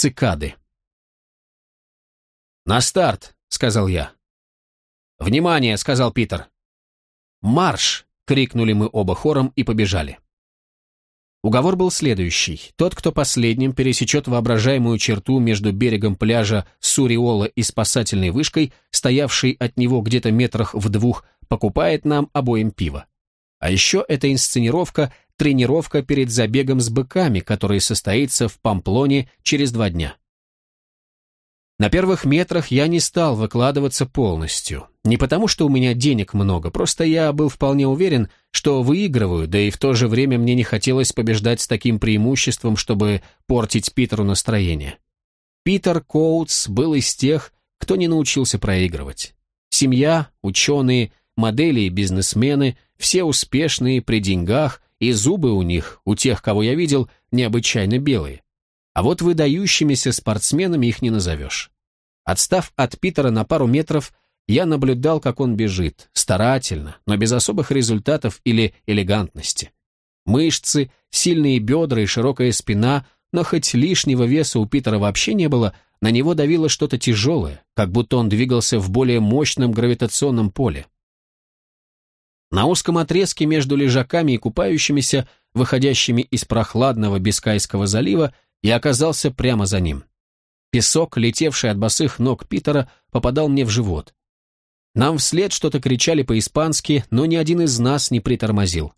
цикады. «На старт!» — сказал я. «Внимание!» — сказал Питер. «Марш!» — крикнули мы оба хором и побежали. Уговор был следующий. Тот, кто последним пересечет воображаемую черту между берегом пляжа Суриола и спасательной вышкой, стоявшей от него где-то метрах в двух, покупает нам обоим пиво. А еще эта инсценировка – тренировка перед забегом с быками, который состоится в Памплоне через два дня. На первых метрах я не стал выкладываться полностью. Не потому, что у меня денег много, просто я был вполне уверен, что выигрываю, да и в то же время мне не хотелось побеждать с таким преимуществом, чтобы портить Питеру настроение. Питер Коутс был из тех, кто не научился проигрывать. Семья, ученые, модели и бизнесмены, все успешные при деньгах, и зубы у них, у тех, кого я видел, необычайно белые. А вот выдающимися спортсменами их не назовешь. Отстав от Питера на пару метров, я наблюдал, как он бежит, старательно, но без особых результатов или элегантности. Мышцы, сильные бедра и широкая спина, но хоть лишнего веса у Питера вообще не было, на него давило что-то тяжелое, как будто он двигался в более мощном гравитационном поле. На узком отрезке между лежаками и купающимися, выходящими из прохладного Бискайского залива, я оказался прямо за ним. Песок, летевший от босых ног Питера, попадал мне в живот. Нам вслед что-то кричали по-испански, но ни один из нас не притормозил.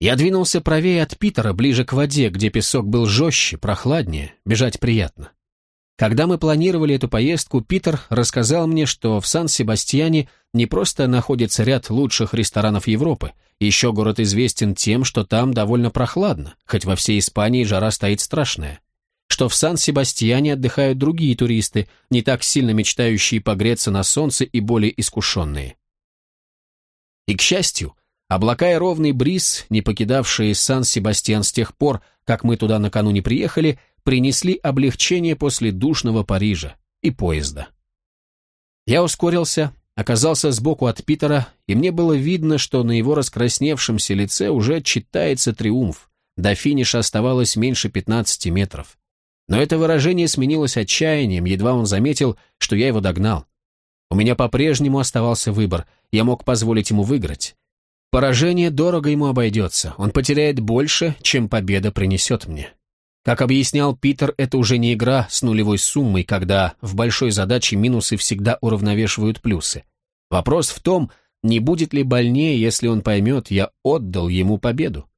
Я двинулся правее от Питера, ближе к воде, где песок был жестче, прохладнее, бежать приятно. Когда мы планировали эту поездку, Питер рассказал мне, что в Сан-Себастьяне не просто находится ряд лучших ресторанов Европы, еще город известен тем, что там довольно прохладно, хоть во всей Испании жара стоит страшная. Что в Сан-Себастьяне отдыхают другие туристы, не так сильно мечтающие погреться на солнце и более искушенные. И, к счастью, облака и ровный бриз, не покидавшие Сан-Себастьян с тех пор, как мы туда накануне приехали, принесли облегчение после душного Парижа и поезда. Я ускорился, оказался сбоку от Питера, и мне было видно, что на его раскрасневшемся лице уже читается триумф. До финиша оставалось меньше 15 метров. Но это выражение сменилось отчаянием, едва он заметил, что я его догнал. У меня по-прежнему оставался выбор, я мог позволить ему выиграть. Поражение дорого ему обойдется, он потеряет больше, чем победа принесет мне. Как объяснял Питер, это уже не игра с нулевой суммой, когда в большой задаче минусы всегда уравновешивают плюсы. Вопрос в том, не будет ли больнее, если он поймет, я отдал ему победу.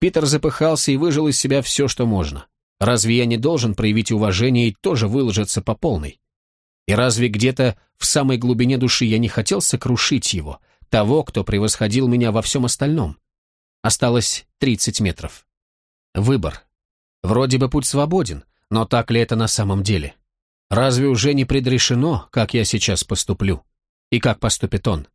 Питер запыхался и выжил из себя все, что можно. Разве я не должен проявить уважение и тоже выложиться по полной? И разве где-то в самой глубине души я не хотел сокрушить его, того, кто превосходил меня во всем остальном? Осталось 30 метров. Выбор. Вроде бы путь свободен, но так ли это на самом деле? Разве уже не предрешено, как я сейчас поступлю? И как поступит он?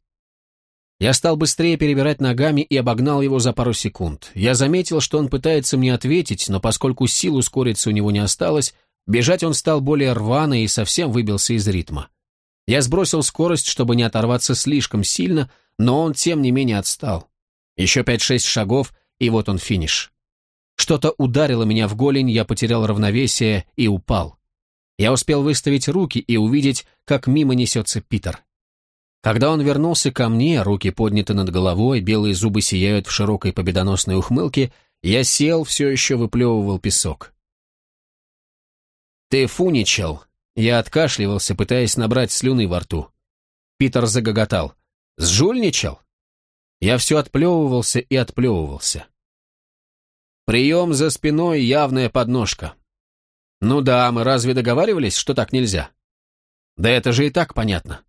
Я стал быстрее перебирать ногами и обогнал его за пару секунд. Я заметил, что он пытается мне ответить, но поскольку сил ускориться у него не осталось, бежать он стал более рвано и совсем выбился из ритма. Я сбросил скорость, чтобы не оторваться слишком сильно, но он, тем не менее, отстал. Еще пять-шесть шагов, и вот он финиш. Что-то ударило меня в голень, я потерял равновесие и упал. Я успел выставить руки и увидеть, как мимо несется Питер. Когда он вернулся ко мне, руки подняты над головой, белые зубы сияют в широкой победоносной ухмылке, я сел, все еще выплевывал песок. «Ты фуничал!» Я откашливался, пытаясь набрать слюны во рту. Питер загоготал. «Сжульничал?» Я все отплевывался и отплевывался. Прием за спиной — явная подножка. Ну да, мы разве договаривались, что так нельзя? Да это же и так понятно.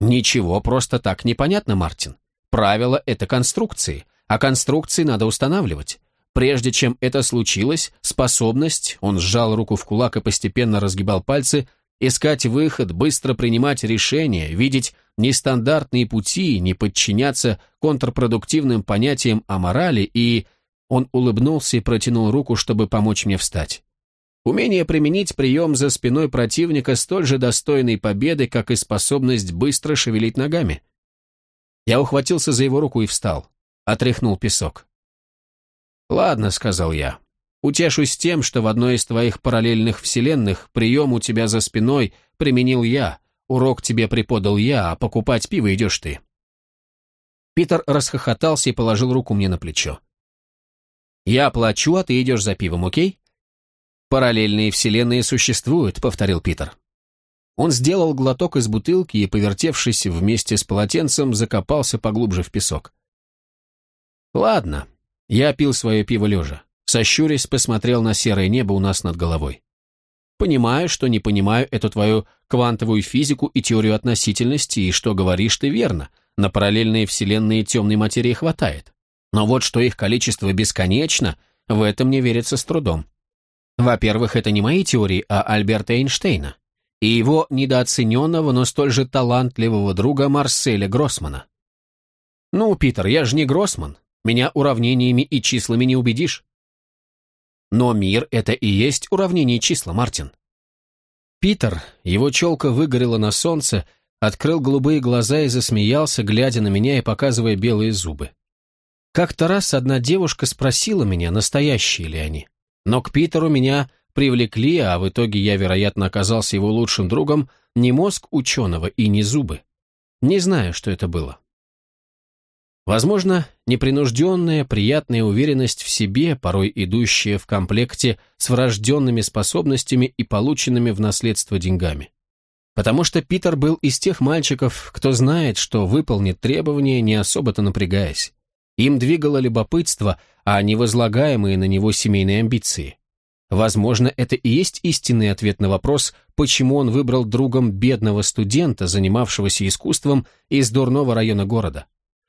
Ничего просто так непонятно, Мартин. Правило — это конструкции, а конструкции надо устанавливать. Прежде чем это случилось, способность, он сжал руку в кулак и постепенно разгибал пальцы, искать выход, быстро принимать решения, видеть нестандартные пути, не подчиняться контрпродуктивным понятиям о морали и он улыбнулся и протянул руку, чтобы помочь мне встать. Умение применить прием за спиной противника столь же достойной победы, как и способность быстро шевелить ногами. Я ухватился за его руку и встал. Отряхнул песок. «Ладно», — сказал я. Утешусь тем, что в одной из твоих параллельных вселенных прием у тебя за спиной применил я, урок тебе преподал я, а покупать пиво идешь ты». Питер расхохотался и положил руку мне на плечо. «Я плачу, а ты идешь за пивом, окей?» «Параллельные вселенные существуют», — повторил Питер. Он сделал глоток из бутылки и, повертевшись вместе с полотенцем, закопался поглубже в песок. «Ладно». Я пил свое пиво лежа. Сощурясь, посмотрел на серое небо у нас над головой. Понимаю, что не понимаю эту твою квантовую физику и теорию относительности, и что говоришь ты верно. На параллельные вселенные темной материи хватает. Но вот что их количество бесконечно, в это мне верится с трудом. Во-первых, это не мои теории, а Альберта Эйнштейна и его недооцененного, но столь же талантливого друга Марселя Гроссмана. «Ну, Питер, я же не Гроссман. Меня уравнениями и числами не убедишь». «Но мир — это и есть уравнение и числа, Мартин». Питер, его челка выгорела на солнце, открыл голубые глаза и засмеялся, глядя на меня и показывая белые зубы. Как-то раз одна девушка спросила меня, настоящие ли они. Но к Питеру меня привлекли, а в итоге я, вероятно, оказался его лучшим другом, не мозг ученого и не зубы. Не знаю, что это было. Возможно, непринужденная, приятная уверенность в себе, порой идущая в комплекте с врожденными способностями и полученными в наследство деньгами. Потому что Питер был из тех мальчиков, кто знает, что выполнит требования, не особо-то напрягаясь. Им двигало любопытство, а не возлагаемые на него семейные амбиции. Возможно, это и есть истинный ответ на вопрос, почему он выбрал другом бедного студента, занимавшегося искусством из дурного района города.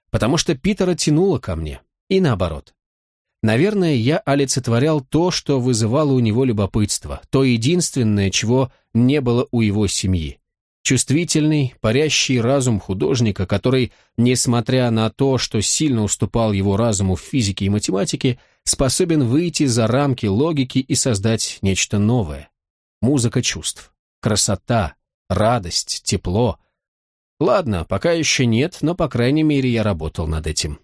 Потому что Питера тянуло ко мне, и наоборот. Наверное, я олицетворял то, что вызывало у него любопытство, то единственное, чего не было у его семьи. Чувствительный, парящий разум художника, который, несмотря на то, что сильно уступал его разуму в физике и математике, способен выйти за рамки логики и создать нечто новое. Музыка чувств, красота, радость, тепло. Ладно, пока еще нет, но, по крайней мере, я работал над этим.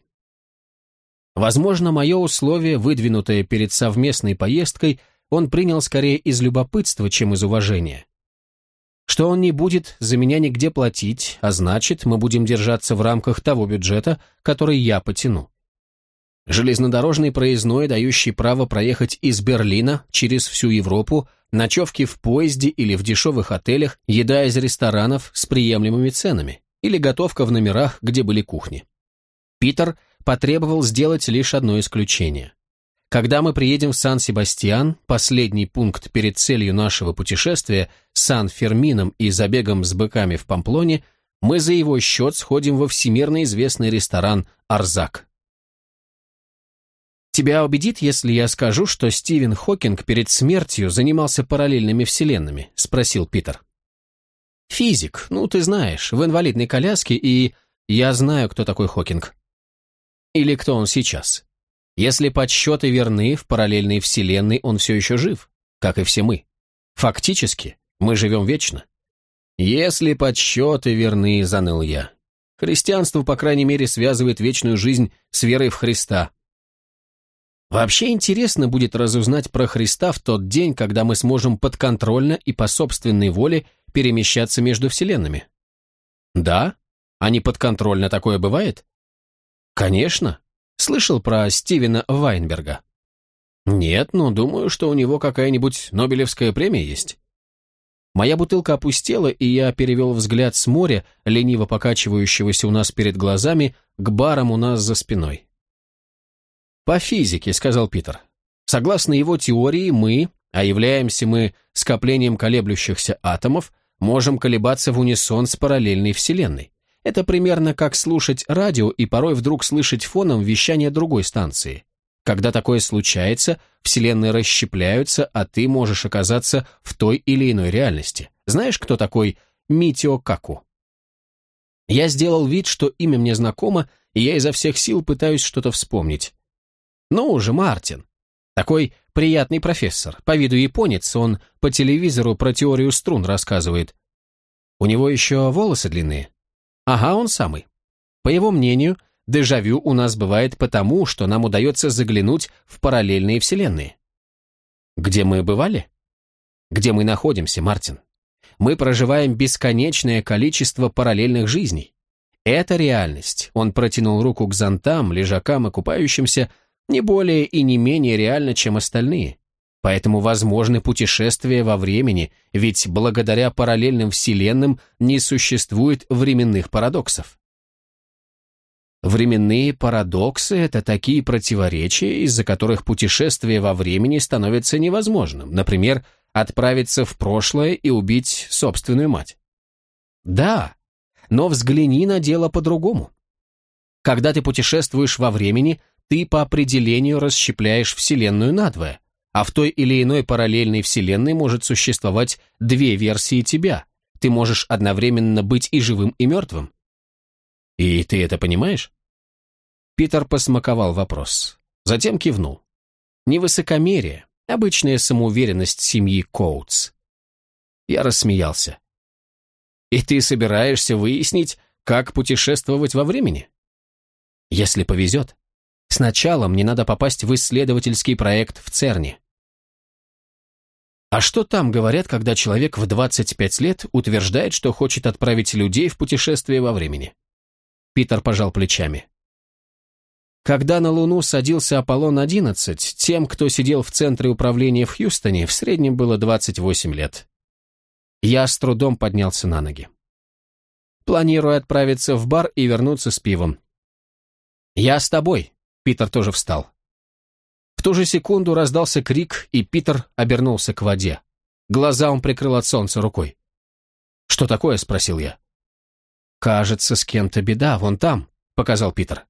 Возможно, мое условие, выдвинутое перед совместной поездкой, он принял скорее из любопытства, чем из уважения. Что он не будет за меня нигде платить, а значит, мы будем держаться в рамках того бюджета, который я потяну. Железнодорожный проездной, дающий право проехать из Берлина через всю Европу, ночевки в поезде или в дешевых отелях, еда из ресторанов с приемлемыми ценами, или готовка в номерах, где были кухни. Питер потребовал сделать лишь одно исключение. Когда мы приедем в Сан-Себастьян, последний пункт перед целью нашего путешествия, Сан-Фермином и забегом с быками в Памплоне, мы за его счет сходим во всемирно известный ресторан «Арзак». Тебя убедит, если я скажу, что Стивен Хокинг перед смертью занимался параллельными вселенными?» — спросил Питер. «Физик, ну ты знаешь, в инвалидной коляске, и я знаю, кто такой Хокинг. Или кто он сейчас. Если подсчеты верны, в параллельной вселенной он все еще жив, как и все мы. Фактически, мы живем вечно». «Если подсчеты верны», — заныл я. «Христианство, по крайней мере, связывает вечную жизнь с верой в Христа, Вообще интересно будет разузнать про Христа в тот день, когда мы сможем подконтрольно и по собственной воле перемещаться между вселенными. Да? А не подконтрольно такое бывает? Конечно. Слышал про Стивена Вайнберга? Нет, но думаю, что у него какая-нибудь Нобелевская премия есть. Моя бутылка опустела, и я перевел взгляд с моря, лениво покачивающегося у нас перед глазами, к барам у нас за спиной. «По физике», — сказал Питер. «Согласно его теории, мы, а являемся мы скоплением колеблющихся атомов, можем колебаться в унисон с параллельной Вселенной. Это примерно как слушать радио и порой вдруг слышать фоном вещание другой станции. Когда такое случается, вселенные расщепляются, а ты можешь оказаться в той или иной реальности. Знаешь, кто такой Митио Каку? Я сделал вид, что имя мне знакомо, и я изо всех сил пытаюсь что-то вспомнить. «Ну уже, Мартин!» Такой приятный профессор, по виду японец, он по телевизору про теорию струн рассказывает. У него еще волосы длинные. Ага, он самый. По его мнению, дежавю у нас бывает потому, что нам удается заглянуть в параллельные вселенные. Где мы бывали? Где мы находимся, Мартин? Мы проживаем бесконечное количество параллельных жизней. Это реальность. Он протянул руку к зонтам, лежакам и купающимся, не более и не менее реально, чем остальные. Поэтому возможны путешествия во времени, ведь благодаря параллельным вселенным не существует временных парадоксов. Временные парадоксы – это такие противоречия, из-за которых путешествие во времени становится невозможным. Например, отправиться в прошлое и убить собственную мать. Да, но взгляни на дело по-другому. Когда ты путешествуешь во времени, ты по определению расщепляешь Вселенную надвое, а в той или иной параллельной Вселенной может существовать две версии тебя. Ты можешь одновременно быть и живым, и мертвым. И ты это понимаешь? Питер посмаковал вопрос. Затем кивнул. Не высокомерие, обычная самоуверенность семьи Коутс. Я рассмеялся. И ты собираешься выяснить, как путешествовать во времени? Если повезет. Сначала мне надо попасть в исследовательский проект в ЦЕРНе. А что там говорят, когда человек в 25 лет утверждает, что хочет отправить людей в путешествие во времени? Питер пожал плечами. Когда на Луну садился Аполлон-11, тем, кто сидел в центре управления в Хьюстоне, в среднем было 28 лет. Я с трудом поднялся на ноги. Планирую отправиться в бар и вернуться с пивом. «Я с тобой», — Питер тоже встал. В ту же секунду раздался крик, и Питер обернулся к воде. Глаза он прикрыл от солнца рукой. «Что такое?» — спросил я. «Кажется, с кем-то беда, вон там», — показал Питер.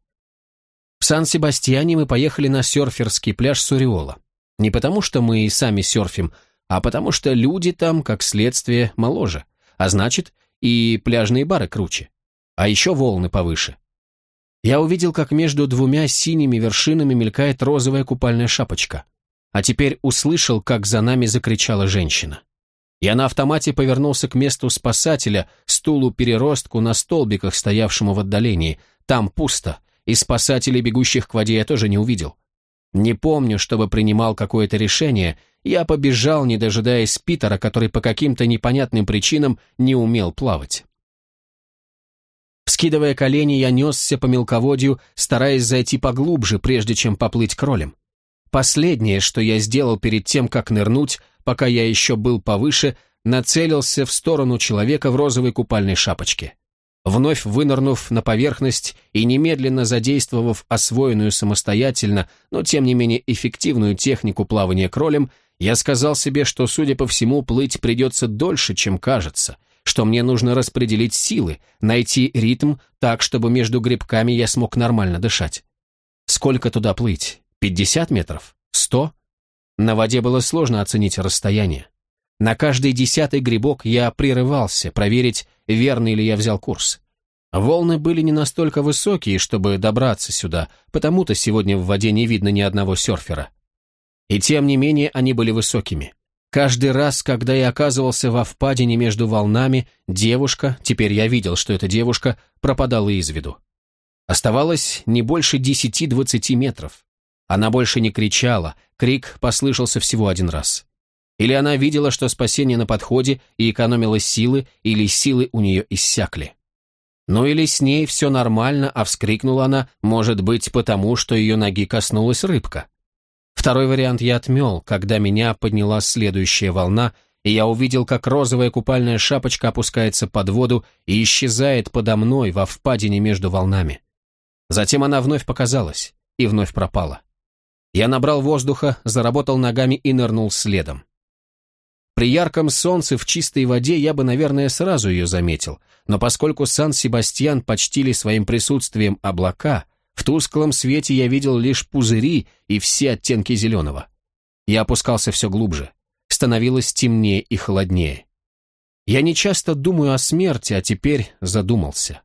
В Сан-Себастьяне мы поехали на серферский пляж Суриола. Не потому, что мы и сами серфим, а потому что люди там, как следствие, моложе, а значит, и пляжные бары круче, а еще волны повыше. Я увидел, как между двумя синими вершинами мелькает розовая купальная шапочка. А теперь услышал, как за нами закричала женщина. Я на автомате повернулся к месту спасателя, стулу-переростку на столбиках, стоявшему в отдалении. Там пусто, и спасателей, бегущих к воде, я тоже не увидел. Не помню, чтобы принимал какое-то решение, я побежал, не дожидаясь Питера, который по каким-то непонятным причинам не умел плавать. Вскидывая колени, я несся по мелководью, стараясь зайти поглубже, прежде чем поплыть кролем. Последнее, что я сделал перед тем, как нырнуть, пока я еще был повыше, нацелился в сторону человека в розовой купальной шапочке. Вновь вынырнув на поверхность и немедленно задействовав освоенную самостоятельно, но тем не менее эффективную технику плавания кролем, я сказал себе, что, судя по всему, плыть придется дольше, чем кажется, что мне нужно распределить силы, найти ритм так, чтобы между грибками я смог нормально дышать. Сколько туда плыть? 50 метров? 100? На воде было сложно оценить расстояние. На каждый десятый грибок я прерывался, проверить, верный ли я взял курс. Волны были не настолько высокие, чтобы добраться сюда, потому-то сегодня в воде не видно ни одного серфера. И тем не менее они были высокими. Каждый раз, когда я оказывался во впадине между волнами, девушка, теперь я видел, что эта девушка, пропадала из виду. Оставалось не больше десяти-двадцати метров. Она больше не кричала, крик послышался всего один раз. Или она видела, что спасение на подходе и экономила силы, или силы у нее иссякли. Ну или с ней все нормально, а вскрикнула она, может быть, потому, что ее ноги коснулась рыбка. Второй вариант я отмел, когда меня подняла следующая волна, и я увидел, как розовая купальная шапочка опускается под воду и исчезает подо мной во впадине между волнами. Затем она вновь показалась и вновь пропала. Я набрал воздуха, заработал ногами и нырнул следом. При ярком солнце в чистой воде я бы, наверное, сразу ее заметил, но поскольку Сан-Себастьян почтили своим присутствием облака — в тусклом свете я видел лишь пузыри и все оттенки зеленого. Я опускался все глубже. Становилось темнее и холоднее. Я не часто думаю о смерти, а теперь задумался.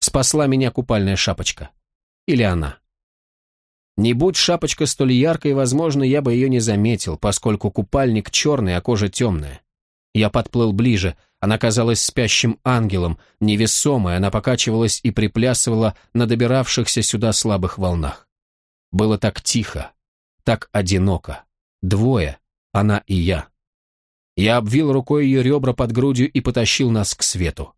Спасла меня купальная шапочка. Или она. Не будь шапочка столь яркой, возможно, я бы ее не заметил, поскольку купальник черный, а кожа темная. Я подплыл ближе, она казалась спящим ангелом, невесомой, она покачивалась и приплясывала на добиравшихся сюда слабых волнах. Было так тихо, так одиноко. Двое, она и я. Я обвил рукой ее ребра под грудью и потащил нас к свету.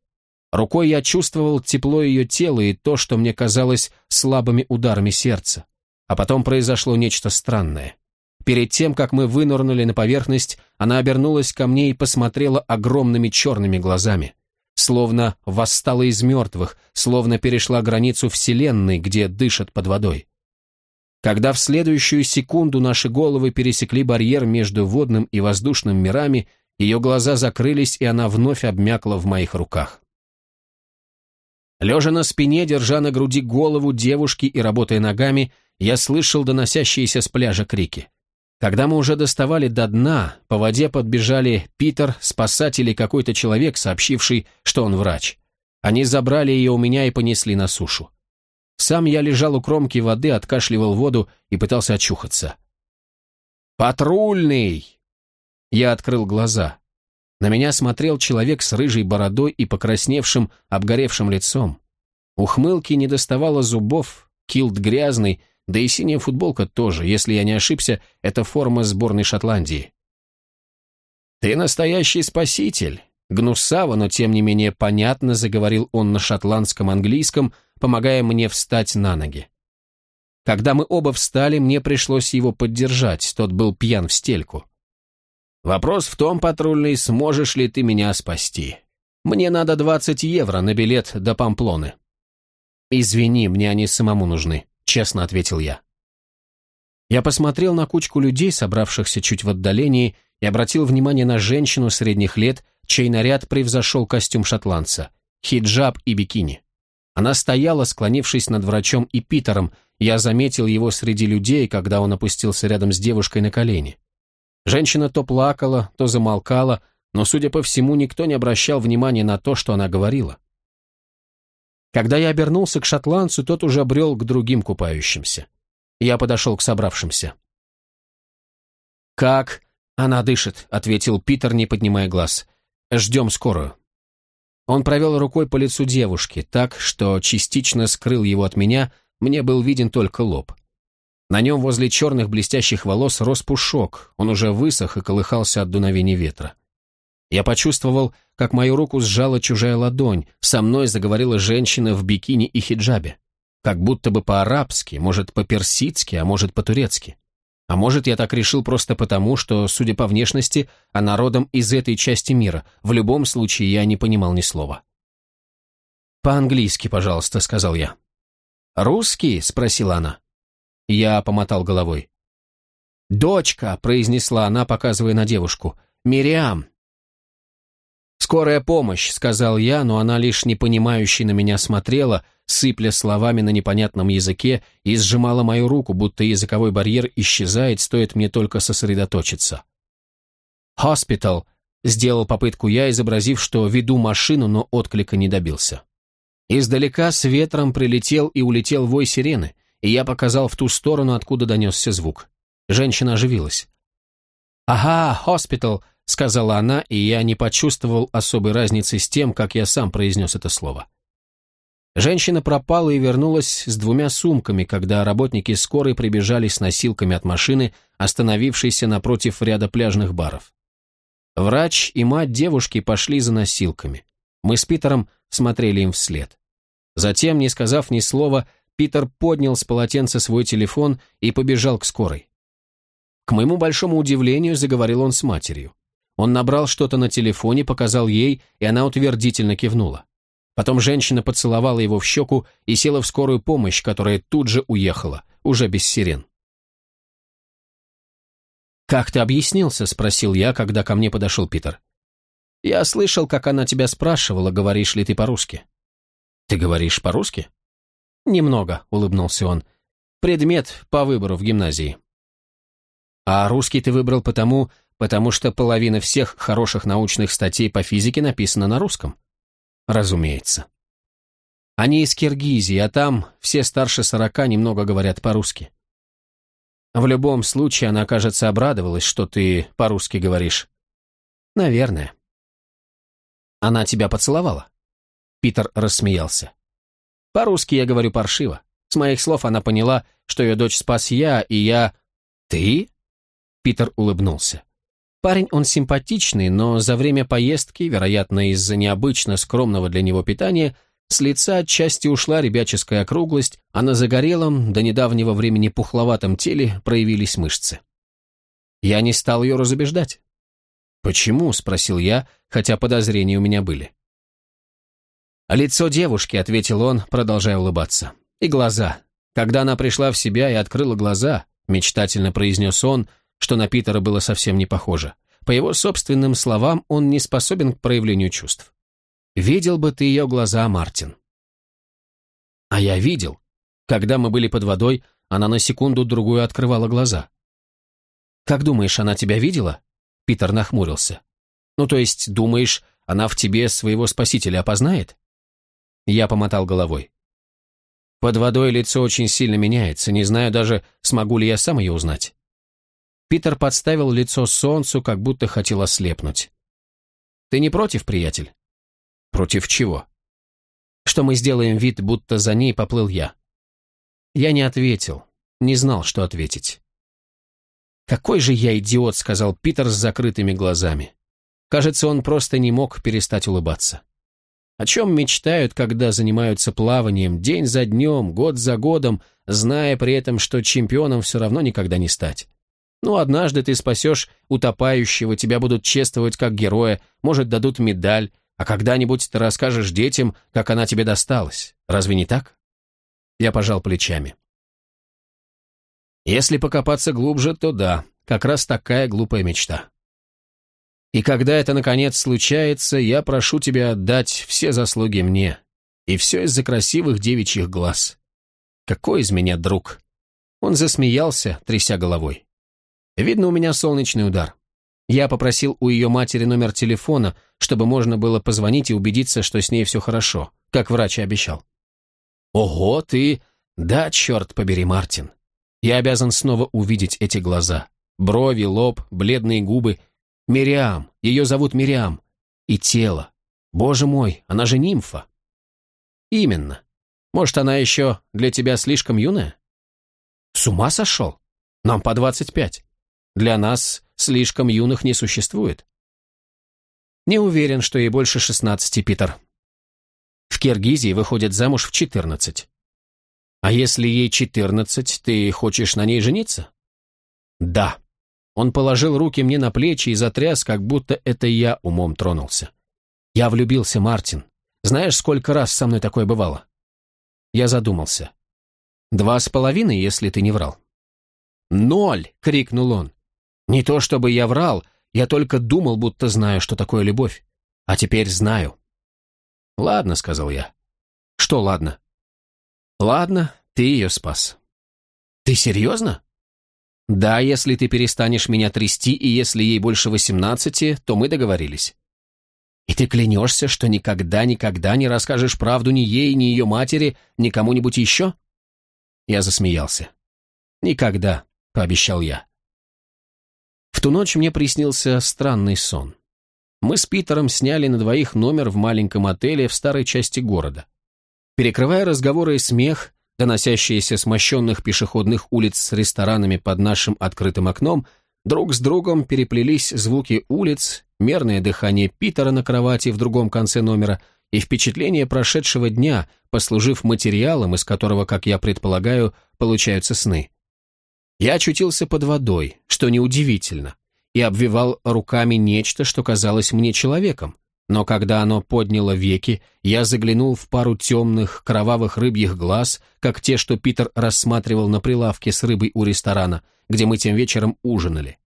Рукой я чувствовал тепло ее тела и то, что мне казалось слабыми ударами сердца. А потом произошло нечто странное. Перед тем, как мы вынырнули на поверхность, она обернулась ко мне и посмотрела огромными черными глазами. Словно восстала из мертвых, словно перешла границу Вселенной, где дышат под водой. Когда в следующую секунду наши головы пересекли барьер между водным и воздушным мирами, ее глаза закрылись, и она вновь обмякла в моих руках. Лежа на спине, держа на груди голову девушки и работая ногами, я слышал доносящиеся с пляжа крики. Когда мы уже доставали до дна, по воде подбежали Питер, спасатель и какой-то человек, сообщивший, что он врач. Они забрали ее у меня и понесли на сушу. Сам я лежал у кромки воды, откашливал воду и пытался очухаться. «Патрульный!» Я открыл глаза. На меня смотрел человек с рыжей бородой и покрасневшим, обгоревшим лицом. Ухмылки не доставало зубов, килт грязный, да и синяя футболка тоже, если я не ошибся, это форма сборной Шотландии. «Ты настоящий спаситель!» Гнусаво, но тем не менее понятно заговорил он на шотландском английском, помогая мне встать на ноги. Когда мы оба встали, мне пришлось его поддержать, тот был пьян в стельку. Вопрос в том, патрульный, сможешь ли ты меня спасти? Мне надо 20 евро на билет до Памплоны. Извини, мне они самому нужны, честно ответил я. Я посмотрел на кучку людей, собравшихся чуть в отдалении, и обратил внимание на женщину средних лет, чей наряд превзошел костюм шотландца, хиджаб и бикини. Она стояла, склонившись над врачом и Питером, я заметил его среди людей, когда он опустился рядом с девушкой на колени. Женщина то плакала, то замолкала, но, судя по всему, никто не обращал внимания на то, что она говорила. Когда я обернулся к шотландцу, тот уже обрел к другим купающимся. Я подошел к собравшимся. «Как она дышит», — ответил Питер, не поднимая глаз. «Ждем скорую». Он провел рукой по лицу девушки, так, что частично скрыл его от меня, мне был виден только лоб. На нем возле черных блестящих волос рос пушок, он уже высох и колыхался от дуновения ветра. Я почувствовал, как мою руку сжала чужая ладонь, со мной заговорила женщина в бикини и хиджабе. Как будто бы по-арабски, может, по-персидски, а может, по-турецки. А может, я так решил просто потому, что, судя по внешности, она родом из этой части мира. В любом случае, я не понимал ни слова. «По-английски, пожалуйста», — сказал я. «Русский?» — спросила она. Я помотал головой. «Дочка!» — произнесла она, показывая на девушку. «Мириам!» «Скорая помощь!» — сказал я, но она лишь непонимающе на меня смотрела, сыпля словами на непонятном языке, и сжимала мою руку, будто языковой барьер исчезает, стоит мне только сосредоточиться. «Хоспитал!» — сделал попытку я, изобразив, что веду машину, но отклика не добился. Издалека с ветром прилетел и улетел вой сирены, и я показал в ту сторону, откуда донесся звук. Женщина оживилась. «Ага, хоспитал», — сказала она, и я не почувствовал особой разницы с тем, как я сам произнес это слово. Женщина пропала и вернулась с двумя сумками, когда работники скорой прибежали с носилками от машины, остановившейся напротив ряда пляжных баров. Врач и мать девушки пошли за носилками. Мы с Питером смотрели им вслед. Затем, не сказав ни слова, Питер поднял с полотенца свой телефон и побежал к скорой. К моему большому удивлению, заговорил он с матерью. Он набрал что-то на телефоне, показал ей, и она утвердительно кивнула. Потом женщина поцеловала его в щеку и села в скорую помощь, которая тут же уехала, уже без сирен. «Как ты объяснился?» — спросил я, когда ко мне подошел Питер. «Я слышал, как она тебя спрашивала, говоришь ли ты по-русски». «Ты говоришь по-русски?» «Немного», — улыбнулся он. «Предмет по выбору в гимназии». «А русский ты выбрал потому, потому что половина всех хороших научных статей по физике написана на русском?» «Разумеется». «Они из Киргизии, а там все старше сорока немного говорят по-русски». «В любом случае, она, кажется, обрадовалась, что ты по-русски говоришь». «Наверное». «Она тебя поцеловала?» Питер рассмеялся. По-русски я говорю паршиво. С моих слов она поняла, что ее дочь спас я, и я... Ты? Питер улыбнулся. Парень он симпатичный, но за время поездки, вероятно, из-за необычно скромного для него питания, с лица отчасти ушла ребяческая округлость, а на загорелом, до недавнего времени пухловатом теле проявились мышцы. Я не стал ее разубеждать. «Почему?» — спросил я, хотя подозрения у меня были. «Лицо девушки», — ответил он, продолжая улыбаться. «И глаза. Когда она пришла в себя и открыла глаза», — мечтательно произнес он, что на Питера было совсем не похоже. По его собственным словам, он не способен к проявлению чувств. «Видел бы ты ее глаза, Мартин». А я видел. Когда мы были под водой, она на секунду-другую открывала глаза. «Как думаешь, она тебя видела?» Питер нахмурился. «Ну, то есть, думаешь, она в тебе своего спасителя опознает?» Я помотал головой. Под водой лицо очень сильно меняется, не знаю даже, смогу ли я сам ее узнать. Питер подставил лицо солнцу, как будто хотел ослепнуть. «Ты не против, приятель?» «Против чего?» «Что мы сделаем вид, будто за ней поплыл я?» Я не ответил, не знал, что ответить. «Какой же я идиот», — сказал Питер с закрытыми глазами. Кажется, он просто не мог перестать улыбаться. О чем мечтают, когда занимаются плаванием день за днем, год за годом, зная при этом, что чемпионом все равно никогда не стать? Ну, однажды ты спасешь утопающего, тебя будут чествовать как героя, может, дадут медаль, а когда-нибудь ты расскажешь детям, как она тебе досталась. Разве не так? Я пожал плечами. Если покопаться глубже, то да, как раз такая глупая мечта. И когда это, наконец, случается, я прошу тебя отдать все заслуги мне. И все из-за красивых девичьих глаз. Какой из меня друг? Он засмеялся, тряся головой. Видно, у меня солнечный удар. Я попросил у ее матери номер телефона, чтобы можно было позвонить и убедиться, что с ней все хорошо, как врач и обещал. Ого, ты... Да, черт побери, Мартин. Я обязан снова увидеть эти глаза. Брови, лоб, бледные губы. Мириам, ее зовут Мириам. И тело. Боже мой, она же нимфа. Именно. Может, она еще для тебя слишком юная? С ума сошел? Нам по двадцать пять. Для нас слишком юных не существует. Не уверен, что ей больше шестнадцати, Питер. В Киргизии выходят замуж в четырнадцать. А если ей четырнадцать, ты хочешь на ней жениться? Да. Он положил руки мне на плечи и затряс, как будто это я умом тронулся. Я влюбился, Мартин. Знаешь, сколько раз со мной такое бывало? Я задумался. Два с половиной, если ты не врал. «Ноль!» — крикнул он. Не то чтобы я врал, я только думал, будто знаю, что такое любовь. А теперь знаю. «Ладно», — сказал я. «Что ладно?» «Ладно, ты ее спас». «Ты серьезно?» «Да, если ты перестанешь меня трясти, и если ей больше восемнадцати, то мы договорились». «И ты клянешься, что никогда-никогда не расскажешь правду ни ей, ни ее матери, ни кому-нибудь еще?» Я засмеялся. «Никогда», — пообещал я. В ту ночь мне приснился странный сон. Мы с Питером сняли на двоих номер в маленьком отеле в старой части города. Перекрывая разговоры и смех, доносящиеся с мощенных пешеходных улиц с ресторанами под нашим открытым окном, друг с другом переплелись звуки улиц, мерное дыхание Питера на кровати в другом конце номера и впечатление прошедшего дня, послужив материалом, из которого, как я предполагаю, получаются сны. Я очутился под водой, что неудивительно, и обвивал руками нечто, что казалось мне человеком. Но когда оно подняло веки, я заглянул в пару темных, кровавых рыбьих глаз, как те, что Питер рассматривал на прилавке с рыбой у ресторана, где мы тем вечером ужинали.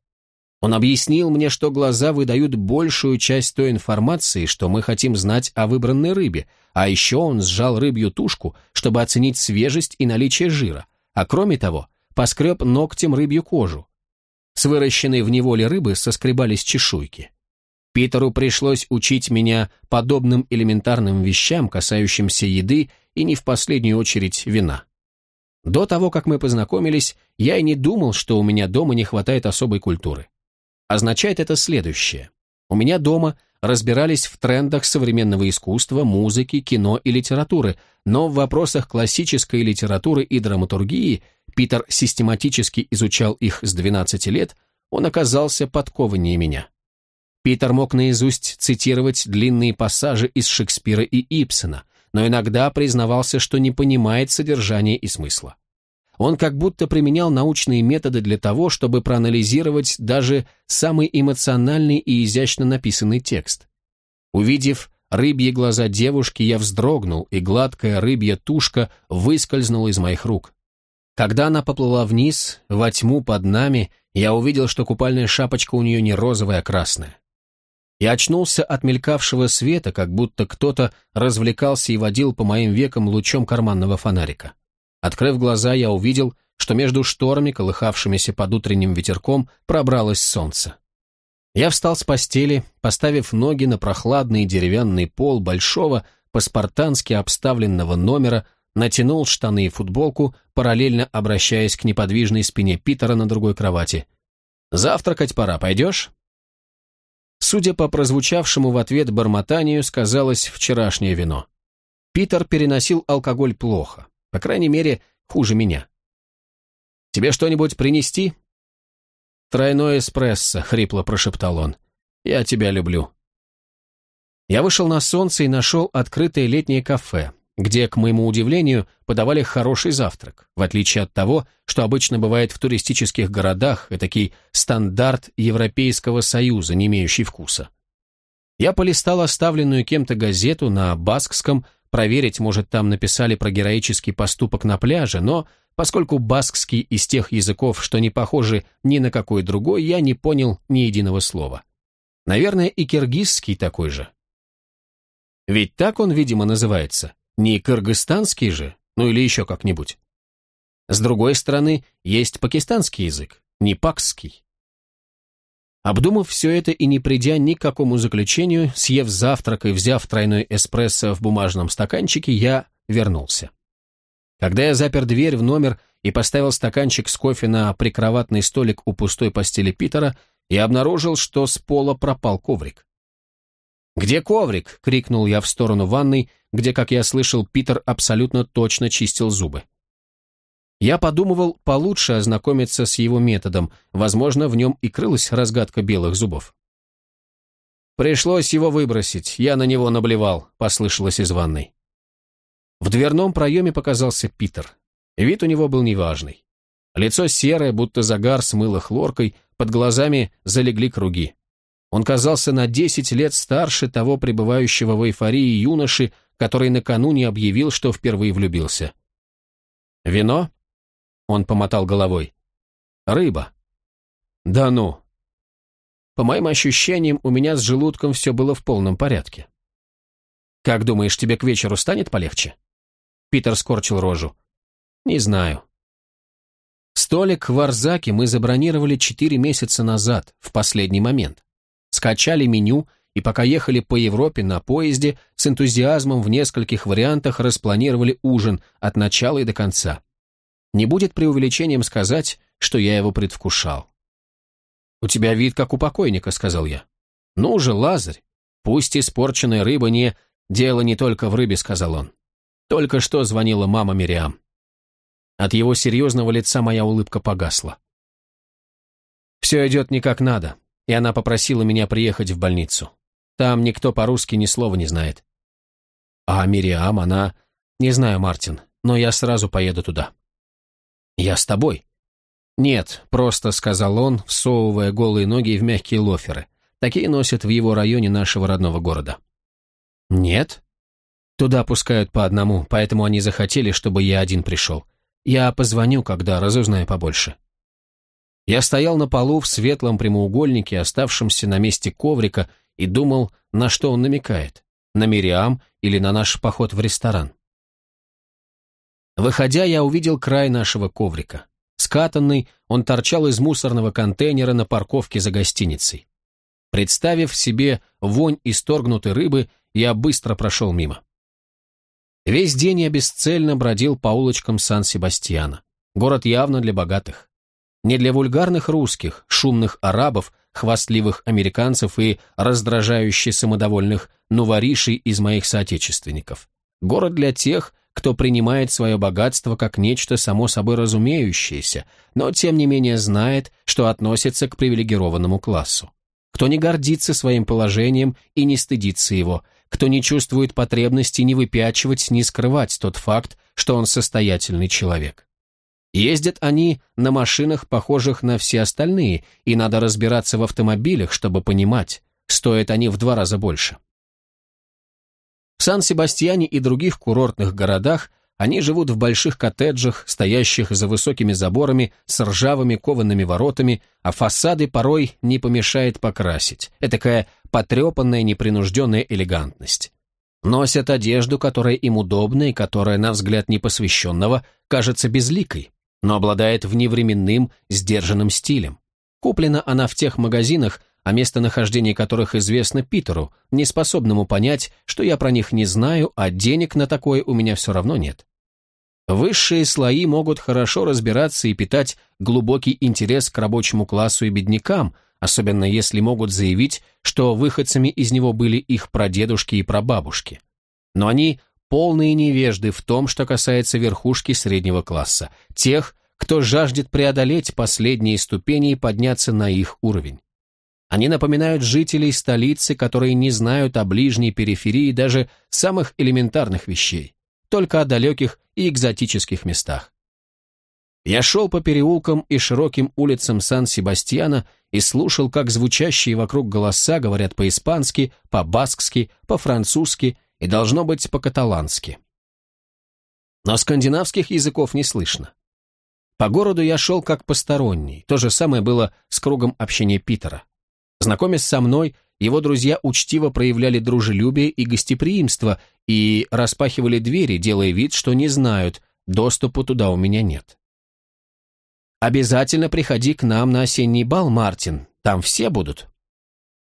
Он объяснил мне, что глаза выдают большую часть той информации, что мы хотим знать о выбранной рыбе, а еще он сжал рыбью тушку, чтобы оценить свежесть и наличие жира, а кроме того, поскреб ногтем рыбью кожу. С выращенной в неволе рыбы соскребались чешуйки. Питеру пришлось учить меня подобным элементарным вещам, касающимся еды и не в последнюю очередь вина. До того, как мы познакомились, я и не думал, что у меня дома не хватает особой культуры. Означает это следующее. У меня дома разбирались в трендах современного искусства, музыки, кино и литературы, но в вопросах классической литературы и драматургии Питер систематически изучал их с 12 лет, он оказался подкованнее меня. Питер мог наизусть цитировать длинные пассажи из Шекспира и Ипсона, но иногда признавался, что не понимает содержания и смысла. Он как будто применял научные методы для того, чтобы проанализировать даже самый эмоциональный и изящно написанный текст. Увидев рыбьи глаза девушки, я вздрогнул, и гладкая рыбья тушка выскользнула из моих рук. Когда она поплыла вниз, во тьму под нами, я увидел, что купальная шапочка у нее не розовая, а красная. Я очнулся от мелькавшего света, как будто кто-то развлекался и водил по моим векам лучом карманного фонарика. Открыв глаза, я увидел, что между шторами, колыхавшимися под утренним ветерком, пробралось солнце. Я встал с постели, поставив ноги на прохладный деревянный пол большого, по-спартански обставленного номера, натянул штаны и футболку, параллельно обращаясь к неподвижной спине Питера на другой кровати. «Завтракать пора, пойдешь?» Судя по прозвучавшему в ответ бормотанию, сказалось вчерашнее вино. Питер переносил алкоголь плохо, по крайней мере, хуже меня. «Тебе что-нибудь принести?» «Тройной эспрессо», — хрипло прошептал он. «Я тебя люблю». Я вышел на солнце и нашел открытое летнее кафе, где, к моему удивлению, подавали хороший завтрак, в отличие от того, что обычно бывает в туристических городах, этакий стандарт Европейского Союза, не имеющий вкуса. Я полистал оставленную кем-то газету на баскском, проверить, может, там написали про героический поступок на пляже, но поскольку баскский из тех языков, что не похожи ни на какой другой, я не понял ни единого слова. Наверное, и киргизский такой же. Ведь так он, видимо, называется. Не кыргызстанский же, ну или еще как-нибудь. С другой стороны, есть пакистанский язык, не пакский. Обдумав все это и не придя ни к какому заключению, съев завтрак и взяв тройной эспрессо в бумажном стаканчике, я вернулся. Когда я запер дверь в номер и поставил стаканчик с кофе на прикроватный столик у пустой постели Питера, я обнаружил, что с пола пропал коврик. «Где коврик?» — крикнул я в сторону ванной, где, как я слышал, Питер абсолютно точно чистил зубы. Я подумывал получше ознакомиться с его методом, возможно, в нем и крылась разгадка белых зубов. «Пришлось его выбросить, я на него наблевал», — послышалось из ванной. В дверном проеме показался Питер. Вид у него был неважный. Лицо серое, будто загар смыло хлоркой, под глазами залегли круги. Он казался на десять лет старше того пребывающего в эйфории юноши, который накануне объявил, что впервые влюбился. «Вино?» Он помотал головой. «Рыба». «Да ну!» По моим ощущениям, у меня с желудком все было в полном порядке. «Как думаешь, тебе к вечеру станет полегче?» Питер скорчил рожу. «Не знаю». Столик в Арзаке мы забронировали четыре месяца назад, в последний момент скачали меню и пока ехали по Европе на поезде, с энтузиазмом в нескольких вариантах распланировали ужин от начала и до конца. Не будет преувеличением сказать, что я его предвкушал. «У тебя вид как у покойника», — сказал я. «Ну же, Лазарь, пусть испорченная рыба не... Дело не только в рыбе», — сказал он. Только что звонила мама Мириам. От его серьезного лица моя улыбка погасла. «Все идет не как надо и она попросила меня приехать в больницу. Там никто по-русски ни слова не знает. А Мириам, она... Не знаю, Мартин, но я сразу поеду туда. Я с тобой. Нет, просто сказал он, всовывая голые ноги в мягкие лоферы. Такие носят в его районе нашего родного города. Нет? Туда пускают по одному, поэтому они захотели, чтобы я один пришел. Я позвоню, когда разузнаю побольше. Я стоял на полу в светлом прямоугольнике, оставшемся на месте коврика, и думал, на что он намекает, на Мириам или на наш поход в ресторан. Выходя, я увидел край нашего коврика. Скатанный, он торчал из мусорного контейнера на парковке за гостиницей. Представив себе вонь исторгнутой рыбы, я быстро прошел мимо. Весь день я бесцельно бродил по улочкам Сан-Себастьяна. Город явно для богатых. Не для вульгарных русских, шумных арабов, хвастливых американцев и раздражающе самодовольных нуворишей из моих соотечественников. Город для тех, кто принимает свое богатство как нечто само собой разумеющееся, но тем не менее знает, что относится к привилегированному классу. Кто не гордится своим положением и не стыдится его, кто не чувствует потребности ни выпячивать, ни скрывать тот факт, что он состоятельный человек. Ездят они на машинах, похожих на все остальные, и надо разбираться в автомобилях, чтобы понимать, стоят они в два раза больше. В Сан-Себастьяне и других курортных городах они живут в больших коттеджах, стоящих за высокими заборами с ржавыми коваными воротами, а фасады порой не помешает покрасить. Этакая потрепанная непринужденная элегантность. Носят одежду, которая им удобна и которая, на взгляд непосвященного, кажется безликой, но обладает вневременным, сдержанным стилем. Куплена она в тех магазинах, о местонахождении которых известно Питеру, неспособному понять, что я про них не знаю, а денег на такое у меня все равно нет. Высшие слои могут хорошо разбираться и питать глубокий интерес к рабочему классу и беднякам, особенно если могут заявить, что выходцами из него были их прадедушки и прабабушки. Но они полные невежды в том, что касается верхушки среднего класса, тех, кто жаждет преодолеть последние ступени и подняться на их уровень. Они напоминают жителей столицы, которые не знают о ближней периферии даже самых элементарных вещей, только о далеких и экзотических местах. Я шел по переулкам и широким улицам Сан-Себастьяна и слушал, как звучащие вокруг голоса говорят по-испански, по-баскски, по-французски и, должно быть, по-каталански. Но скандинавских языков не слышно. По городу я шел как посторонний, то же самое было с кругом общения Питера. Знакомясь со мной, его друзья учтиво проявляли дружелюбие и гостеприимство и распахивали двери, делая вид, что не знают, доступа туда у меня нет. «Обязательно приходи к нам на осенний бал, Мартин, там все будут».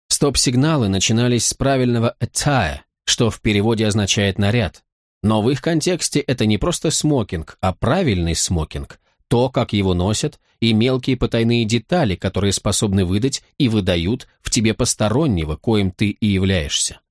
Стоп-сигналы начинались с правильного «attire», что в переводе означает «наряд». Но в их контексте это не просто смокинг, а правильный смокинг, то, как его носят, и мелкие потайные детали, которые способны выдать и выдают в тебе постороннего, коим ты и являешься.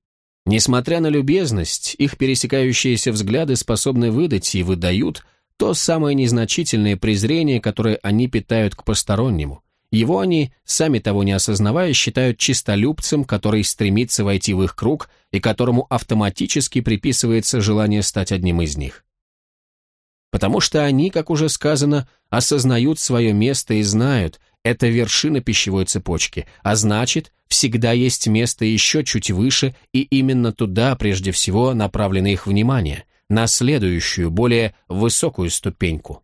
Несмотря на любезность, их пересекающиеся взгляды способны выдать и выдают то самое незначительное презрение, которое они питают к постороннему. Его они, сами того не осознавая, считают чистолюбцем, который стремится войти в их круг и которому автоматически приписывается желание стать одним из них потому что они, как уже сказано, осознают свое место и знают, это вершина пищевой цепочки, а значит, всегда есть место еще чуть выше, и именно туда прежде всего направлено их внимание, на следующую, более высокую ступеньку.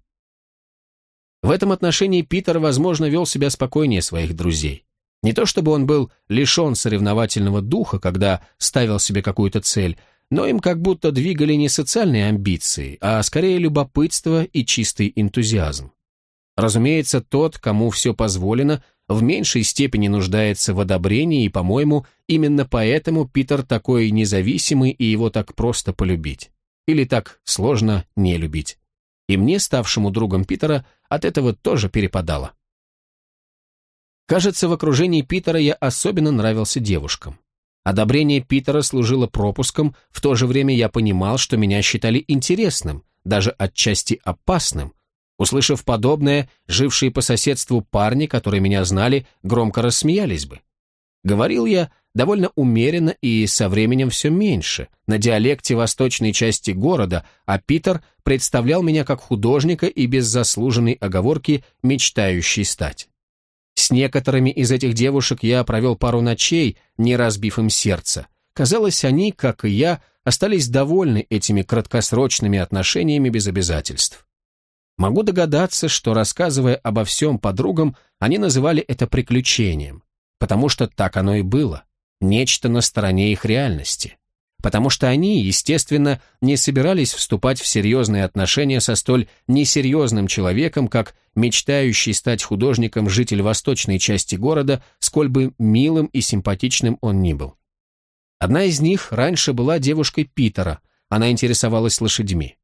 В этом отношении Питер, возможно, вел себя спокойнее своих друзей. Не то чтобы он был лишен соревновательного духа, когда ставил себе какую-то цель, но им как будто двигали не социальные амбиции, а скорее любопытство и чистый энтузиазм. Разумеется, тот, кому все позволено, в меньшей степени нуждается в одобрении, и, по-моему, именно поэтому Питер такой независимый и его так просто полюбить. Или так сложно не любить. И мне, ставшему другом Питера, от этого тоже перепадало. Кажется, в окружении Питера я особенно нравился девушкам. Одобрение Питера служило пропуском, в то же время я понимал, что меня считали интересным, даже отчасти опасным. Услышав подобное, жившие по соседству парни, которые меня знали, громко рассмеялись бы. Говорил я довольно умеренно и со временем все меньше, на диалекте восточной части города, а Питер представлял меня как художника и без заслуженной оговорки мечтающий стать. С некоторыми из этих девушек я провел пару ночей, не разбив им сердце. Казалось, они, как и я, остались довольны этими краткосрочными отношениями без обязательств. Могу догадаться, что, рассказывая обо всем подругам, они называли это приключением, потому что так оно и было, нечто на стороне их реальности потому что они, естественно, не собирались вступать в серьезные отношения со столь несерьезным человеком, как мечтающий стать художником житель восточной части города, сколь бы милым и симпатичным он ни был. Одна из них раньше была девушкой Питера, она интересовалась лошадьми.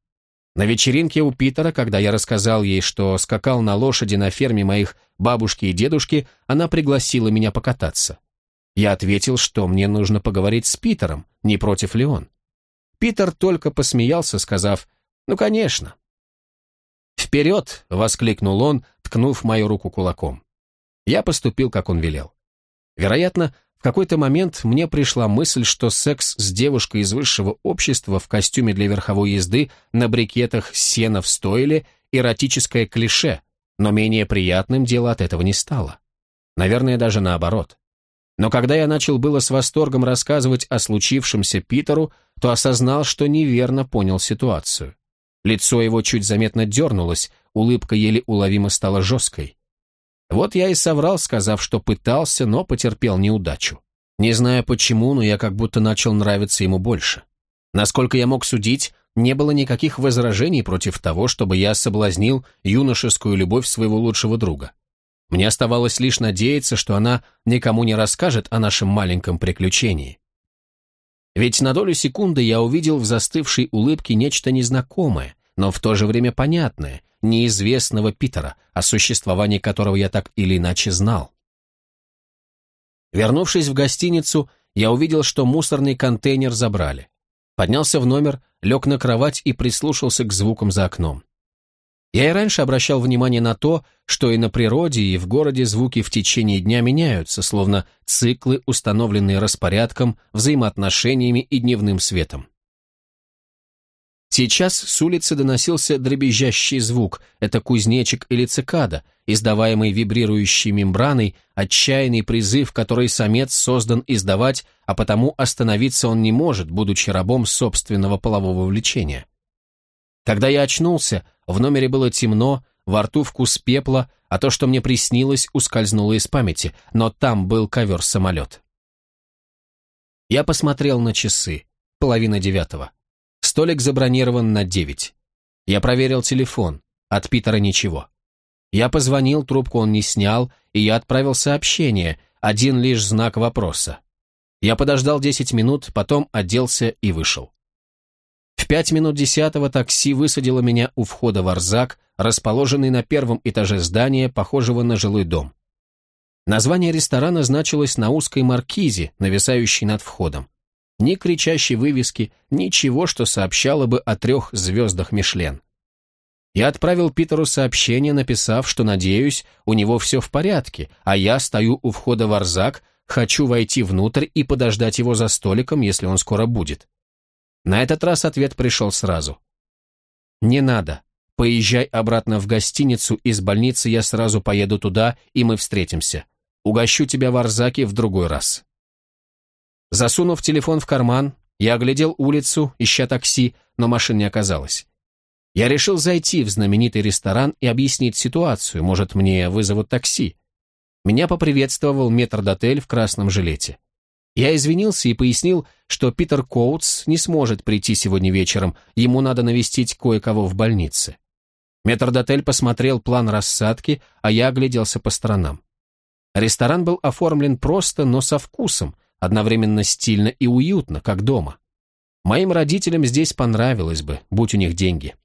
На вечеринке у Питера, когда я рассказал ей, что скакал на лошади на ферме моих бабушки и дедушки, она пригласила меня покататься. Я ответил, что мне нужно поговорить с Питером, не против ли он. Питер только посмеялся, сказав, Ну, конечно. «Вперед!» — воскликнул он, ткнув мою руку кулаком. Я поступил, как он велел. Вероятно, в какой-то момент мне пришла мысль, что секс с девушкой из высшего общества в костюме для верховой езды на брикетах сена в стойле – эротическое клише, но менее приятным дело от этого не стало. Наверное, даже наоборот. Но когда я начал было с восторгом рассказывать о случившемся Питеру, то осознал, что неверно понял ситуацию. Лицо его чуть заметно дернулось, улыбка еле уловимо стала жесткой. Вот я и соврал, сказав, что пытался, но потерпел неудачу. Не знаю почему, но я как будто начал нравиться ему больше. Насколько я мог судить, не было никаких возражений против того, чтобы я соблазнил юношескую любовь своего лучшего друга. Мне оставалось лишь надеяться, что она никому не расскажет о нашем маленьком приключении. Ведь на долю секунды я увидел в застывшей улыбке нечто незнакомое, но в то же время понятное, неизвестного Питера, о существовании которого я так или иначе знал. Вернувшись в гостиницу, я увидел, что мусорный контейнер забрали. Поднялся в номер, лег на кровать и прислушался к звукам за окном. Я и раньше обращал внимание на то, что и на природе, и в городе звуки в течение дня меняются, словно циклы, установленные распорядком, взаимоотношениями и дневным светом. Сейчас с улицы доносился дребезжащий звук, это кузнечик или цикада, издаваемый вибрирующей мембраной, отчаянный призыв, который самец создан издавать, а потому остановиться он не может, будучи рабом собственного полового влечения. Когда я очнулся, в номере было темно, во рту вкус пепла, а то, что мне приснилось, ускользнуло из памяти, но там был ковер-самолет. Я посмотрел на часы, половина девятого. Столик забронирован на девять. Я проверил телефон. От Питера ничего. Я позвонил, трубку он не снял, и я отправил сообщение, один лишь знак вопроса. Я подождал десять минут, потом оделся и вышел. В пять минут десятого такси высадило меня у входа в Арзак, расположенный на первом этаже здания, похожего на жилой дом. Название ресторана значилось на узкой маркизе, нависающей над входом. Ни кричащей вывески, ничего, что сообщало бы о трех звездах Мишлен. Я отправил Питеру сообщение, написав, что, надеюсь, у него все в порядке, а я стою у входа в Арзак, хочу войти внутрь и подождать его за столиком, если он скоро будет. На этот раз ответ пришел сразу. «Не надо. Поезжай обратно в гостиницу, из больницы я сразу поеду туда, и мы встретимся. Угощу тебя в Арзаке в другой раз». Засунув телефон в карман, я оглядел улицу, ища такси, но машин не оказалось. Я решил зайти в знаменитый ресторан и объяснить ситуацию, может, мне вызовут такси. Меня поприветствовал метрдотель в красном жилете. Я извинился и пояснил, что Питер Коутс не сможет прийти сегодня вечером, ему надо навестить кое-кого в больнице. Метрдотель посмотрел план рассадки, а я огляделся по сторонам. Ресторан был оформлен просто, но со вкусом, одновременно стильно и уютно, как дома. Моим родителям здесь понравилось бы, будь у них деньги.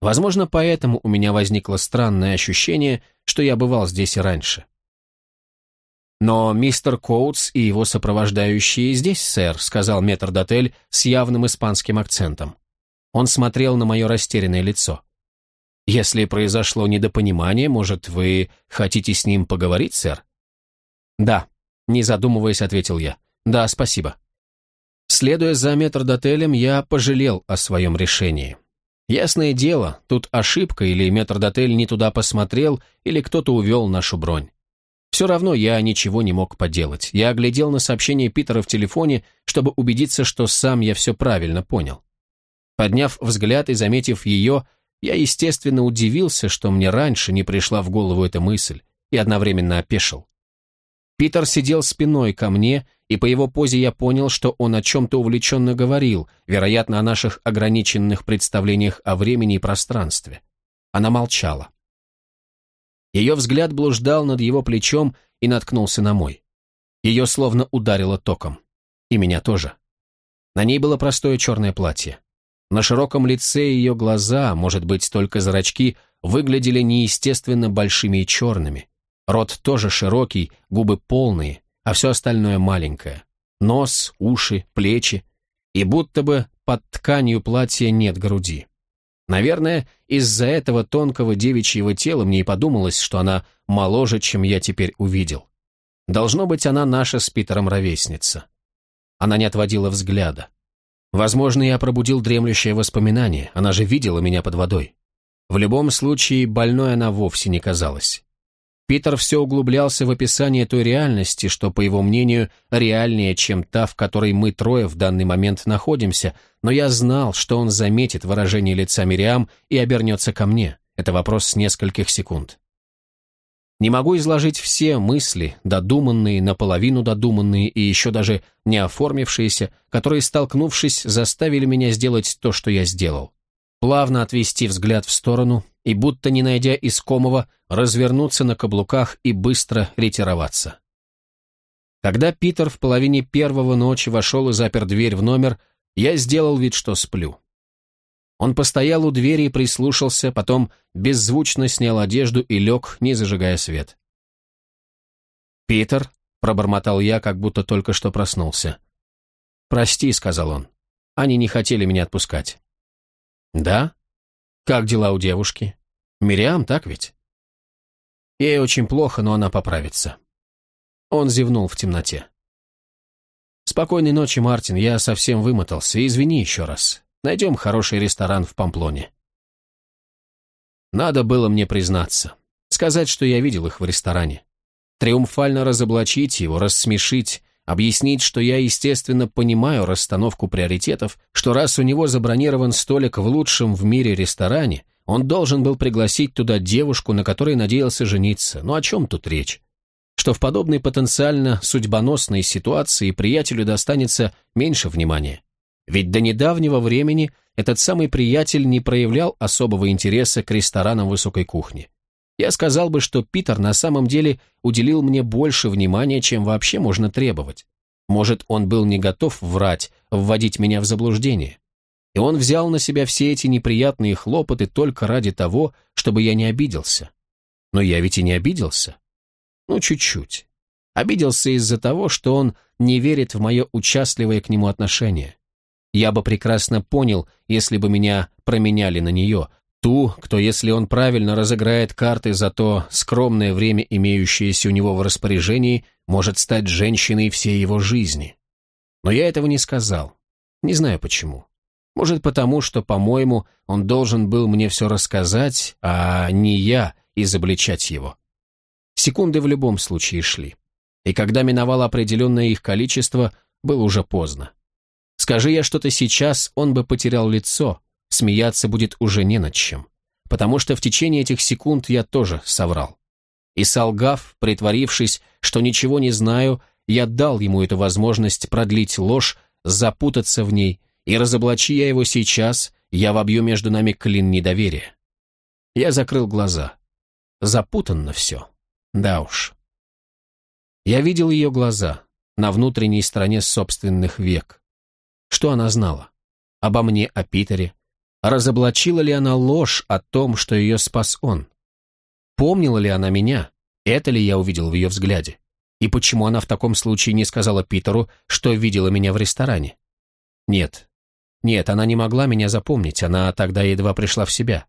Возможно, поэтому у меня возникло странное ощущение, что я бывал здесь и раньше. «Но мистер Коутс и его сопровождающие здесь, сэр», сказал метрдотель с явным испанским акцентом. Он смотрел на мое растерянное лицо. «Если произошло недопонимание, может, вы хотите с ним поговорить, сэр?» «Да», не задумываясь, ответил я. «Да, спасибо». Следуя за метрдотелем, я пожалел о своем решении. Ясное дело, тут ошибка, или метрдотель не туда посмотрел, или кто-то увел нашу бронь. Все равно я ничего не мог поделать. Я оглядел на сообщение Питера в телефоне, чтобы убедиться, что сам я все правильно понял. Подняв взгляд и заметив ее, я, естественно, удивился, что мне раньше не пришла в голову эта мысль, и одновременно опешил. Питер сидел спиной ко мне, и по его позе я понял, что он о чем-то увлеченно говорил, вероятно, о наших ограниченных представлениях о времени и пространстве. Она молчала. Ее взгляд блуждал над его плечом и наткнулся на мой. Ее словно ударило током. И меня тоже. На ней было простое черное платье. На широком лице ее глаза, может быть, только зрачки, выглядели неестественно большими и черными. Рот тоже широкий, губы полные, а все остальное маленькое. Нос, уши, плечи. И будто бы под тканью платья нет груди. Наверное, из-за этого тонкого девичьего тела мне и подумалось, что она моложе, чем я теперь увидел. Должно быть, она наша с Питером ровесница. Она не отводила взгляда. Возможно, я пробудил дремлющее воспоминание, она же видела меня под водой. В любом случае, больной она вовсе не казалась. Питер все углублялся в описание той реальности, что, по его мнению, реальнее, чем та, в которой мы трое в данный момент находимся, но я знал, что он заметит выражение лица Мириам и обернется ко мне. Это вопрос с нескольких секунд. Не могу изложить все мысли, додуманные, наполовину додуманные и еще даже не оформившиеся, которые, столкнувшись, заставили меня сделать то, что я сделал плавно отвести взгляд в сторону и, будто не найдя искомого, развернуться на каблуках и быстро ретироваться. Когда Питер в половине первого ночи вошел и запер дверь в номер, я сделал вид, что сплю. Он постоял у двери и прислушался, потом беззвучно снял одежду и лег, не зажигая свет. «Питер», — пробормотал я, как будто только что проснулся. «Прости», — сказал он, — «они не хотели меня отпускать». «Да? Как дела у девушки? Мириам, так ведь?» «Ей очень плохо, но она поправится». Он зевнул в темноте. «Спокойной ночи, Мартин, я совсем вымотался. Извини еще раз. Найдем хороший ресторан в Памплоне». Надо было мне признаться. Сказать, что я видел их в ресторане. Триумфально разоблачить его, рассмешить, объяснить, что я, естественно, понимаю расстановку приоритетов, что раз у него забронирован столик в лучшем в мире ресторане, он должен был пригласить туда девушку, на которой надеялся жениться. Ну о чем тут речь? Что в подобной потенциально судьбоносной ситуации приятелю достанется меньше внимания. Ведь до недавнего времени этот самый приятель не проявлял особого интереса к ресторанам высокой кухни. Я сказал бы, что Питер на самом деле уделил мне больше внимания, чем вообще можно требовать. Может, он был не готов врать, вводить меня в заблуждение. И он взял на себя все эти неприятные хлопоты только ради того, чтобы я не обиделся. Но я ведь и не обиделся. Ну, чуть-чуть. Обиделся из-за того, что он не верит в мое участливое к нему отношение. Я бы прекрасно понял, если бы меня променяли на нее, Ту, кто, если он правильно разыграет карты за то скромное время, имеющееся у него в распоряжении, может стать женщиной всей его жизни. Но я этого не сказал. Не знаю почему. Может потому, что, по-моему, он должен был мне все рассказать, а не я изобличать его. Секунды в любом случае шли. И когда миновало определенное их количество, было уже поздно. Скажи я что-то сейчас, он бы потерял лицо, смеяться будет уже не над чем. Потому что в течение этих секунд я тоже соврал. И солгав, притворившись, что ничего не знаю, я дал ему эту возможность продлить ложь, запутаться в ней, и разоблачи я его сейчас, я вобью между нами клин недоверия. Я закрыл глаза. Запутанно все. Да уж. Я видел ее глаза на внутренней стороне собственных век. Что она знала? Обо мне, о Питере, Разоблачила ли она ложь о том, что ее спас он? Помнила ли она меня? Это ли я увидел в ее взгляде? И почему она в таком случае не сказала Питеру, что видела меня в ресторане? Нет. Нет, она не могла меня запомнить, она тогда едва пришла в себя.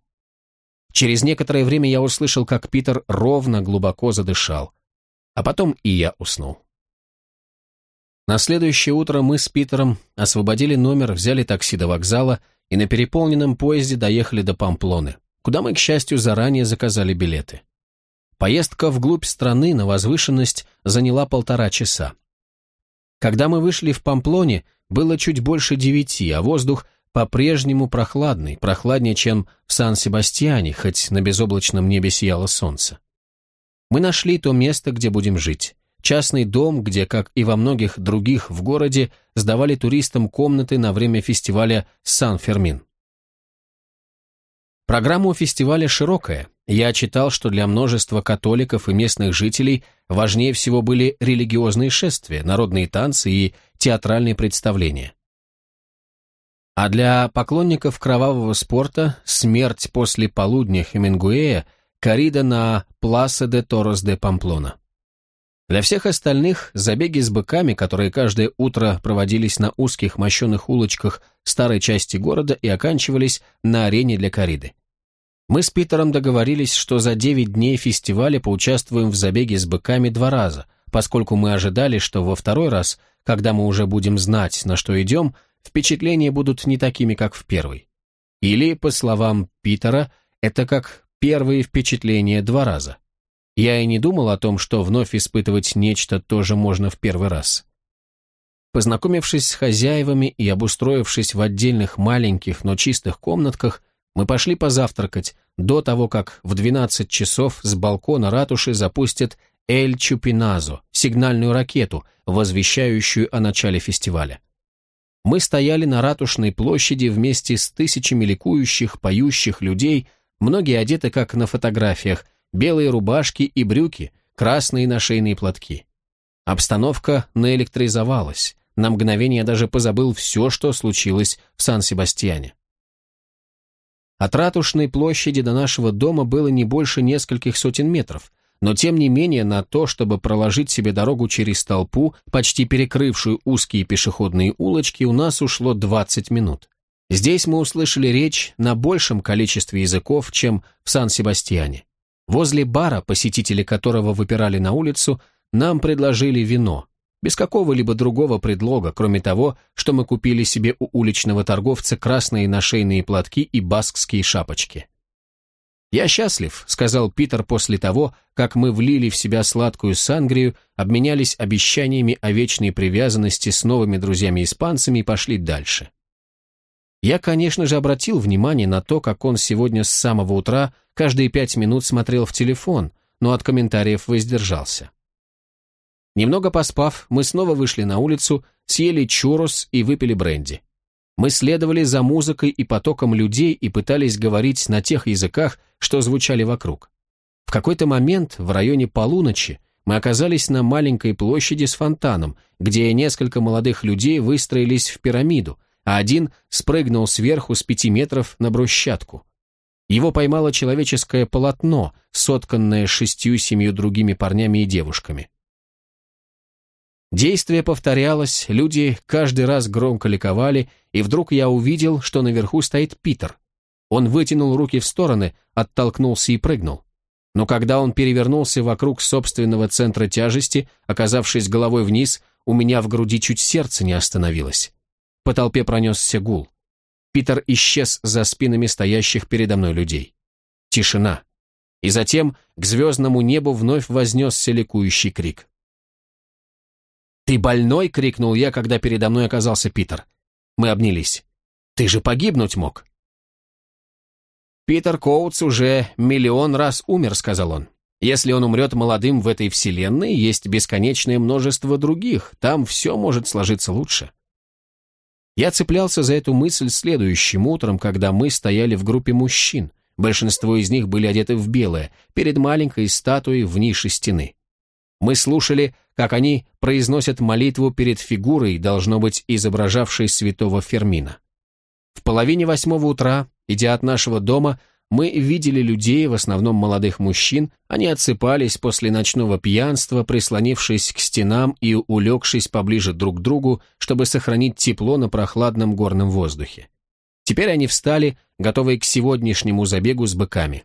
Через некоторое время я услышал, как Питер ровно глубоко задышал. А потом и я уснул. На следующее утро мы с Питером освободили номер, взяли такси до вокзала и на переполненном поезде доехали до Памплоны, куда мы, к счастью, заранее заказали билеты. Поездка вглубь страны на возвышенность заняла полтора часа. Когда мы вышли в Памплоне, было чуть больше девяти, а воздух по-прежнему прохладный, прохладнее, чем в Сан-Себастьяне, хоть на безоблачном небе сияло солнце. Мы нашли то место, где будем жить. Частный дом, где, как и во многих других в городе, сдавали туристам комнаты на время фестиваля «Сан-Фермин». Программа у фестиваля широкая. Я читал, что для множества католиков и местных жителей важнее всего были религиозные шествия, народные танцы и театральные представления. А для поклонников кровавого спорта смерть после полудня Хемингуэя, корида на Пласа де Торос де Памплона. Для всех остальных забеги с быками, которые каждое утро проводились на узких мощенных улочках старой части города и оканчивались на арене для кориды. Мы с Питером договорились, что за 9 дней фестиваля поучаствуем в забеге с быками два раза, поскольку мы ожидали, что во второй раз, когда мы уже будем знать, на что идем, впечатления будут не такими, как в первый. Или, по словам Питера, это как первые впечатления два раза. Я и не думал о том, что вновь испытывать нечто тоже можно в первый раз. Познакомившись с хозяевами и обустроившись в отдельных маленьких, но чистых комнатках, мы пошли позавтракать до того, как в 12 часов с балкона ратуши запустят «Эль Чупиназо» — сигнальную ракету, возвещающую о начале фестиваля. Мы стояли на ратушной площади вместе с тысячами ликующих, поющих людей, многие одеты, как на фотографиях, белые рубашки и брюки, красные нашейные платки. Обстановка наэлектризовалась. На мгновение даже позабыл все, что случилось в Сан-Себастьяне. От ратушной площади до нашего дома было не больше нескольких сотен метров, но тем не менее на то, чтобы проложить себе дорогу через толпу, почти перекрывшую узкие пешеходные улочки, у нас ушло 20 минут. Здесь мы услышали речь на большем количестве языков, чем в Сан-Себастьяне. Возле бара, посетители которого выпирали на улицу, нам предложили вино, без какого-либо другого предлога, кроме того, что мы купили себе у уличного торговца красные нашейные платки и баскские шапочки. «Я счастлив», — сказал Питер после того, как мы влили в себя сладкую сангрию, обменялись обещаниями о вечной привязанности с новыми друзьями-испанцами и пошли дальше. Я, конечно же, обратил внимание на то, как он сегодня с самого утра каждые пять минут смотрел в телефон, но от комментариев воздержался. Немного поспав, мы снова вышли на улицу, съели чурос и выпили бренди. Мы следовали за музыкой и потоком людей и пытались говорить на тех языках, что звучали вокруг. В какой-то момент, в районе полуночи, мы оказались на маленькой площади с фонтаном, где несколько молодых людей выстроились в пирамиду, а один спрыгнул сверху с пяти метров на брусчатку. Его поймало человеческое полотно, сотканное шестью-семью другими парнями и девушками. Действие повторялось, люди каждый раз громко ликовали, и вдруг я увидел, что наверху стоит Питер. Он вытянул руки в стороны, оттолкнулся и прыгнул. Но когда он перевернулся вокруг собственного центра тяжести, оказавшись головой вниз, у меня в груди чуть сердце не остановилось. По толпе пронесся гул. Питер исчез за спинами стоящих передо мной людей. Тишина. И затем к звездному небу вновь вознесся ликующий крик. «Ты больной?» — крикнул я, когда передо мной оказался Питер. Мы обнялись. «Ты же погибнуть мог!» «Питер Коутс уже миллион раз умер», — сказал он. «Если он умрет молодым в этой вселенной, есть бесконечное множество других, там все может сложиться лучше». Я цеплялся за эту мысль следующим утром, когда мы стояли в группе мужчин. Большинство из них были одеты в белое, перед маленькой статуей в нише стены. Мы слушали, как они произносят молитву перед фигурой, должно быть, изображавшей святого Фермина. В половине восьмого утра, идя от нашего дома, мы видели людей, в основном молодых мужчин, они отсыпались после ночного пьянства, прислонившись к стенам и улегшись поближе друг к другу, чтобы сохранить тепло на прохладном горном воздухе. Теперь они встали, готовые к сегодняшнему забегу с быками.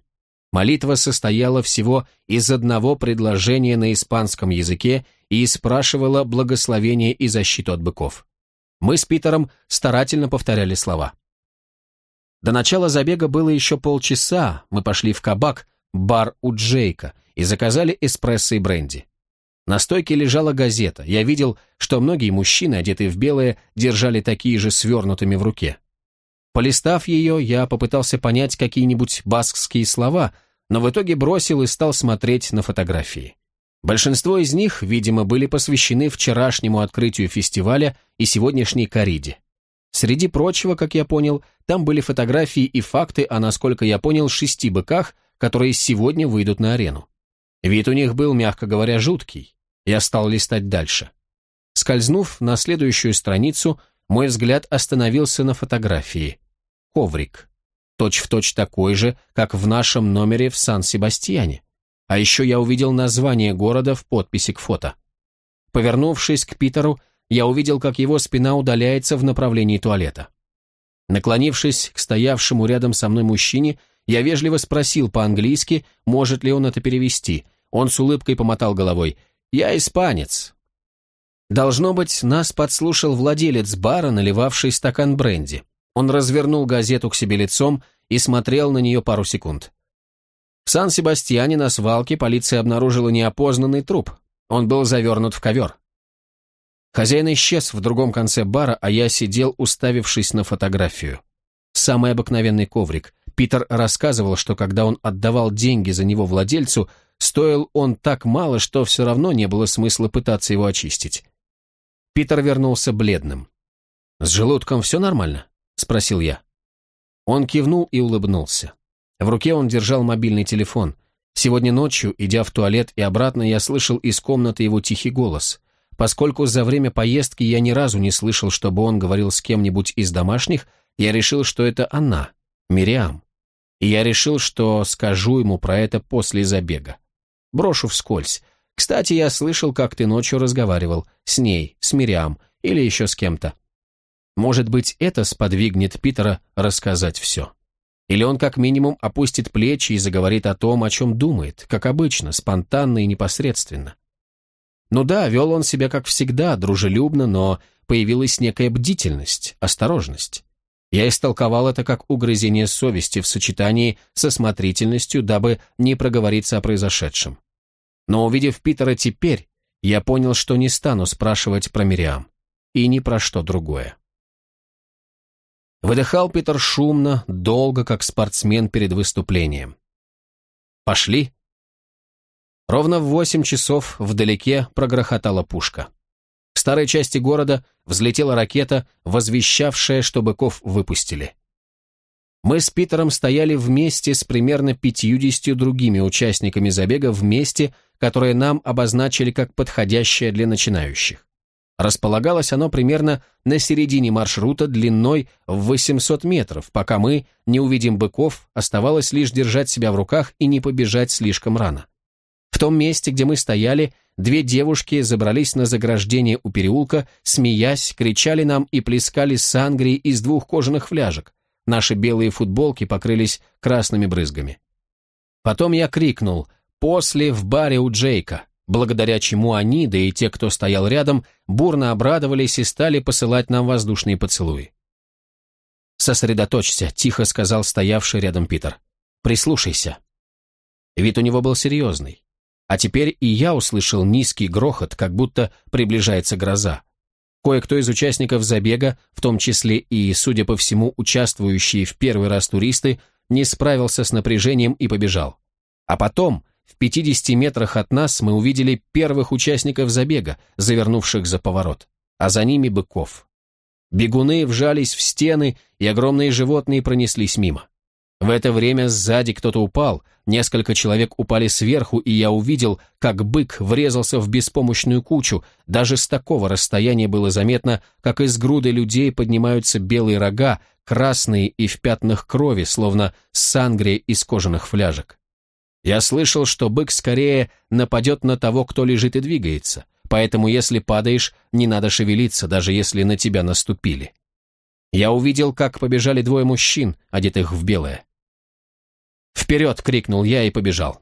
Молитва состояла всего из одного предложения на испанском языке и спрашивала благословение и защиту от быков. Мы с Питером старательно повторяли слова. До начала забега было еще полчаса, мы пошли в кабак, бар у Джейка, и заказали эспрессо и бренди. На стойке лежала газета. Я видел, что многие мужчины, одетые в белое, держали такие же свернутыми в руке. Полистав ее, я попытался понять какие-нибудь баскские слова, но в итоге бросил и стал смотреть на фотографии. Большинство из них, видимо, были посвящены вчерашнему открытию фестиваля и сегодняшней кориде. Среди прочего, как я понял, там были фотографии и факты о, насколько я понял, шести быках, которые сегодня выйдут на арену. Вид у них был, мягко говоря, жуткий. Я стал листать дальше. Скользнув на следующую страницу, мой взгляд остановился на фотографии. Коврик. Точь-в-точь точь такой же, как в нашем номере в Сан-Себастьяне. А еще я увидел название города в подписи к фото. Повернувшись к Питеру, я увидел, как его спина удаляется в направлении туалета. Наклонившись к стоявшему рядом со мной мужчине, я вежливо спросил по-английски, может ли он это перевести. Он с улыбкой помотал головой. «Я испанец». Должно быть, нас подслушал владелец бара, наливавший стакан бренди. Он развернул газету к себе лицом и смотрел на нее пару секунд. В Сан-Себастьяне на свалке полиция обнаружила неопознанный труп. Он был завернут в ковер. Хозяин исчез в другом конце бара, а я сидел, уставившись на фотографию. Самый обыкновенный коврик. Питер рассказывал, что когда он отдавал деньги за него владельцу, стоил он так мало, что все равно не было смысла пытаться его очистить. Питер вернулся бледным. «С желудком все нормально?» – спросил я. Он кивнул и улыбнулся. В руке он держал мобильный телефон. Сегодня ночью, идя в туалет и обратно, я слышал из комнаты его тихий голос. Поскольку за время поездки я ни разу не слышал, чтобы он говорил с кем-нибудь из домашних, я решил, что это она, Мириам. И я решил, что скажу ему про это после забега. Брошу вскользь. Кстати, я слышал, как ты ночью разговаривал. С ней, с Мириам, или еще с кем-то. Может быть, это сподвигнет Питера рассказать все. Или он как минимум опустит плечи и заговорит о том, о чем думает, как обычно, спонтанно и непосредственно. Ну да, вел он себя как всегда, дружелюбно, но появилась некая бдительность, осторожность. Я истолковал это как угрызение совести в сочетании со осмотрительностью, дабы не проговориться о произошедшем. Но увидев Питера теперь, я понял, что не стану спрашивать про Мириам. И ни про что другое. Выдыхал Питер шумно, долго, как спортсмен перед выступлением. «Пошли?» Ровно в восемь часов вдалеке прогрохотала пушка. В старой части города взлетела ракета, возвещавшая, что быков выпустили. Мы с Питером стояли вместе с примерно пятьюдесятью другими участниками забега в месте, которое нам обозначили как подходящее для начинающих. Располагалось оно примерно на середине маршрута длиной в 800 метров. Пока мы не увидим быков, оставалось лишь держать себя в руках и не побежать слишком рано. В том месте, где мы стояли, две девушки забрались на заграждение у переулка, смеясь, кричали нам и плескали сангрии из двух кожаных фляжек. Наши белые футболки покрылись красными брызгами. Потом я крикнул «После в баре у Джейка», благодаря чему они, да и те, кто стоял рядом, бурно обрадовались и стали посылать нам воздушные поцелуи. «Сосредоточься», — тихо сказал стоявший рядом Питер. «Прислушайся». Вид у него был серьезный. А теперь и я услышал низкий грохот, как будто приближается гроза. Кое-кто из участников забега, в том числе и, судя по всему, участвующие в первый раз туристы, не справился с напряжением и побежал. А потом, в 50 метрах от нас, мы увидели первых участников забега, завернувших за поворот, а за ними быков. Бегуны вжались в стены, и огромные животные пронеслись мимо. В это время сзади кто-то упал, несколько человек упали сверху, и я увидел, как бык врезался в беспомощную кучу. Даже с такого расстояния было заметно, как из груды людей поднимаются белые рога, красные и в пятнах крови, словно сангрия из кожаных фляжек. Я слышал, что бык скорее нападет на того, кто лежит и двигается, поэтому если падаешь, не надо шевелиться, даже если на тебя наступили. Я увидел, как побежали двое мужчин, одетых в белое. «Вперед!» — крикнул я и побежал.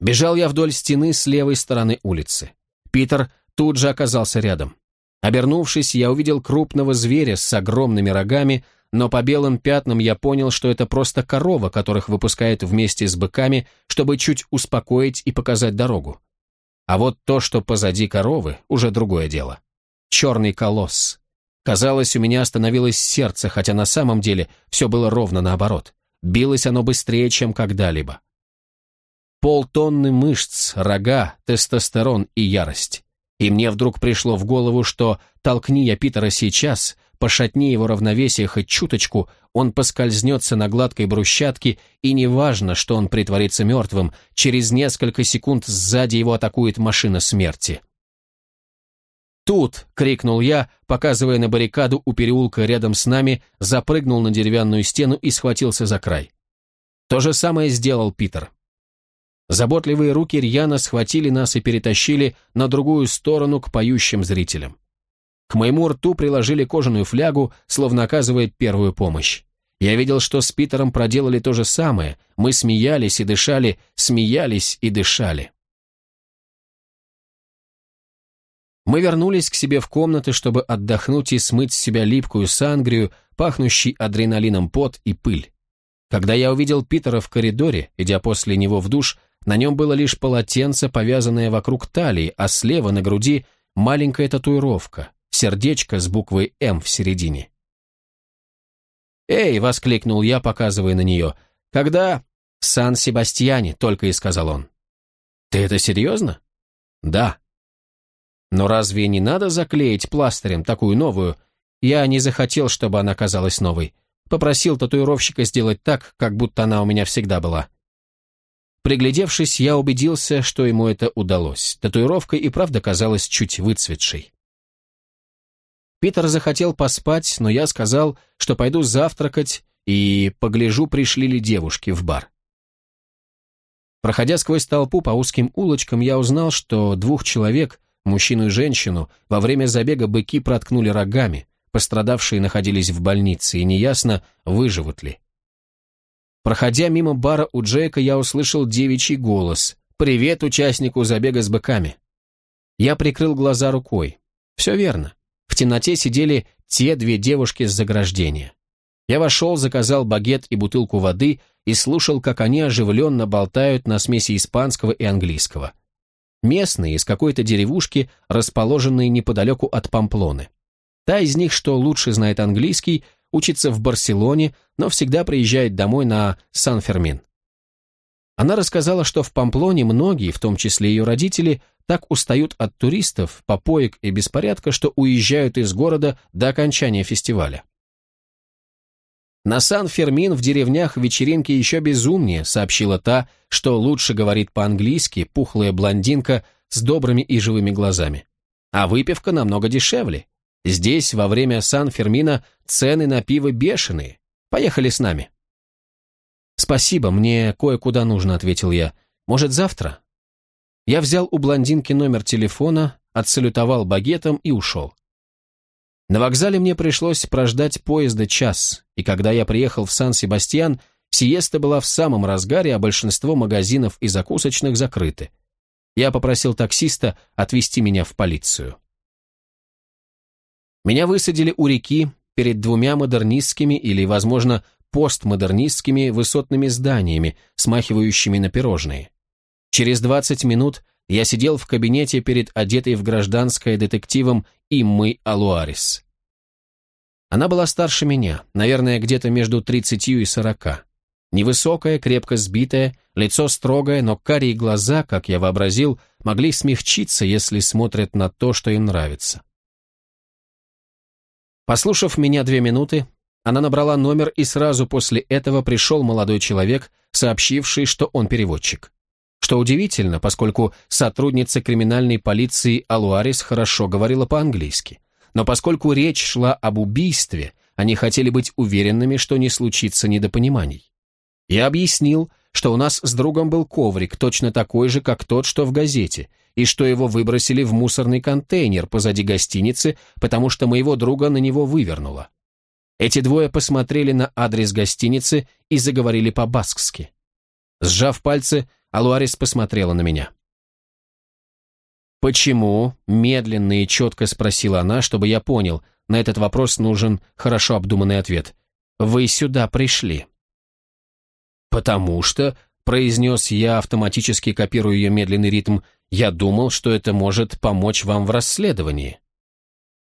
Бежал я вдоль стены с левой стороны улицы. Питер тут же оказался рядом. Обернувшись, я увидел крупного зверя с огромными рогами, но по белым пятнам я понял, что это просто корова, которых выпускают вместе с быками, чтобы чуть успокоить и показать дорогу. А вот то, что позади коровы, уже другое дело. Черный колосс. Казалось, у меня остановилось сердце, хотя на самом деле все было ровно наоборот. Билось оно быстрее, чем когда-либо. Полтонны мышц, рога, тестостерон и ярость. И мне вдруг пришло в голову, что толкни я Питера сейчас, пошатни его равновесие хоть чуточку, он поскользнется на гладкой брусчатке, и неважно, что он притворится мертвым, через несколько секунд сзади его атакует машина смерти. «Тут!» — крикнул я, показывая на баррикаду у переулка рядом с нами, запрыгнул на деревянную стену и схватился за край. То же самое сделал Питер. Заботливые руки рьяно схватили нас и перетащили на другую сторону к поющим зрителям. К моему рту приложили кожаную флягу, словно оказывая первую помощь. Я видел, что с Питером проделали то же самое. Мы смеялись и дышали, смеялись и дышали. Мы вернулись к себе в комнаты, чтобы отдохнуть и смыть с себя липкую сангрию, пахнущий адреналином пот и пыль. Когда я увидел Питера в коридоре, идя после него в душ, на нем было лишь полотенце, повязанное вокруг талии, а слева на груди маленькая татуировка, сердечко с буквой «М» в середине. «Эй!» — воскликнул я, показывая на нее. «Когда?» «В Сан-Себастьяне», — только и сказал он. «Ты это серьезно?» «Да». Но разве не надо заклеить пластырем такую новую? Я не захотел, чтобы она казалась новой. Попросил татуировщика сделать так, как будто она у меня всегда была. Приглядевшись, я убедился, что ему это удалось. Татуировка и правда казалась чуть выцветшей. Питер захотел поспать, но я сказал, что пойду завтракать и погляжу, пришли ли девушки в бар. Проходя сквозь толпу по узким улочкам, я узнал, что двух человек, мужчину и женщину, во время забега быки проткнули рогами, пострадавшие находились в больнице, и неясно, выживут ли. Проходя мимо бара у Джейка, я услышал девичий голос. «Привет участнику забега с быками!» Я прикрыл глаза рукой. Все верно. В темноте сидели те две девушки с заграждения. Я вошел, заказал багет и бутылку воды и слушал, как они оживленно болтают на смеси испанского и английского. Местные из какой-то деревушки, расположенные неподалеку от Памплоны. Та из них, что лучше знает английский, учится в Барселоне, но всегда приезжает домой на Сан-Фермин. Она рассказала, что в Памплоне многие, в том числе ее родители, так устают от туристов, попоек и беспорядка, что уезжают из города до окончания фестиваля. На Сан-Фермин в деревнях вечеринки еще безумнее, сообщила та, что лучше говорит по-английски, пухлая блондинка с добрыми и живыми глазами. А выпивка намного дешевле. Здесь во время Сан-Фермина цены на пиво бешеные. Поехали с нами». «Спасибо, мне кое-куда нужно», — ответил я. «Может, завтра?» Я взял у блондинки номер телефона, отсалютовал багетом и ушел. На вокзале мне пришлось прождать поезда час, и когда я приехал в Сан-Себастьян, сиеста была в самом разгаре, а большинство магазинов и закусочных закрыты. Я попросил таксиста отвезти меня в полицию. Меня высадили у реки перед двумя модернистскими или, возможно, постмодернистскими высотными зданиями, смахивающими на пирожные. Через 20 минут я сидел в кабинете перед одетой в гражданское детективом Иммой Алуарис. Она была старше меня, наверное, где-то между 30 и 40. Невысокая, крепко сбитая, лицо строгое, но карие глаза, как я вообразил, могли смягчиться, если смотрят на то, что им нравится. Послушав меня две минуты, она набрала номер, и сразу после этого пришел молодой человек, сообщивший, что он переводчик. Что удивительно, поскольку сотрудница криминальной полиции Алуарис хорошо говорила по-английски. Но поскольку речь шла об убийстве, они хотели быть уверенными, что не случится недопониманий. Я объяснил, что у нас с другом был коврик, точно такой же, как тот, что в газете, и что его выбросили в мусорный контейнер позади гостиницы, потому что моего друга на него вывернуло. Эти двое посмотрели на адрес гостиницы и заговорили по-баскски. Сжав пальцы, Алуарис посмотрела на меня. «Почему?» – медленно и четко спросила она, чтобы я понял, на этот вопрос нужен хорошо обдуманный ответ. «Вы сюда пришли». «Потому что», – произнес я, автоматически копируя ее медленный ритм, я думал, что это может помочь вам в расследовании».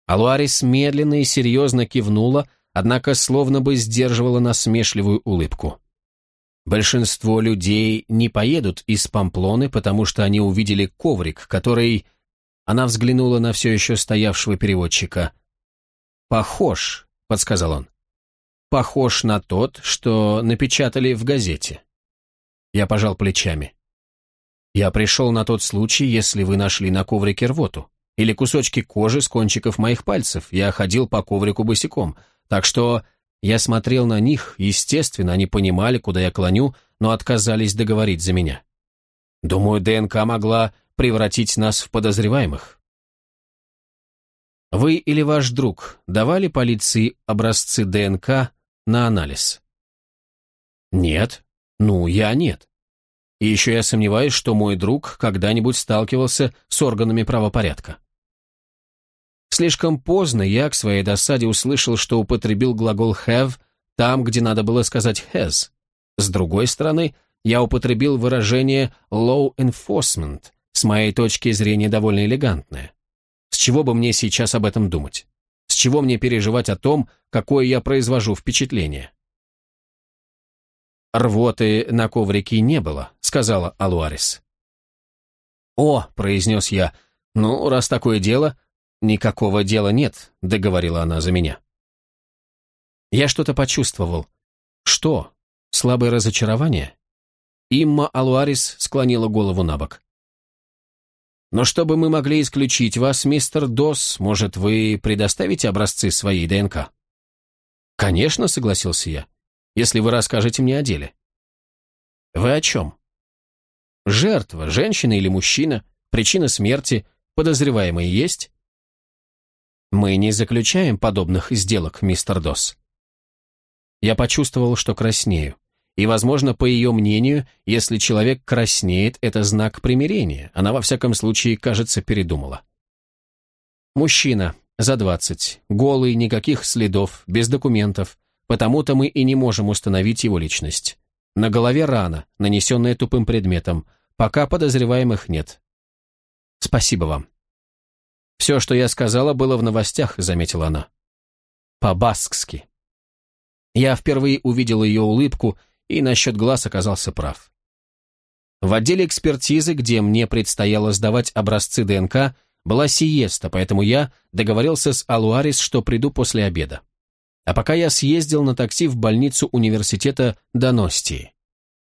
Алуарис медленно и серьезно кивнула, однако словно бы сдерживала насмешливую улыбку. Большинство людей не поедут из Памплоны, потому что они увидели коврик, который... Она взглянула на все еще стоявшего переводчика. «Похож», — подсказал он. «Похож на тот, что напечатали в газете». Я пожал плечами. Я пришел на тот случай, если вы нашли на коврике рвоту. Или кусочки кожи с кончиков моих пальцев. Я ходил по коврику босиком. Так что я смотрел на них, естественно, они понимали, куда я клоню, но отказались договорить за меня. Думаю, ДНК могла превратить нас в подозреваемых. Вы или ваш друг давали полиции образцы ДНК на анализ? Нет. Ну, я нет. И еще я сомневаюсь, что мой друг когда-нибудь сталкивался с органами правопорядка. Слишком поздно я к своей досаде услышал, что употребил глагол have там, где надо было сказать has. С другой стороны, я употребил выражение law enforcement, с моей точки зрения довольно элегантное. С чего бы мне сейчас об этом думать? С чего мне переживать о том, какое я произвожу впечатление? «Рвоты на коврике не было», — сказала Алуарис. «О», — произнес я, — «ну, раз такое дело, «Никакого дела нет», — договорила она за меня. Я что-то почувствовал. Что? Слабое разочарование? Имма Алуарис склонила голову на бок. «Но чтобы мы могли исключить вас, мистер Дос, может, вы предоставите образцы своей ДНК?» «Конечно», — согласился я, — «если вы расскажете мне о деле». «Вы о чем?» «Жертва, женщина или мужчина, причина смерти, подозреваемый есть?» Мы не заключаем подобных сделок, мистер Дос. Я почувствовал, что краснею. И, возможно, по ее мнению, если человек краснеет, это знак примирения. Она, во всяком случае, кажется, передумала. Мужчина, за двадцать, голый, никаких следов, без документов, потому-то мы и не можем установить его личность. На голове рана, нанесенная тупым предметом, пока подозреваемых нет. Спасибо вам. «Все, что я сказала, было в новостях», — заметила она. «По-баскски». Я впервые увидел ее улыбку и насчет глаз оказался прав. В отделе экспертизы, где мне предстояло сдавать образцы ДНК, была сиеста, поэтому я договорился с Алуарис, что приду после обеда. А пока я съездил на такси в больницу университета Доностии.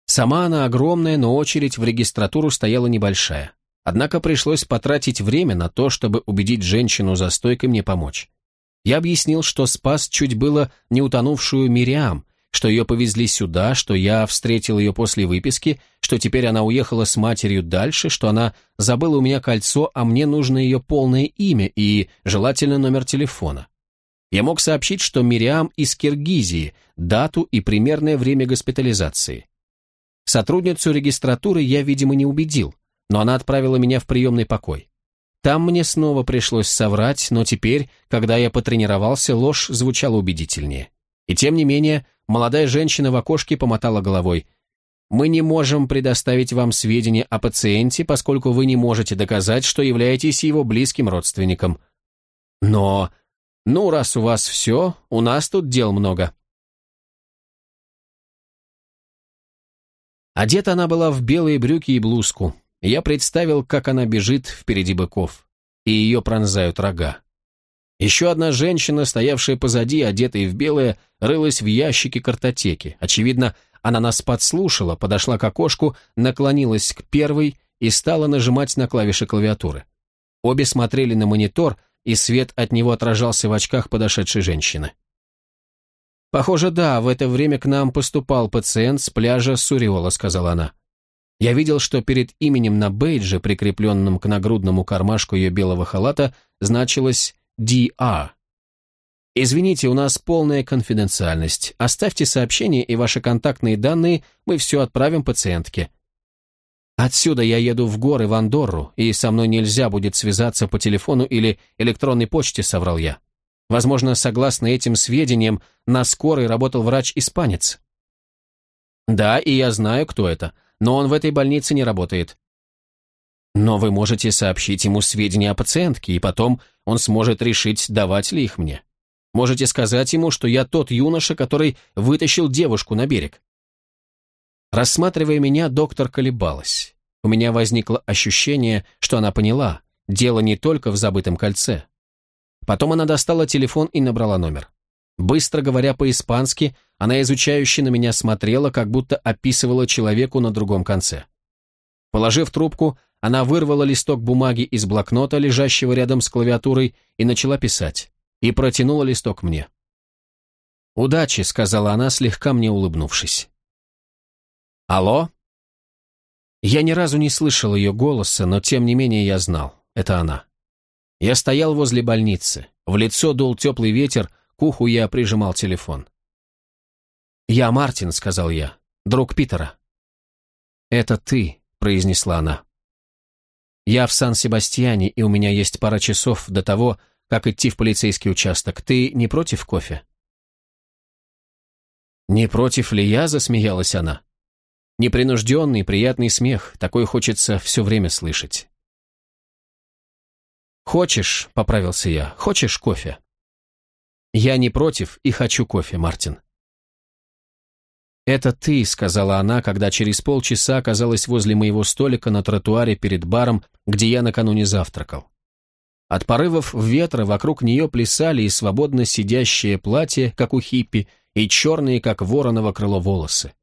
Сама она огромная, но очередь в регистратуру стояла небольшая. Однако пришлось потратить время на то, чтобы убедить женщину за стойкой мне помочь. Я объяснил, что спас чуть было не утонувшую Мириам, что ее повезли сюда, что я встретил ее после выписки, что теперь она уехала с матерью дальше, что она забыла у меня кольцо, а мне нужно ее полное имя и, желательно, номер телефона. Я мог сообщить, что Мириам из Киргизии, дату и примерное время госпитализации. Сотрудницу регистратуры я, видимо, не убедил но она отправила меня в приемный покой. Там мне снова пришлось соврать, но теперь, когда я потренировался, ложь звучала убедительнее. И тем не менее, молодая женщина в окошке помотала головой. «Мы не можем предоставить вам сведения о пациенте, поскольку вы не можете доказать, что являетесь его близким родственником». «Но... Ну, раз у вас все, у нас тут дел много». Одета она была в белые брюки и блузку, я представил, как она бежит впереди быков, и ее пронзают рога. Еще одна женщина, стоявшая позади, одетая в белое, рылась в ящике картотеки. Очевидно, она нас подслушала, подошла к окошку, наклонилась к первой и стала нажимать на клавиши клавиатуры. Обе смотрели на монитор, и свет от него отражался в очках подошедшей женщины. «Похоже, да, в это время к нам поступал пациент с пляжа Суриола», — сказала она. Я видел, что перед именем на бейдже, прикрепленном к нагрудному кармашку ее белого халата, значилось «DR». «Извините, у нас полная конфиденциальность. Оставьте сообщение и ваши контактные данные, мы все отправим пациентке». Отсюда я еду в горы в Андорру, и со мной нельзя будет связаться по телефону или электронной почте, соврал я. Возможно, согласно этим сведениям, на скорой работал врач-испанец. Да, и я знаю, кто это но он в этой больнице не работает. Но вы можете сообщить ему сведения о пациентке, и потом он сможет решить, давать ли их мне. Можете сказать ему, что я тот юноша, который вытащил девушку на берег. Рассматривая меня, доктор колебалась. У меня возникло ощущение, что она поняла, дело не только в забытом кольце. Потом она достала телефон и набрала номер. Быстро говоря по-испански, она изучающе на меня смотрела, как будто описывала человеку на другом конце. Положив трубку, она вырвала листок бумаги из блокнота, лежащего рядом с клавиатурой, и начала писать, и протянула листок мне. «Удачи», — сказала она, слегка мне улыбнувшись. «Алло?» Я ни разу не слышал ее голоса, но тем не менее я знал. Это она. Я стоял возле больницы. В лицо дул теплый ветер, к уху я прижимал телефон. «Я Мартин», — сказал я, — «друг Питера». «Это ты», — произнесла она. «Я в Сан-Себастьяне, и у меня есть пара часов до того, как идти в полицейский участок. Ты не против кофе?» «Не против ли я?» — засмеялась она. Непринужденный, приятный смех, такой хочется все время слышать. «Хочешь», — поправился я, — «хочешь кофе?» «Я не против и хочу кофе, Мартин». «Это ты», — сказала она, когда через полчаса оказалась возле моего столика на тротуаре перед баром, где я накануне завтракал. От порывов ветра вокруг нее плясали и свободно сидящее платье, как у хиппи, и черные, как вороново крыло, волосы.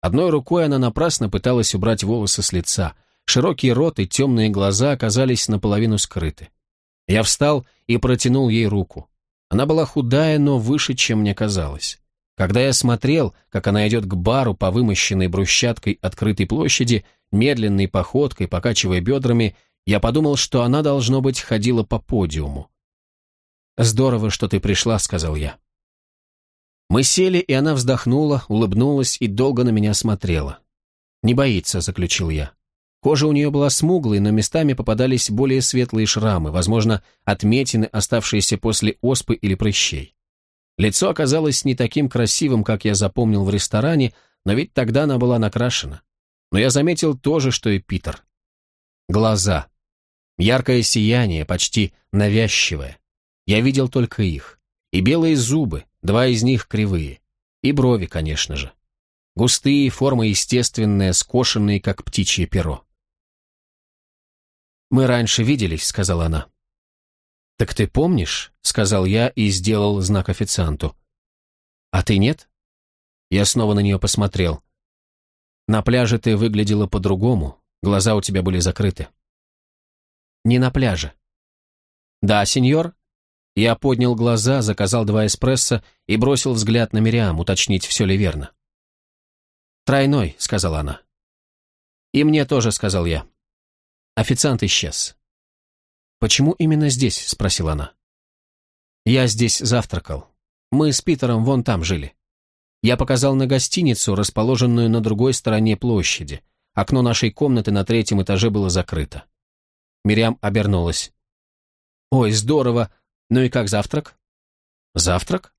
Одной рукой она напрасно пыталась убрать волосы с лица. Широкий рот и темные глаза оказались наполовину скрыты. Я встал и протянул ей руку. Она была худая, но выше, чем мне казалось. Когда я смотрел, как она идет к бару по вымощенной брусчаткой открытой площади, медленной походкой, покачивая бедрами, я подумал, что она, должно быть, ходила по подиуму. «Здорово, что ты пришла», — сказал я. Мы сели, и она вздохнула, улыбнулась и долго на меня смотрела. «Не боится», — заключил я. Кожа у нее была смуглой, но местами попадались более светлые шрамы, возможно, отметины, оставшиеся после оспы или прыщей. Лицо оказалось не таким красивым, как я запомнил в ресторане, но ведь тогда она была накрашена. Но я заметил то же, что и Питер. Глаза. Яркое сияние, почти навязчивое. Я видел только их. И белые зубы, два из них кривые. И брови, конечно же. Густые, форма естественная, скошенные, как птичье перо. «Мы раньше виделись», — сказала она. «Так ты помнишь?» — сказал я и сделал знак официанту. «А ты нет?» Я снова на нее посмотрел. «На пляже ты выглядела по-другому, глаза у тебя были закрыты». «Не на пляже». «Да, сеньор?» Я поднял глаза, заказал два эспрессо и бросил взгляд на Мириам, уточнить, все ли верно. «Тройной», — сказала она. «И мне тоже», — сказал я. Официант исчез. «Почему именно здесь?» — спросила она. «Я здесь завтракал. Мы с Питером вон там жили. Я показал на гостиницу, расположенную на другой стороне площади. Окно нашей комнаты на третьем этаже было закрыто. Мириам обернулась. «Ой, здорово! Ну и как завтрак?» «Завтрак?»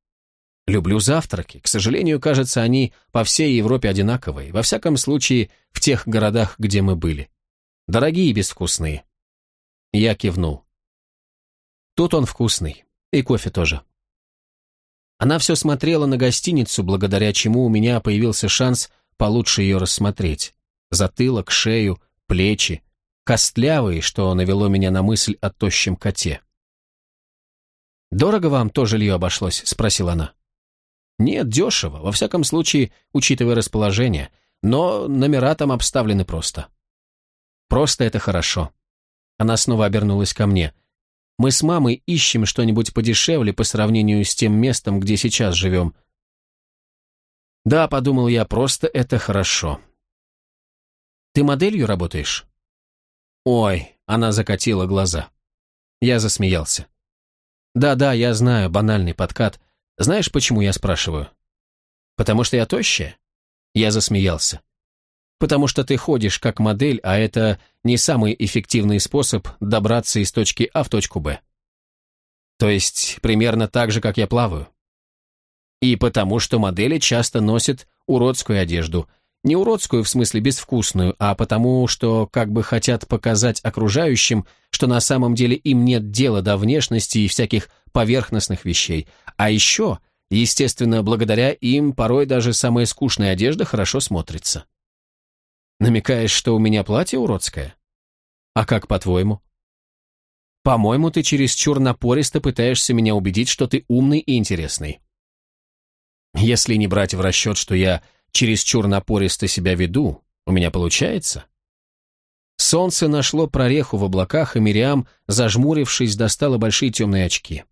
«Люблю завтраки. К сожалению, кажется, они по всей Европе одинаковые, во всяком случае, в тех городах, где мы были. Дорогие и безвкусные. Я кивнул. Тут он вкусный. И кофе тоже. Она все смотрела на гостиницу, благодаря чему у меня появился шанс получше ее рассмотреть. Затылок, шею, плечи. Костлявые, что навело меня на мысль о тощем коте. «Дорого вам то жилье обошлось?» — спросила она. «Нет, дешево, во всяком случае, учитывая расположение, но номера там обставлены просто». Просто это хорошо. Она снова обернулась ко мне. Мы с мамой ищем что-нибудь подешевле по сравнению с тем местом, где сейчас живем. Да, подумал я, просто это хорошо. Ты моделью работаешь? Ой, она закатила глаза. Я засмеялся. Да-да, я знаю, банальный подкат. Знаешь, почему я спрашиваю? Потому что я тощая? Я засмеялся потому что ты ходишь как модель, а это не самый эффективный способ добраться из точки А в точку Б. То есть примерно так же, как я плаваю. И потому что модели часто носят уродскую одежду. Не уродскую в смысле безвкусную, а потому что как бы хотят показать окружающим, что на самом деле им нет дела до внешности и всяких поверхностных вещей. А еще, естественно, благодаря им порой даже самая скучная одежда хорошо смотрится. Намекаешь, что у меня платье уродское? А как по-твоему? По-моему, ты чересчур напористо пытаешься меня убедить, что ты умный и интересный. Если не брать в расчет, что я чересчур напористо себя веду, у меня получается? Солнце нашло прореху в облаках, и Мириам, зажмурившись, достала большие темные очки.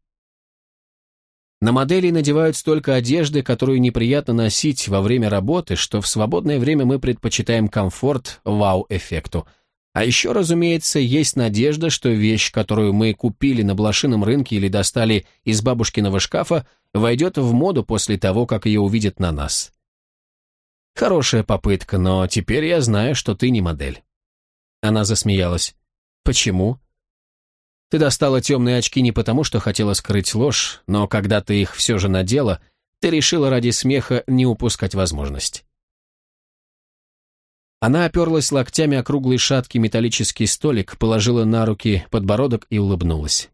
На модели надевают столько одежды, которую неприятно носить во время работы, что в свободное время мы предпочитаем комфорт вау-эффекту. А еще, разумеется, есть надежда, что вещь, которую мы купили на блошином рынке или достали из бабушкиного шкафа, войдет в моду после того, как ее увидят на нас. Хорошая попытка, но теперь я знаю, что ты не модель. Она засмеялась. Почему? Ты достала темные очки не потому, что хотела скрыть ложь, но когда ты их все же надела, ты решила ради смеха не упускать возможность. Она оперлась локтями о круглый шаткий металлический столик, положила на руки подбородок и улыбнулась.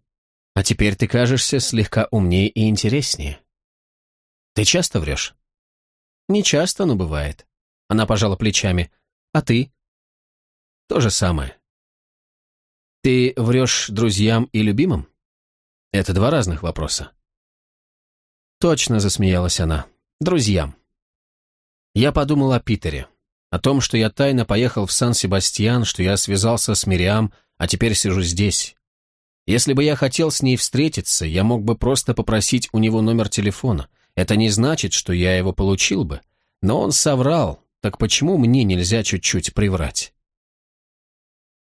«А теперь ты кажешься слегка умнее и интереснее. Ты часто врешь?» «Не часто, но бывает». Она пожала плечами. «А ты?» «То же самое. Ты врешь друзьям и любимым? Это два разных вопроса. Точно, засмеялась она. Друзьям. Я подумал о Питере. О том, что я тайно поехал в Сан-Себастьян, что я связался с Мириам, а теперь сижу здесь. Если бы я хотел с ней встретиться, я мог бы просто попросить у него номер телефона. Это не значит, что я его получил бы. Но он соврал, так почему мне нельзя чуть-чуть приврать?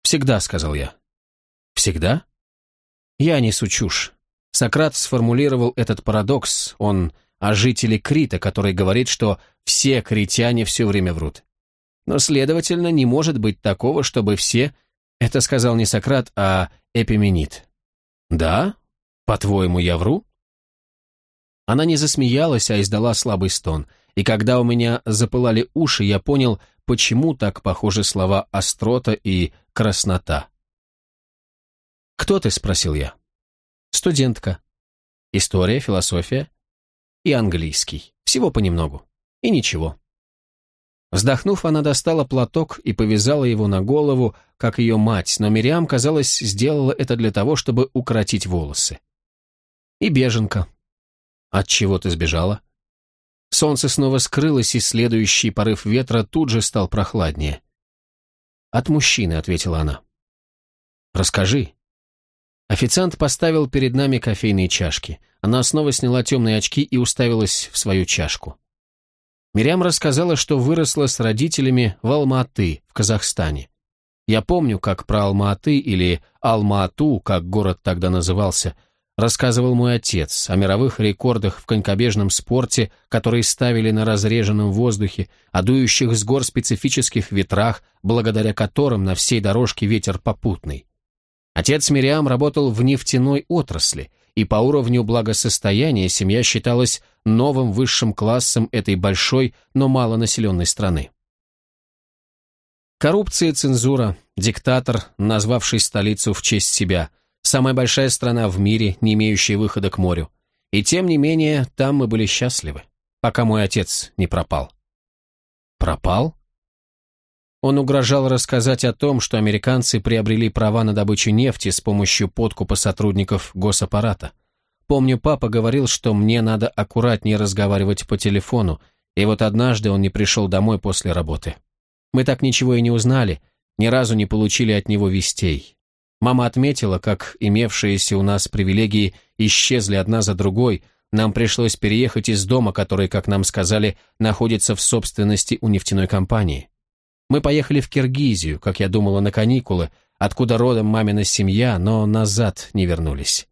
«Всегда», — сказал я. Всегда? Я несу чушь. Сократ сформулировал этот парадокс, он о жителе Крита, который говорит, что все критяне все время врут. Но, следовательно, не может быть такого, чтобы все... Это сказал не Сократ, а Эпименит. Да? По-твоему, я вру? Она не засмеялась, а издала слабый стон. И когда у меня запылали уши, я понял, почему так похожи слова «острота» и «краснота». «Кто ты?» – спросил я. «Студентка. История, философия и английский. Всего понемногу. И ничего». Вздохнув, она достала платок и повязала его на голову, как ее мать, но Мириам, казалось, сделала это для того, чтобы укоротить волосы. И беженка. От чего ты сбежала? Солнце снова скрылось, и следующий порыв ветра тут же стал прохладнее. «От мужчины», — ответила она. «Расскажи». Официант поставил перед нами кофейные чашки. Она снова сняла темные очки и уставилась в свою чашку. Мирям рассказала, что выросла с родителями в Алма-Аты, в Казахстане. Я помню, как про Алма-Аты или Алма-Ату, как город тогда назывался, рассказывал мой отец о мировых рекордах в конькобежном спорте, которые ставили на разреженном воздухе, о дующих с гор специфических ветрах, благодаря которым на всей дорожке ветер попутный. Отец Мириам работал в нефтяной отрасли, и по уровню благосостояния семья считалась новым высшим классом этой большой, но малонаселенной страны. Коррупция, цензура, диктатор, назвавший столицу в честь себя, самая большая страна в мире, не имеющая выхода к морю. И тем не менее, там мы были счастливы, пока мой отец не пропал. Пропал? Он угрожал рассказать о том, что американцы приобрели права на добычу нефти с помощью подкупа сотрудников госаппарата. Помню, папа говорил, что мне надо аккуратнее разговаривать по телефону, и вот однажды он не пришел домой после работы. Мы так ничего и не узнали, ни разу не получили от него вестей. Мама отметила, как имевшиеся у нас привилегии исчезли одна за другой, нам пришлось переехать из дома, который, как нам сказали, находится в собственности у нефтяной компании. Мы поехали в Киргизию, как я думала, на каникулы, откуда родом мамина семья, но назад не вернулись.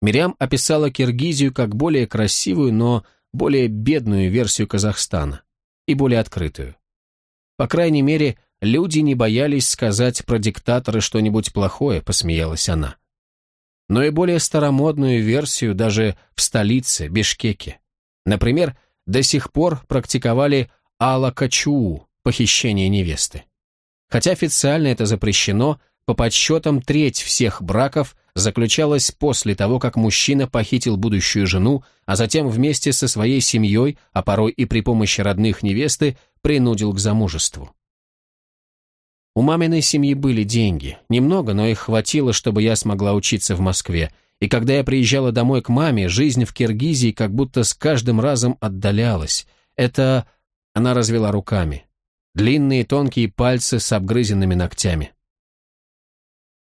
Мирям описала Киргизию как более красивую, но более бедную версию Казахстана и более открытую. По крайней мере, люди не боялись сказать про диктатора что-нибудь плохое, посмеялась она. Но и более старомодную версию даже в столице, Бишкеке. Например, до сих пор практиковали алакачуу, похищение невесты. Хотя официально это запрещено, по подсчетам треть всех браков заключалась после того, как мужчина похитил будущую жену, а затем вместе со своей семьей, а порой и при помощи родных невесты, принудил к замужеству. У маминой семьи были деньги, немного, но их хватило, чтобы я смогла учиться в Москве, и когда я приезжала домой к маме, жизнь в Киргизии как будто с каждым разом отдалялась. Это... Она развела руками длинные тонкие пальцы с обгрызенными ногтями.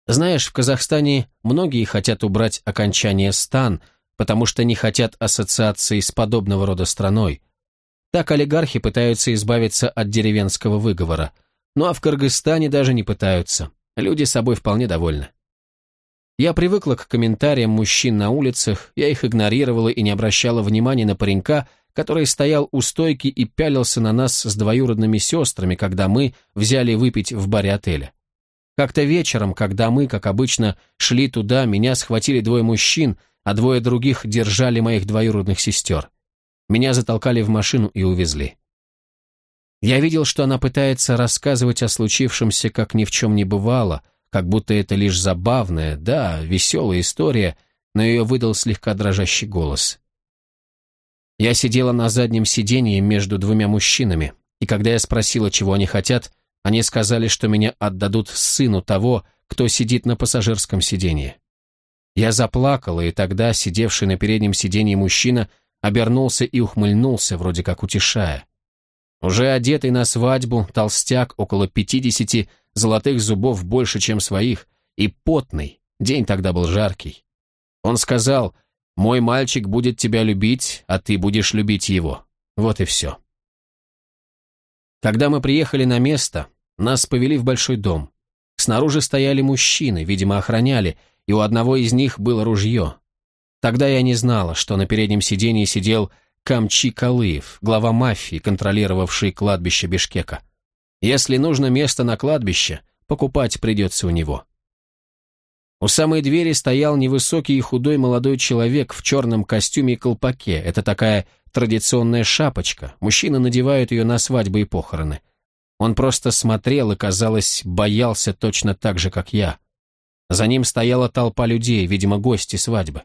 Знаешь, в Казахстане многие хотят убрать окончание «стан», потому что не хотят ассоциации с подобного рода страной. Так олигархи пытаются избавиться от деревенского выговора. Ну а в Кыргызстане даже не пытаются. Люди собой вполне довольны. Я привыкла к комментариям мужчин на улицах, я их игнорировала и не обращала внимания на паренька, который стоял у стойки и пялился на нас с двоюродными сестрами, когда мы взяли выпить в баре отеля. Как-то вечером, когда мы, как обычно, шли туда, меня схватили двое мужчин, а двое других держали моих двоюродных сестер. Меня затолкали в машину и увезли. Я видел, что она пытается рассказывать о случившемся, как ни в чем не бывало, как будто это лишь забавная, да, веселая история, но ее выдал слегка дрожащий голос. Я сидела на заднем сиденье между двумя мужчинами, и когда я спросила, чего они хотят, они сказали, что меня отдадут сыну того, кто сидит на пассажирском сиденье. Я заплакала, и тогда сидевший на переднем сиденье мужчина обернулся и ухмыльнулся, вроде как утешая. Уже одетый на свадьбу, толстяк около пятидесяти, золотых зубов больше, чем своих, и потный, день тогда был жаркий. Он сказал, «Мой мальчик будет тебя любить, а ты будешь любить его». Вот и все. Когда мы приехали на место, нас повели в большой дом. Снаружи стояли мужчины, видимо, охраняли, и у одного из них было ружье. Тогда я не знала, что на переднем сидении сидел Камчи Калыев, глава мафии, контролировавший кладбище Бишкека. Если нужно место на кладбище, покупать придется у него. У самой двери стоял невысокий и худой молодой человек в черном костюме и колпаке. Это такая традиционная шапочка. Мужчины надевают ее на свадьбы и похороны. Он просто смотрел и, казалось, боялся точно так же, как я. За ним стояла толпа людей, видимо, гости свадьбы.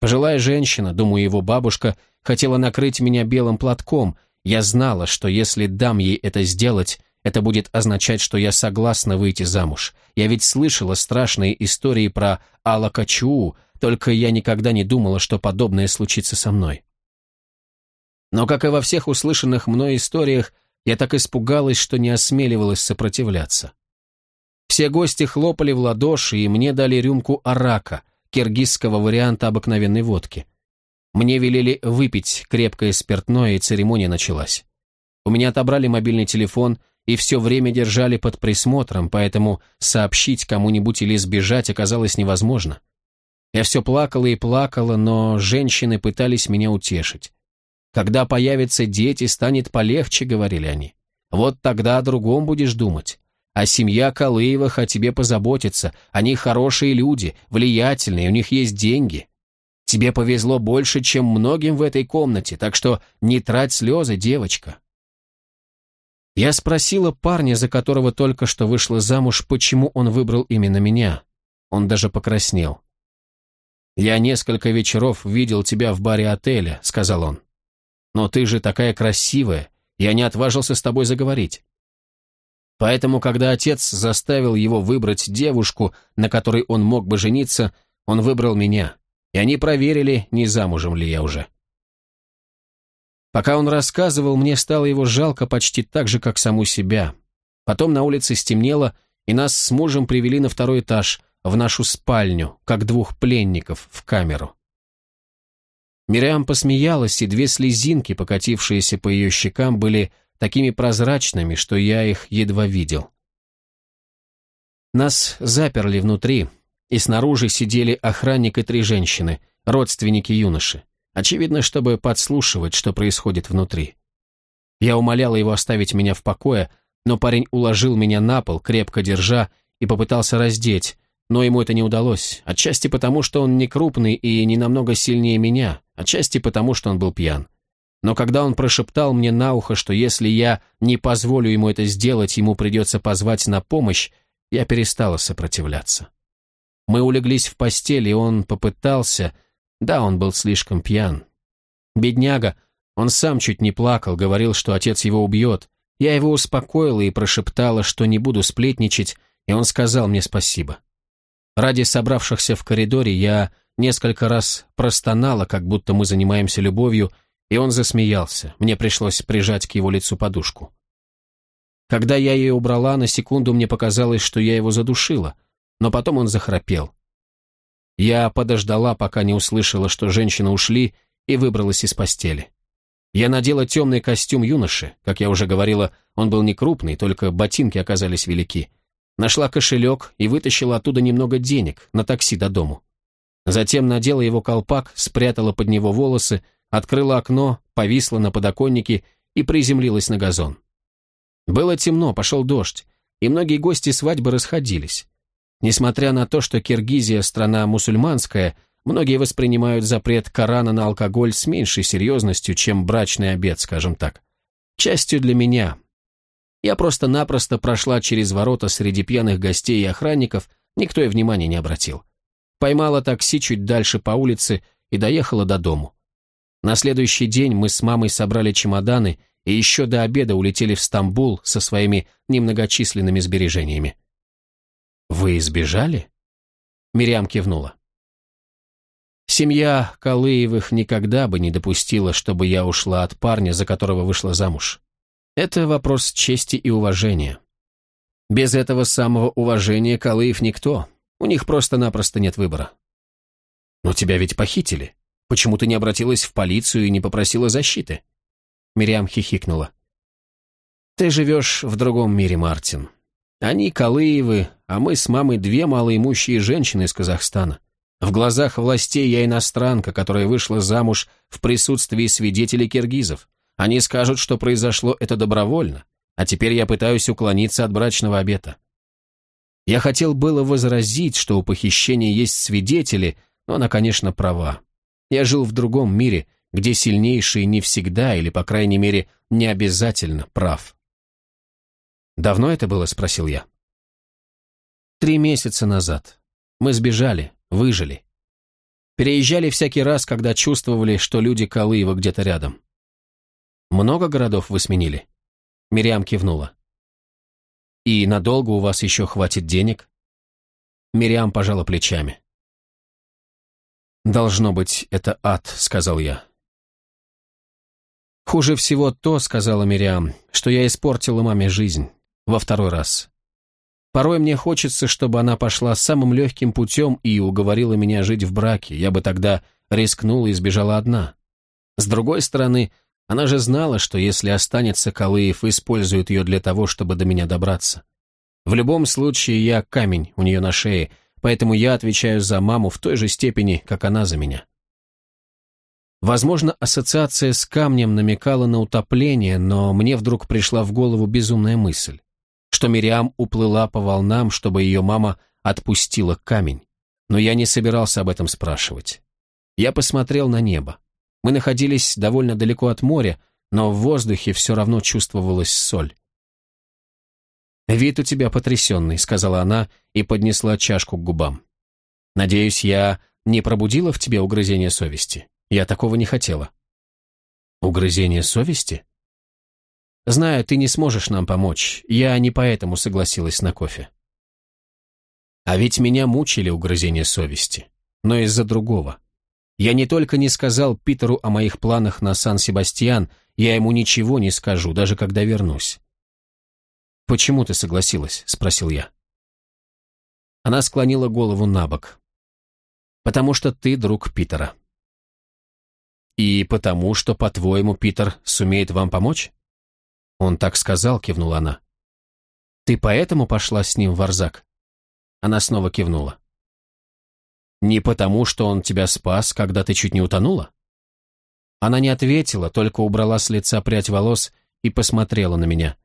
Пожилая женщина, думаю, его бабушка, хотела накрыть меня белым платком. Я знала, что если дам ей это сделать, это будет означать, что я согласна выйти замуж. Я ведь слышала страшные истории про Алла Качуу, только я никогда не думала, что подобное случится со мной. Но, как и во всех услышанных мной историях, я так испугалась, что не осмеливалась сопротивляться. Все гости хлопали в ладоши, и мне дали рюмку арака, киргизского варианта обыкновенной водки. Мне велели выпить крепкое спиртное, и церемония началась. У меня отобрали мобильный телефон – и все время держали под присмотром, поэтому сообщить кому-нибудь или сбежать оказалось невозможно. Я все плакала и плакала, но женщины пытались меня утешить. «Когда появятся дети, станет полегче», — говорили они. «Вот тогда о другом будешь думать. А семья Калыевых о тебе позаботится. Они хорошие люди, влиятельные, у них есть деньги. Тебе повезло больше, чем многим в этой комнате, так что не трать слезы, девочка». Я спросила парня, за которого только что вышла замуж, почему он выбрал именно меня. Он даже покраснел. «Я несколько вечеров видел тебя в баре отеля», — сказал он. «Но ты же такая красивая, я не отважился с тобой заговорить». Поэтому, когда отец заставил его выбрать девушку, на которой он мог бы жениться, он выбрал меня, и они проверили, не замужем ли я уже. Пока он рассказывал, мне стало его жалко почти так же, как саму себя. Потом на улице стемнело, и нас с мужем привели на второй этаж, в нашу спальню, как двух пленников, в камеру. Мириам посмеялась, и две слезинки, покатившиеся по ее щекам, были такими прозрачными, что я их едва видел. Нас заперли внутри, и снаружи сидели охранник и три женщины, родственники юноши. Очевидно, чтобы подслушивать, что происходит внутри. Я умоляла его оставить меня в покое, но парень уложил меня на пол, крепко держа, и попытался раздеть, но ему это не удалось, отчасти потому, что он не крупный и не намного сильнее меня, отчасти потому, что он был пьян. Но когда он прошептал мне на ухо, что если я не позволю ему это сделать, ему придется позвать на помощь, я перестала сопротивляться. Мы улеглись в постель, и он попытался, да, он был слишком пьян. Бедняга, он сам чуть не плакал, говорил, что отец его убьет. Я его успокоила и прошептала, что не буду сплетничать, и он сказал мне спасибо. Ради собравшихся в коридоре я несколько раз простонала, как будто мы занимаемся любовью, и он засмеялся. Мне пришлось прижать к его лицу подушку. Когда я ее убрала, на секунду мне показалось, что я его задушила, но потом он захрапел. Я подождала, пока не услышала, что женщины ушли, и выбралась из постели. Я надела темный костюм юноши. Как я уже говорила, он был не крупный, только ботинки оказались велики. Нашла кошелек и вытащила оттуда немного денег на такси до дому. Затем надела его колпак, спрятала под него волосы, открыла окно, повисла на подоконнике и приземлилась на газон. Было темно, пошел дождь, и многие гости свадьбы расходились. Несмотря на то, что Киргизия – страна мусульманская, многие воспринимают запрет Корана на алкоголь с меньшей серьезностью, чем брачный обед, скажем так. К счастью для меня. Я просто-напросто прошла через ворота среди пьяных гостей и охранников, никто и внимания не обратил. Поймала такси чуть дальше по улице и доехала до дому. На следующий день мы с мамой собрали чемоданы и еще до обеда улетели в Стамбул со своими немногочисленными сбережениями. «Вы избежали?» Мириам кивнула. Семья Калыевых никогда бы не допустила, чтобы я ушла от парня, за которого вышла замуж. Это вопрос чести и уважения. Без этого самого уважения Калыев никто. У них просто-напросто нет выбора. Но тебя ведь похитили. Почему ты не обратилась в полицию и не попросила защиты? Мириам хихикнула. Ты живешь в другом мире, Мартин. Они Калыевы, а мы с мамой две малоимущие женщины из Казахстана. В глазах властей я иностранка, которая вышла замуж в присутствии свидетелей киргизов. Они скажут, что произошло это добровольно, а теперь я пытаюсь уклониться от брачного обета. Я хотел было возразить, что у похищения есть свидетели, но она, конечно, права. Я жил в другом мире, где сильнейший не всегда, или, по крайней мере, не обязательно прав. «Давно это было?» — спросил я. «Три месяца назад. Мы сбежали, выжили. Переезжали всякий раз, когда чувствовали, что люди Калыева где-то рядом. Много городов вы сменили?» Мириам кивнула. «И надолго у вас еще хватит денег?» Мириам пожала плечами. «Должно быть, это ад», — сказал я. «Хуже всего то, — сказала Мириам, — что я испортила маме жизнь. Во второй раз. Порой мне хочется, чтобы она пошла самым легким путем и уговорила меня жить в браке. Я бы тогда рискнула и сбежала одна. С другой стороны, она же знала, что если останется Калыев, использует ее для того, чтобы до меня добраться. В любом случае, я камень у нее на шее, поэтому я отвечаю за маму в той же степени, как она за меня. Возможно, ассоциация с камнем намекала на утопление, но мне вдруг пришла в голову безумная мысль что Мириам уплыла по волнам, чтобы ее мама отпустила камень. Но я не собирался об этом спрашивать. Я посмотрел на небо. Мы находились довольно далеко от моря, но в воздухе все равно чувствовалась соль. «Вид у тебя потрясенный», — сказала она и поднесла чашку к губам. «Надеюсь, я не пробудила в тебе угрызение совести? Я такого не хотела». «Угрызение совести?» Знаю, ты не сможешь нам помочь. Я не поэтому согласилась на кофе. А ведь меня мучили угрызения совести. Но из-за другого. Я не только не сказал Питеру о моих планах на Сан-Себастьян, я ему ничего не скажу, даже когда вернусь. «Почему ты согласилась?» — спросил я. Она склонила голову на бок. «Потому что ты друг Питера». «И потому, что, по-твоему, Питер сумеет вам помочь?» «Он так сказал», — кивнула она. «Ты поэтому пошла с ним в Арзак?» Она снова кивнула. «Не потому, что он тебя спас, когда ты чуть не утонула?» Она не ответила, только убрала с лица прядь волос и посмотрела на меня.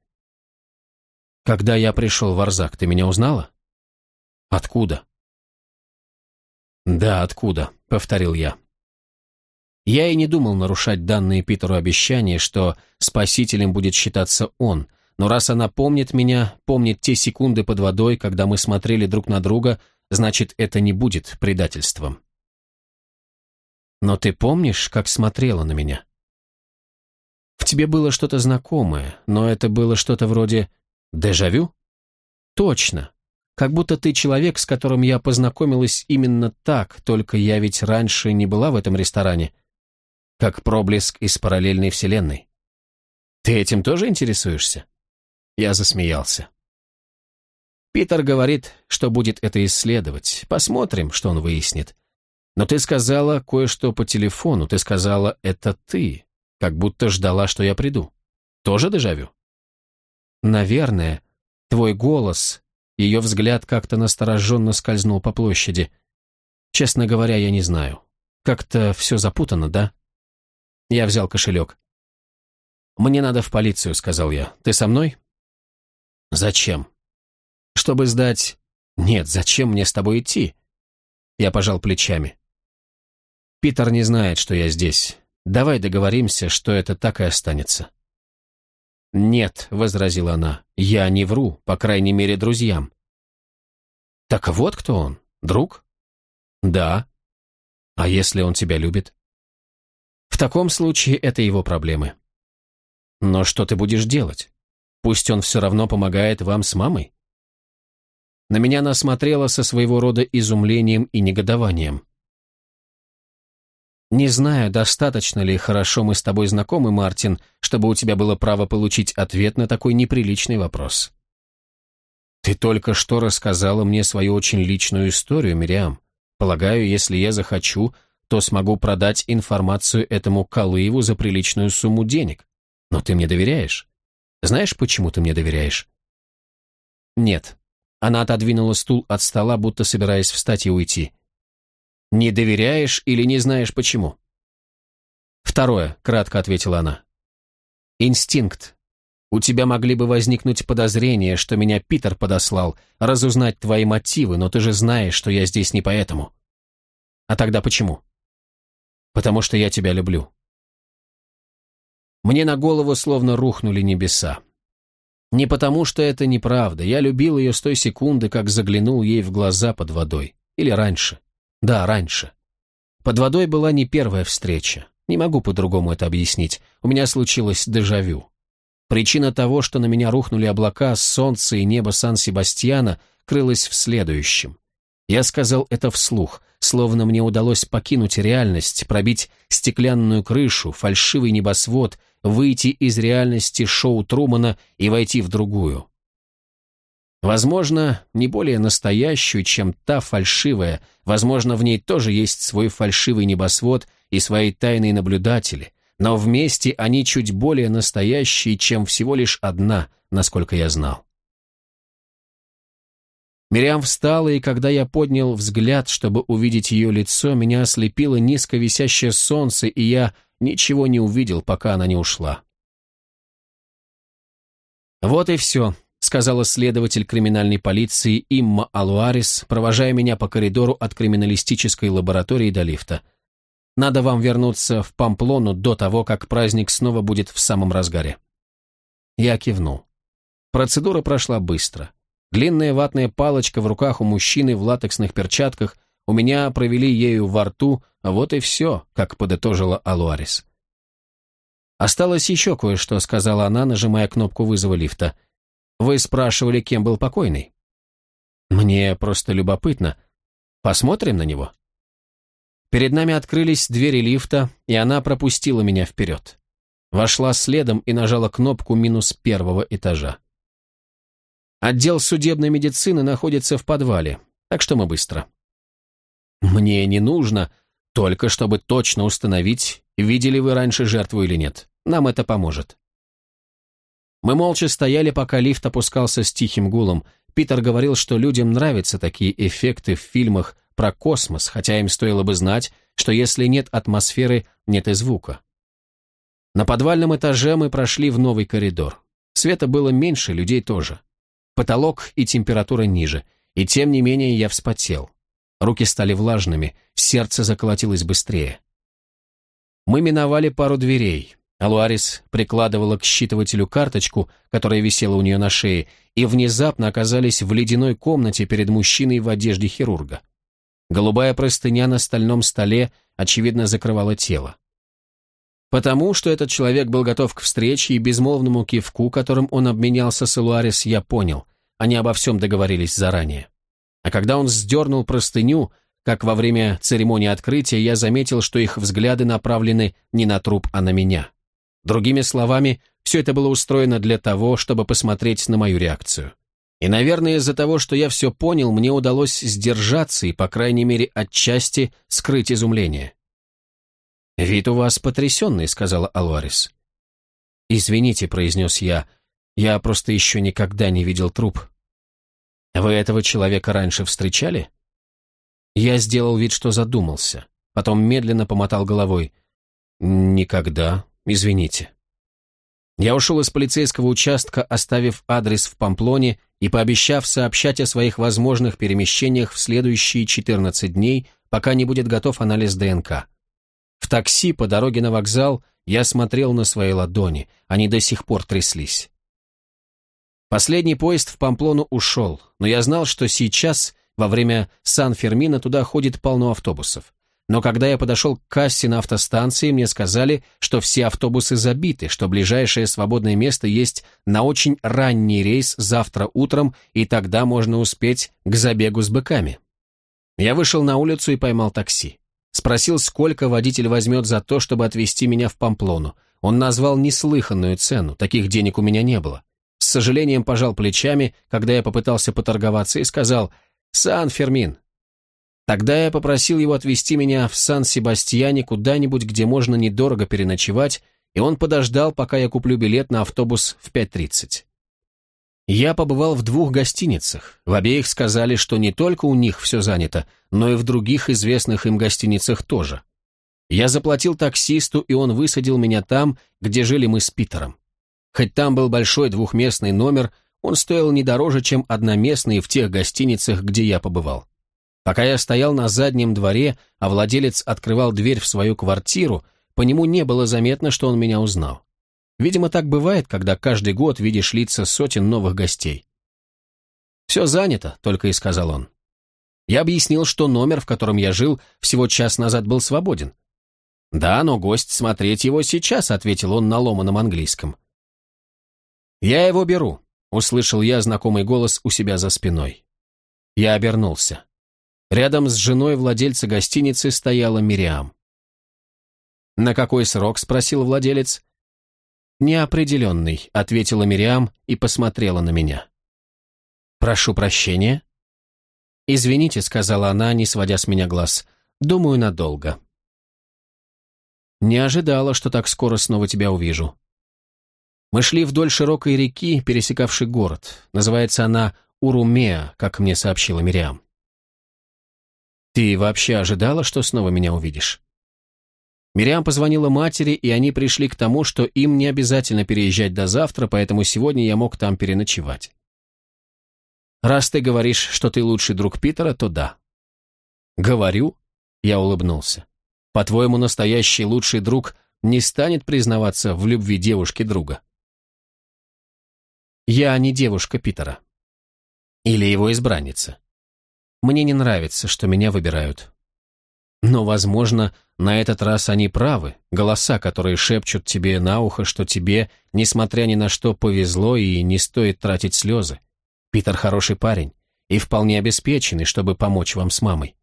«Когда я пришел в Арзак, ты меня узнала?» «Откуда?» «Да, откуда», — повторил я. Я и не думал нарушать данные Питеру обещания, что спасителем будет считаться он, но раз она помнит меня, помнит те секунды под водой, когда мы смотрели друг на друга, значит, это не будет предательством. Но ты помнишь, как смотрела на меня? В тебе было что-то знакомое, но это было что-то вроде «дежавю»? Точно. Как будто ты человек, с которым я познакомилась именно так, только я ведь раньше не была в этом ресторане как проблеск из параллельной вселенной. Ты этим тоже интересуешься? Я засмеялся. Питер говорит, что будет это исследовать. Посмотрим, что он выяснит. Но ты сказала кое-что по телефону. Ты сказала, это ты. Как будто ждала, что я приду. Тоже дежавю? Наверное. Твой голос. Ее взгляд как-то настороженно скользнул по площади. Честно говоря, я не знаю. Как-то все запутано, да? Я взял кошелек. «Мне надо в полицию», — сказал я. «Ты со мной?» «Зачем?» «Чтобы сдать...» «Нет, зачем мне с тобой идти?» Я пожал плечами. «Питер не знает, что я здесь. Давай договоримся, что это так и останется». «Нет», — возразила она, — «я не вру, по крайней мере, друзьям». «Так вот кто он? Друг?» «Да». «А если он тебя любит?» «В таком случае это его проблемы. Но что ты будешь делать? Пусть он все равно помогает вам с мамой. На меня она смотрела со своего рода изумлением и негодованием. «Не знаю, достаточно ли хорошо мы с тобой знакомы, Мартин, чтобы у тебя было право получить ответ на такой неприличный вопрос». «Ты только что рассказала мне свою очень личную историю, Мириам. Полагаю, если я захочу, то смогу продать информацию этому Калыеву за приличную сумму денег. Но ты мне доверяешь? Знаешь, почему ты мне доверяешь? Нет. Она отодвинула стул от стола, будто собираясь встать и уйти. Не доверяешь или не знаешь почему? Второе, кратко ответила она. Инстинкт. У тебя могли бы возникнуть подозрения, что меня Питер подослал, разузнать твои мотивы, но ты же знаешь, что я здесь не поэтому. А тогда почему? Потому что я тебя люблю. Мне на голову словно рухнули небеса. Не потому, что это неправда. Я любил ее с той секунды, как заглянул ей в глаза под водой. Или раньше. Да, раньше. Под водой была не первая встреча. Не могу по-другому это объяснить. У меня случилось дежавю. Причина того, что на меня рухнули облака, солнце и небо Сан-Себастьяна, крылась в следующем. Я сказал это вслух, словно мне удалось покинуть реальность, пробить стеклянную крышу, фальшивый небосвод, выйти из реальности шоу Трумана и войти в другую. Возможно, не более настоящую, чем та фальшивая, возможно, в ней тоже есть свой фальшивый небосвод и свои тайные наблюдатели, но вместе они чуть более настоящие, чем всего лишь одна, насколько я знал. Мириам встала, и когда я поднял взгляд, чтобы увидеть ее лицо, меня ослепило низко висящее солнце, и я ничего не увидел, пока она не ушла. «Вот и все», — сказала следователь криминальной полиции Имма Алуарис, провожая меня по коридору от криминалистической лаборатории до лифта. «Надо вам вернуться в Памплону до того, как праздник снова будет в самом разгаре». Я кивнул. Процедура прошла быстро. Длинная ватная палочка в руках у мужчины в латексных перчатках, у меня провели ею во рту, а вот и все, как подытожила Алуарис. «Осталось еще кое-что», — сказала она, нажимая кнопку вызова лифта. «Вы спрашивали, кем был покойный?» «Мне просто любопытно. Посмотрим на него?» Перед нами открылись двери лифта, и она пропустила меня вперед. Вошла следом и нажала кнопку минус первого этажа. Отдел судебной медицины находится в подвале, так что мы быстро. Мне не нужно, только чтобы точно установить, видели вы раньше жертву или нет. Нам это поможет. Мы молча стояли, пока лифт опускался с тихим гулом. Питер говорил, что людям нравятся такие эффекты в фильмах про космос, хотя им стоило бы знать, что если нет атмосферы, нет и звука. На подвальном этаже мы прошли в новый коридор. Света было меньше, людей тоже. Потолок и температура ниже, и тем не менее я вспотел. Руки стали влажными, сердце заколотилось быстрее. Мы миновали пару дверей. Алуарис прикладывала к считывателю карточку, которая висела у нее на шее, и внезапно оказались в ледяной комнате перед мужчиной в одежде хирурга. Голубая простыня на стальном столе, очевидно, закрывала тело. Потому что этот человек был готов к встрече и безмолвному кивку, которым он обменялся с Элуарис, я понял. Они обо всем договорились заранее. А когда он сдернул простыню, как во время церемонии открытия, я заметил, что их взгляды направлены не на труп, а на меня. Другими словами, все это было устроено для того, чтобы посмотреть на мою реакцию. И, наверное, из-за того, что я все понял, мне удалось сдержаться и, по крайней мере, отчасти скрыть изумление. «Вид у вас потрясенный», — сказала Алварес. «Извините», — произнес я, — «я просто еще никогда не видел труп». «Вы этого человека раньше встречали?» Я сделал вид, что задумался, потом медленно помотал головой. «Никогда, извините». Я ушел из полицейского участка, оставив адрес в Памплоне и пообещав сообщать о своих возможных перемещениях в следующие 14 дней, пока не будет готов анализ ДНК. В такси по дороге на вокзал я смотрел на свои ладони, они до сих пор тряслись. Последний поезд в Памплону ушел, но я знал, что сейчас, во время Сан-Фермина, туда ходит полно автобусов. Но когда я подошел к кассе на автостанции, мне сказали, что все автобусы забиты, что ближайшее свободное место есть на очень ранний рейс завтра утром, и тогда можно успеть к забегу с быками. Я вышел на улицу и поймал такси. Спросил, сколько водитель возьмет за то, чтобы отвезти меня в Памплону. Он назвал неслыханную цену, таких денег у меня не было. С сожалением пожал плечами, когда я попытался поторговаться, и сказал «Сан-Фермин, Тогда я попросил его отвезти меня в Сан-Себастьяне куда-нибудь, где можно недорого переночевать, и он подождал, пока я куплю билет на автобус в 5.30. Я побывал в двух гостиницах. В обеих сказали, что не только у них все занято, но и в других известных им гостиницах тоже. Я заплатил таксисту, и он высадил меня там, где жили мы с Питером. Хоть там был большой двухместный номер, он стоил не дороже, чем одноместный в тех гостиницах, где я побывал. Пока я стоял на заднем дворе, а владелец открывал дверь в свою квартиру, по нему не было заметно, что он меня узнал. Видимо, так бывает, когда каждый год видишь лица сотен новых гостей. «Все занято», — только и сказал он. Я объяснил, что номер, в котором я жил, всего час назад был свободен. «Да, но гость смотреть его сейчас», — ответил он на ломаном английском. «Я его беру», — услышал я знакомый голос у себя за спиной. Я обернулся. Рядом с женой владельца гостиницы стояла Мириам. «На какой срок?» – спросил владелец. «Неопределенный», – ответила Мириам и посмотрела на меня. «Прошу прощения». «Извините», – сказала она, не сводя с меня глаз. «Думаю, надолго». «Не ожидала, что так скоро снова тебя увижу». Мы шли вдоль широкой реки, пересекавшей город. Называется она Урумеа, как мне сообщила Мириам. «Ты вообще ожидала, что снова меня увидишь?» Мириам позвонила матери, и они пришли к тому, что им не обязательно переезжать до завтра, поэтому сегодня я мог там переночевать. «Раз ты говоришь, что ты лучший друг Питера, то да». «Говорю?» — я улыбнулся. «По-твоему, настоящий лучший друг не станет признаваться в любви девушки-друга?» «Я не девушка Питера. Или его избранница. Мне не нравится, что меня выбирают. Но, возможно, на этот раз они правы, голоса, которые шепчут тебе на ухо, что тебе, несмотря ни на что, повезло и не стоит тратить слезы. Питер хороший парень и вполне обеспеченный, чтобы помочь вам с мамой.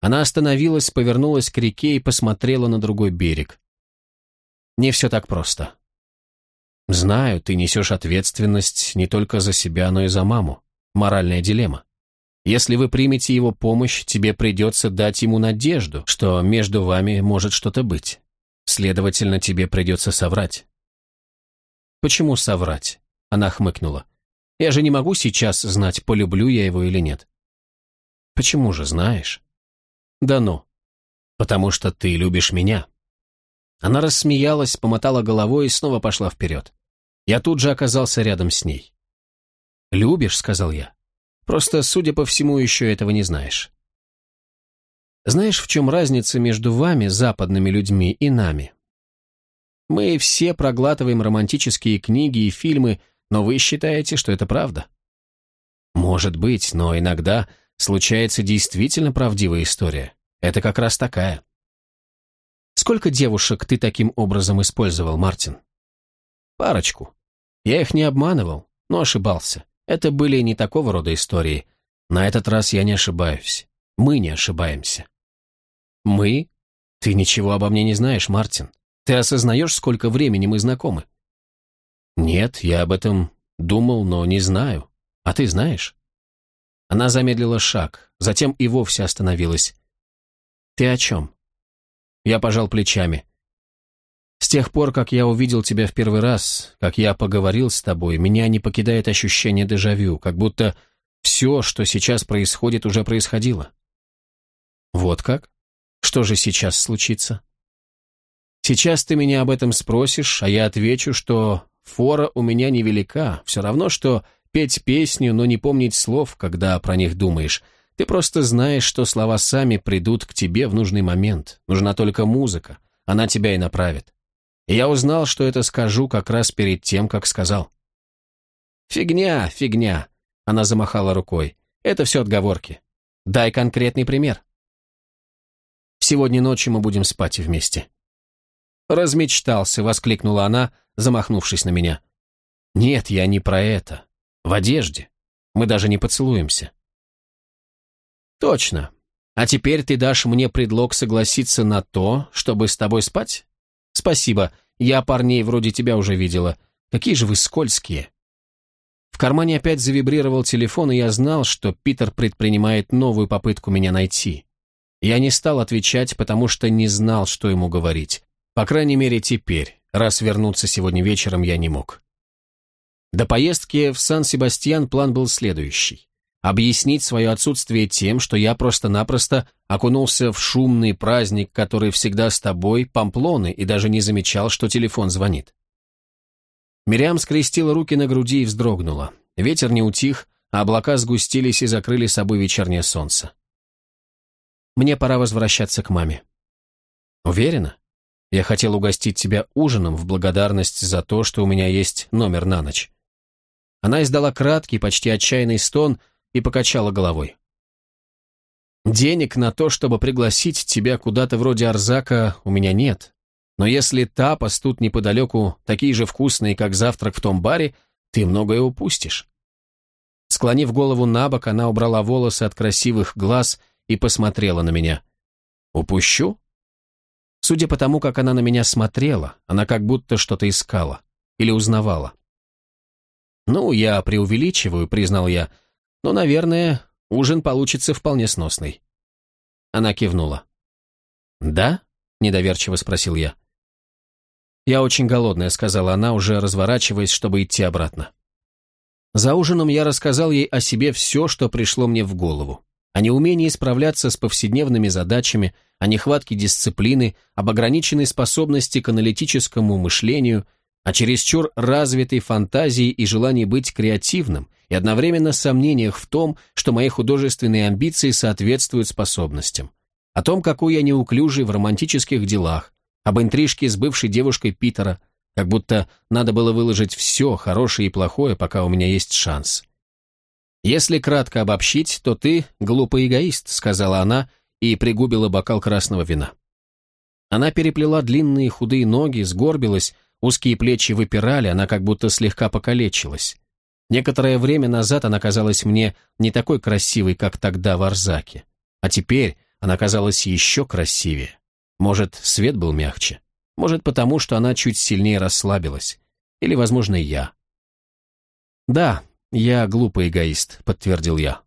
Она остановилась, повернулась к реке и посмотрела на другой берег. Не все так просто. Знаю, ты несешь ответственность не только за себя, но и за маму. Моральная дилемма. Если вы примете его помощь, тебе придется дать ему надежду, что между вами может что-то быть. Следовательно, тебе придется соврать. Почему соврать? Она хмыкнула. Я же не могу сейчас знать, полюблю я его или нет. Почему же знаешь? Да ну. Потому что ты любишь меня. Она рассмеялась, помотала головой и снова пошла вперед. Я тут же оказался рядом с ней. «Любишь?» — сказал я. Просто, судя по всему, еще этого не знаешь. Знаешь, в чем разница между вами, западными людьми, и нами? Мы все проглатываем романтические книги и фильмы, но вы считаете, что это правда? Может быть, но иногда случается действительно правдивая история. Это как раз такая. Сколько девушек ты таким образом использовал, Мартин? Парочку. Я их не обманывал, но ошибался. Это были не такого рода истории. На этот раз я не ошибаюсь. Мы не ошибаемся. Мы? Ты ничего обо мне не знаешь, Мартин. Ты осознаешь, сколько времени мы знакомы? Нет, я об этом думал, но не знаю. А ты знаешь? Она замедлила шаг, затем и вовсе остановилась. Ты о чем? Я пожал плечами. С тех пор, как я увидел тебя в первый раз, как я поговорил с тобой, меня не покидает ощущение дежавю, как будто все, что сейчас происходит, уже происходило. Вот как? Что же сейчас случится? Сейчас ты меня об этом спросишь, а я отвечу, что фора у меня невелика, все равно, что петь песню, но не помнить слов, когда про них думаешь. Ты просто знаешь, что слова сами придут к тебе в нужный момент. Нужна только музыка, она тебя и направит. Я узнал, что это скажу как раз перед тем, как сказал. «Фигня, фигня», — она замахала рукой. «Это все отговорки. Дай конкретный пример». «Сегодня ночью мы будем спать вместе». «Размечтался», — воскликнула она, замахнувшись на меня. «Нет, я не про это. В одежде. Мы даже не поцелуемся». «Точно. А теперь ты дашь мне предлог согласиться на то, чтобы с тобой спать?» «Спасибо. Я парней вроде тебя уже видела. Какие же вы скользкие». В кармане опять завибрировал телефон, и я знал, что Питер предпринимает новую попытку меня найти. Я не стал отвечать, потому что не знал, что ему говорить. По крайней мере, теперь, раз вернуться сегодня вечером я не мог. До поездки в Сан-Себастьян план был следующий объяснить свое отсутствие тем, что я просто-напросто окунулся в шумный праздник, который всегда с тобой, Памплоны, и даже не замечал, что телефон звонит. Мириам скрестила руки на груди и вздрогнула. Ветер не утих, а облака сгустились и закрыли собой вечернее солнце. Мне пора возвращаться к маме. Уверена? Я хотел угостить тебя ужином в благодарность за то, что у меня есть номер на ночь. Она издала краткий, почти отчаянный стон, и покачала головой. «Денег на то, чтобы пригласить тебя куда-то вроде Арзака, у меня нет. Но если тапос тут неподалеку такие же вкусные, как завтрак в том баре, ты многое упустишь». Склонив голову на бок, она убрала волосы от красивых глаз и посмотрела на меня. «Упущу?» Судя по тому, как она на меня смотрела, она как будто что-то искала или узнавала. «Ну, я преувеличиваю», — признал я, — но, наверное, ужин получится вполне сносный». Она кивнула. «Да?» — недоверчиво спросил я. «Я очень голодная», — сказала она, уже разворачиваясь, чтобы идти обратно. За ужином я рассказал ей о себе все, что пришло мне в голову. О неумении справляться с повседневными задачами, о нехватке дисциплины, об ограниченной способности к аналитическому мышлению — о чересчур развитой фантазии и желании быть креативным, и одновременно сомнениях в том, что мои художественные амбиции соответствуют способностям, о том, какой я неуклюжий в романтических делах, об интрижке с бывшей девушкой Питера, как будто надо было выложить все, хорошее и плохое, пока у меня есть шанс. «Если кратко обобщить, то ты глупый эгоист», — сказала она и пригубила бокал красного вина. Она переплела длинные худые ноги, сгорбилась, Узкие плечи выпирали, она как будто слегка покалечилась. Некоторое время назад она казалась мне не такой красивой, как тогда в Арзаке. А теперь она казалась еще красивее. Может, свет был мягче. Может, потому, что она чуть сильнее расслабилась. Или, возможно, я. «Да, я глупый эгоист», — подтвердил я.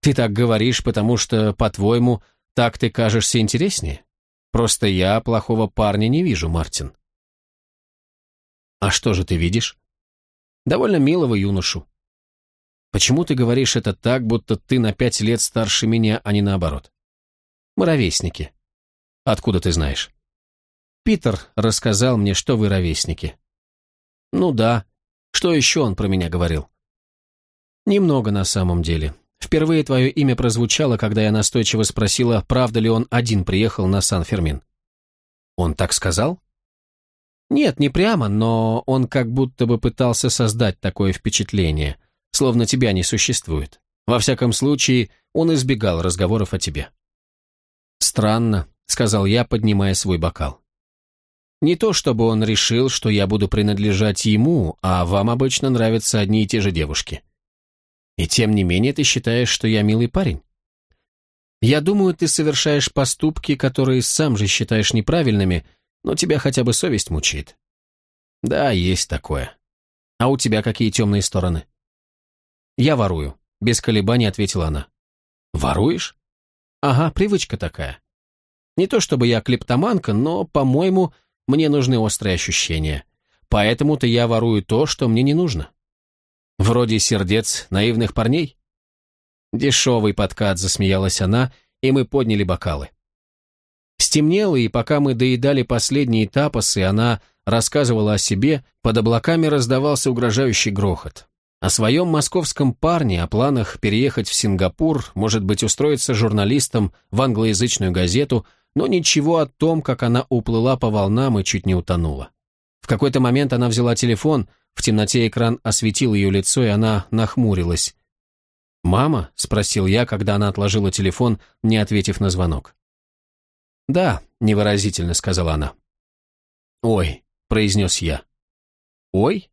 «Ты так говоришь, потому что, по-твоему, так ты кажешься интереснее? Просто я плохого парня не вижу, Мартин». «А что же ты видишь?» «Довольно милого юношу». «Почему ты говоришь это так, будто ты на пять лет старше меня, а не наоборот?» «Мы ровесники». «Откуда ты знаешь?» «Питер рассказал мне, что вы ровесники». «Ну да. Что еще он про меня говорил?» «Немного на самом деле. Впервые твое имя прозвучало, когда я настойчиво спросила, правда ли он один приехал на Сан-Фермин». «Он так сказал?» Нет, не прямо, но он как будто бы пытался создать такое впечатление, словно тебя не существует. Во всяком случае, он избегал разговоров о тебе. «Странно», — сказал я, поднимая свой бокал. «Не то чтобы он решил, что я буду принадлежать ему, а вам обычно нравятся одни и те же девушки. И тем не менее ты считаешь, что я милый парень? Я думаю, ты совершаешь поступки, которые сам же считаешь неправильными, — но тебя хотя бы совесть мучает. Да, есть такое. А у тебя какие темные стороны? «Я ворую», — без колебаний ответила она. «Воруешь?» «Ага, привычка такая. Не то чтобы я клептоманка, но, по-моему, мне нужны острые ощущения. Поэтому-то я ворую то, что мне не нужно. Вроде сердец наивных парней?» Дешевый подкат, засмеялась она, и мы подняли бокалы. Стемнело, и пока мы доедали последние тапосы, она рассказывала о себе, под облаками раздавался угрожающий грохот. О своем московском парне, о планах переехать в Сингапур, может быть, устроиться журналистом в англоязычную газету, но ничего о том, как она уплыла по волнам и чуть не утонула. В какой-то момент она взяла телефон, в темноте экран осветил ее лицо, и она нахмурилась. «Мама?» — спросил я, когда она отложила телефон, не ответив на звонок. «Да», — невыразительно сказала она. «Ой», — произнес я. «Ой?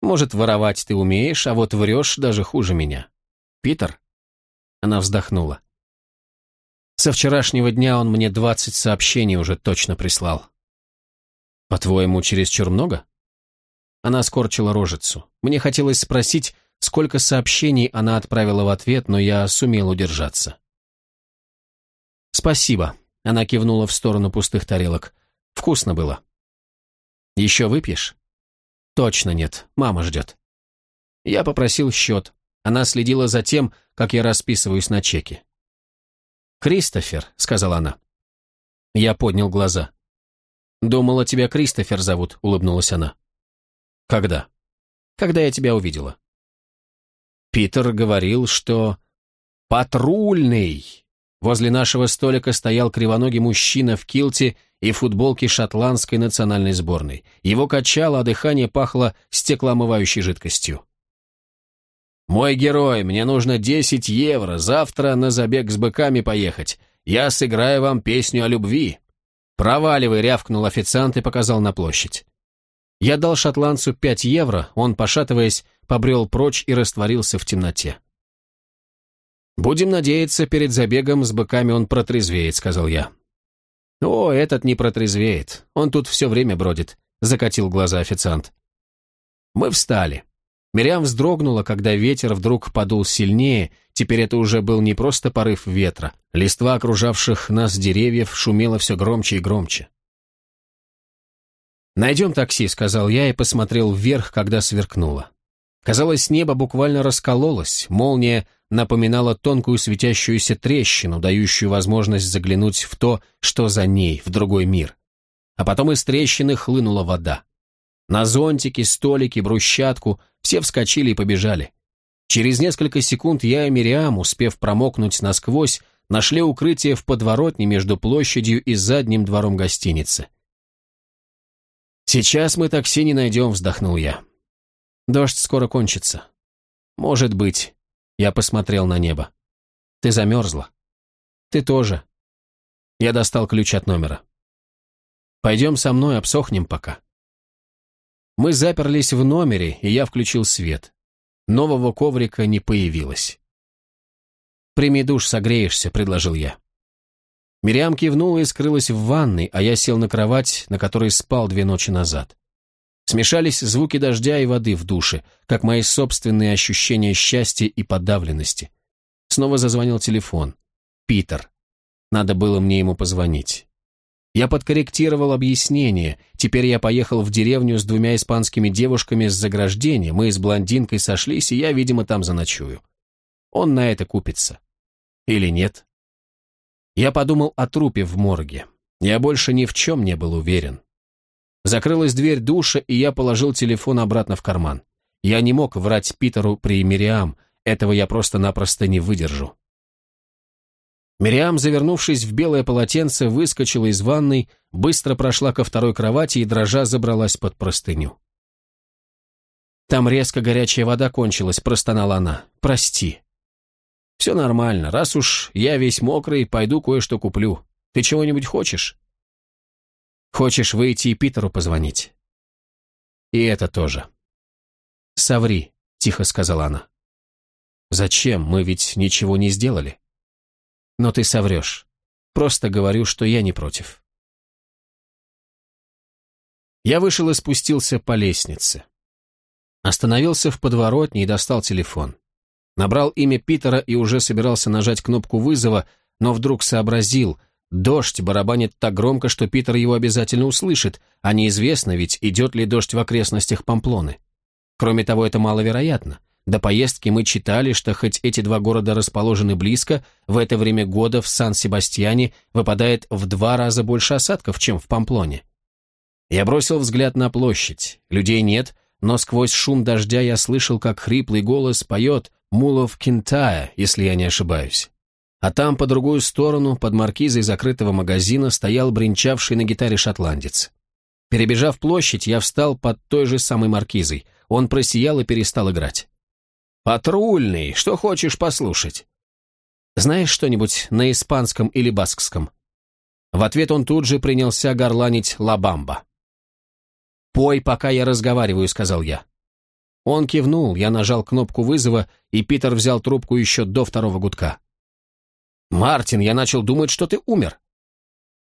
Может, воровать ты умеешь, а вот врешь даже хуже меня. Питер?» Она вздохнула. «Со вчерашнего дня он мне двадцать сообщений уже точно прислал». «По-твоему, чересчур много?» Она скорчила рожицу. Мне хотелось спросить, сколько сообщений она отправила в ответ, но я сумел удержаться. «Спасибо», — она кивнула в сторону пустых тарелок. «Вкусно было». «Еще выпьешь?» «Точно нет, мама ждет». Я попросил счет. Она следила за тем, как я расписываюсь на чеке. «Кристофер», — сказала она. Я поднял глаза. «Думала, тебя Кристофер зовут», — улыбнулась она. «Когда?» «Когда я тебя увидела». Питер говорил, что... «Патрульный!» Возле нашего столика стоял кривоногий мужчина в килте и футболке шотландской национальной сборной. Его качало, а дыхание пахло стеклоомывающей жидкостью. «Мой герой, мне нужно 10 евро, завтра на забег с быками поехать. Я сыграю вам песню о любви». «Проваливай», — рявкнул официант и показал на площадь. Я дал шотландцу 5 евро, он, пошатываясь, побрел прочь и растворился в темноте. «Будем надеяться, перед забегом с быками он протрезвеет», — сказал я. «О, этот не протрезвеет, он тут все время бродит», — закатил глаза официант. Мы встали. Мириам вздрогнула, когда ветер вдруг подул сильнее, теперь это уже был не просто порыв ветра, листва окружавших нас деревьев шумела все громче и громче. «Найдем такси», — сказал я и посмотрел вверх, когда сверкнуло. Казалось, небо буквально раскололось, молния напоминала тонкую светящуюся трещину, дающую возможность заглянуть в то, что за ней, в другой мир. А потом из трещины хлынула вода. На зонтики, столики, брусчатку все вскочили и побежали. Через несколько секунд я и Мириам, успев промокнуть насквозь, нашли укрытие в подворотне между площадью и задним двором гостиницы. «Сейчас мы такси не найдем», — вздохнул я. Дождь скоро кончится. Может быть. Я посмотрел на небо. Ты замерзла. Ты тоже. Я достал ключ от номера. Пойдем со мной, обсохнем пока. Мы заперлись в номере, и я включил свет. Нового коврика не появилось. «Прими душ, согреешься», — предложил я. Мириам кивнула и скрылась в ванной, а я сел на кровать, на которой спал две ночи назад. Смешались звуки дождя и воды в душе, как мои собственные ощущения счастья и подавленности. Снова зазвонил телефон. Питер. Надо было мне ему позвонить. Я подкорректировал объяснение. Теперь я поехал в деревню с двумя испанскими девушками с заграждения. Мы с блондинкой сошлись, и я, видимо, там заночую. Он на это купится. Или нет? Я подумал о трупе в морге. Я больше ни в чем не был уверен. Закрылась дверь душа, и я положил телефон обратно в карман. Я не мог врать Питеру при Мириам, этого я просто-напросто не выдержу. Мириам, завернувшись в белое полотенце, выскочила из ванной, быстро прошла ко второй кровати и, дрожа, забралась под простыню. «Там резко горячая вода кончилась», — простонала она. «Прости». «Все нормально. Раз уж я весь мокрый, пойду кое-что куплю. Ты чего-нибудь хочешь?» Хочешь выйти и Питеру позвонить? И это тоже. Соври, тихо сказала она. Зачем? Мы ведь ничего не сделали. Но ты соврешь. Просто говорю, что я не против. Я вышел и спустился по лестнице. Остановился в подворотне и достал телефон. Набрал имя Питера и уже собирался нажать кнопку вызова, но вдруг сообразил, дождь барабанит так громко, что Питер его обязательно услышит, а неизвестно ведь, идет ли дождь в окрестностях Памплоны. Кроме того, это маловероятно. До поездки мы читали, что хоть эти два города расположены близко, в это время года в Сан-Себастьяне выпадает в два раза больше осадков, чем в Памплоне. Я бросил взгляд на площадь. Людей нет, но сквозь шум дождя я слышал, как хриплый голос поет «Мулов Кентая», если я не ошибаюсь. А там, по другую сторону, под маркизой закрытого магазина, стоял бренчавший на гитаре шотландец. Перебежав площадь, я встал под той же самой маркизой. Он просиял и перестал играть. «Патрульный, что хочешь послушать?» «Знаешь что-нибудь на испанском или баскском?» В ответ он тут же принялся горланить «Ла-бамба». «Пой, пока я разговариваю», — сказал я. Он кивнул, я нажал кнопку вызова, и Питер взял трубку еще до второго гудка. «Мартин, я начал думать, что ты умер».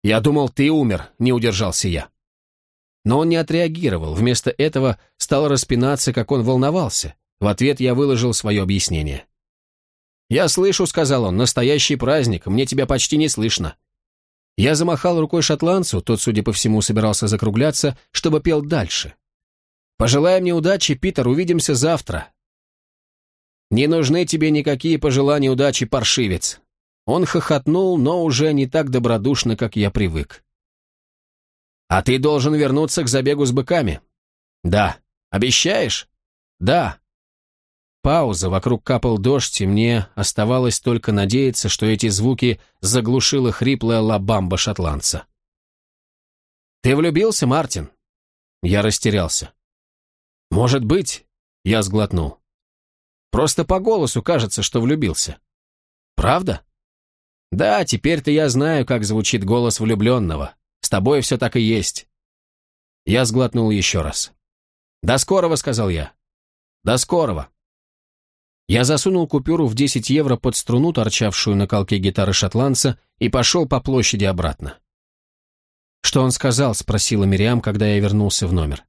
«Я думал, ты умер», — не удержался я. Но он не отреагировал, вместо этого стал распинаться, как он волновался. В ответ я выложил свое объяснение. «Я слышу», — сказал он, — «настоящий праздник, мне тебя почти не слышно». Я замахал рукой шотландцу, тот, судя по всему, собирался закругляться, чтобы пел дальше. «Пожелай мне удачи, Питер, увидимся завтра». «Не нужны тебе никакие пожелания удачи, паршивец». Он хохотнул, но уже не так добродушно, как я привык. «А ты должен вернуться к забегу с быками». «Да». «Обещаешь?» «Да». Пауза, вокруг капал дождь, и мне оставалось только надеяться, что эти звуки заглушила хриплая лабамба шотландца. «Ты влюбился, Мартин?» Я растерялся. «Может быть», — я сглотнул. «Просто по голосу кажется, что влюбился». «Правда?» «Да, теперь-то я знаю, как звучит голос влюбленного. С тобой все так и есть». Я сглотнул еще раз. «До скорого», — сказал я. «До скорого». Я засунул купюру в 10 евро под струну, торчавшую на колке гитары шотландца, и пошел по площади обратно. «Что он сказал?» — спросила Мириам, когда я вернулся в номер.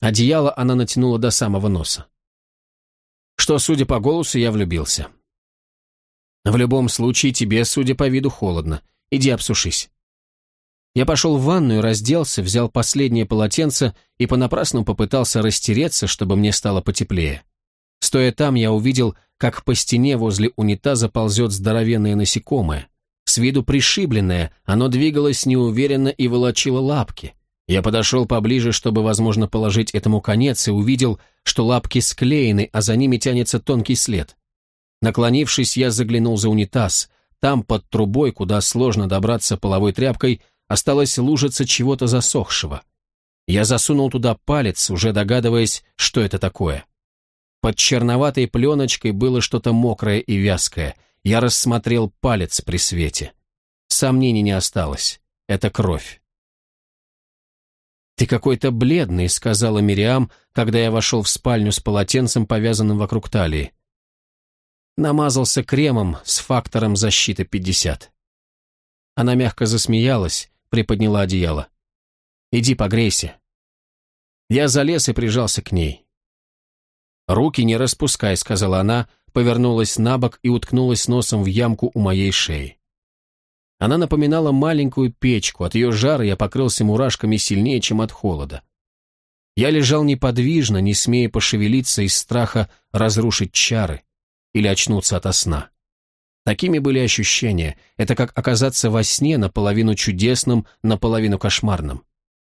Одеяло она натянула до самого носа. Что, судя по голосу, я влюбился. В любом случае, тебе, судя по виду, холодно. Иди обсушись. Я пошел в ванную, разделся, взял последнее полотенце и понапрасну попытался растереться, чтобы мне стало потеплее. Стоя там, я увидел, как по стене возле унитаза ползет здоровенное насекомое. С виду пришибленное, оно двигалось неуверенно и волочило лапки. Я подошел поближе, чтобы, возможно, положить этому конец, и увидел, что лапки склеены, а за ними тянется тонкий след. Наклонившись, я заглянул за унитаз. Там, под трубой, куда сложно добраться половой тряпкой, осталась лужица чего-то засохшего. Я засунул туда палец, уже догадываясь, что это такое. Под черноватой пленочкой было что-то мокрое и вязкое. Я рассмотрел палец при свете. Сомнений не осталось. Это кровь. «Ты какой-то бледный», — сказала Мириам, когда я вошел в спальню с полотенцем, повязанным вокруг талии. Намазался кремом с фактором защиты 50. Она мягко засмеялась, приподняла одеяло. «Иди погрейся». Я залез и прижался к ней. «Руки не распускай», — сказала она, повернулась на бок и уткнулась носом в ямку у моей шеи. Она напоминала маленькую печку, от ее жара я покрылся мурашками сильнее, чем от холода. Я лежал неподвижно, не смея пошевелиться из страха разрушить чары или очнуться ото сна. Такими были ощущения. Это как оказаться во сне наполовину чудесным, наполовину кошмарным.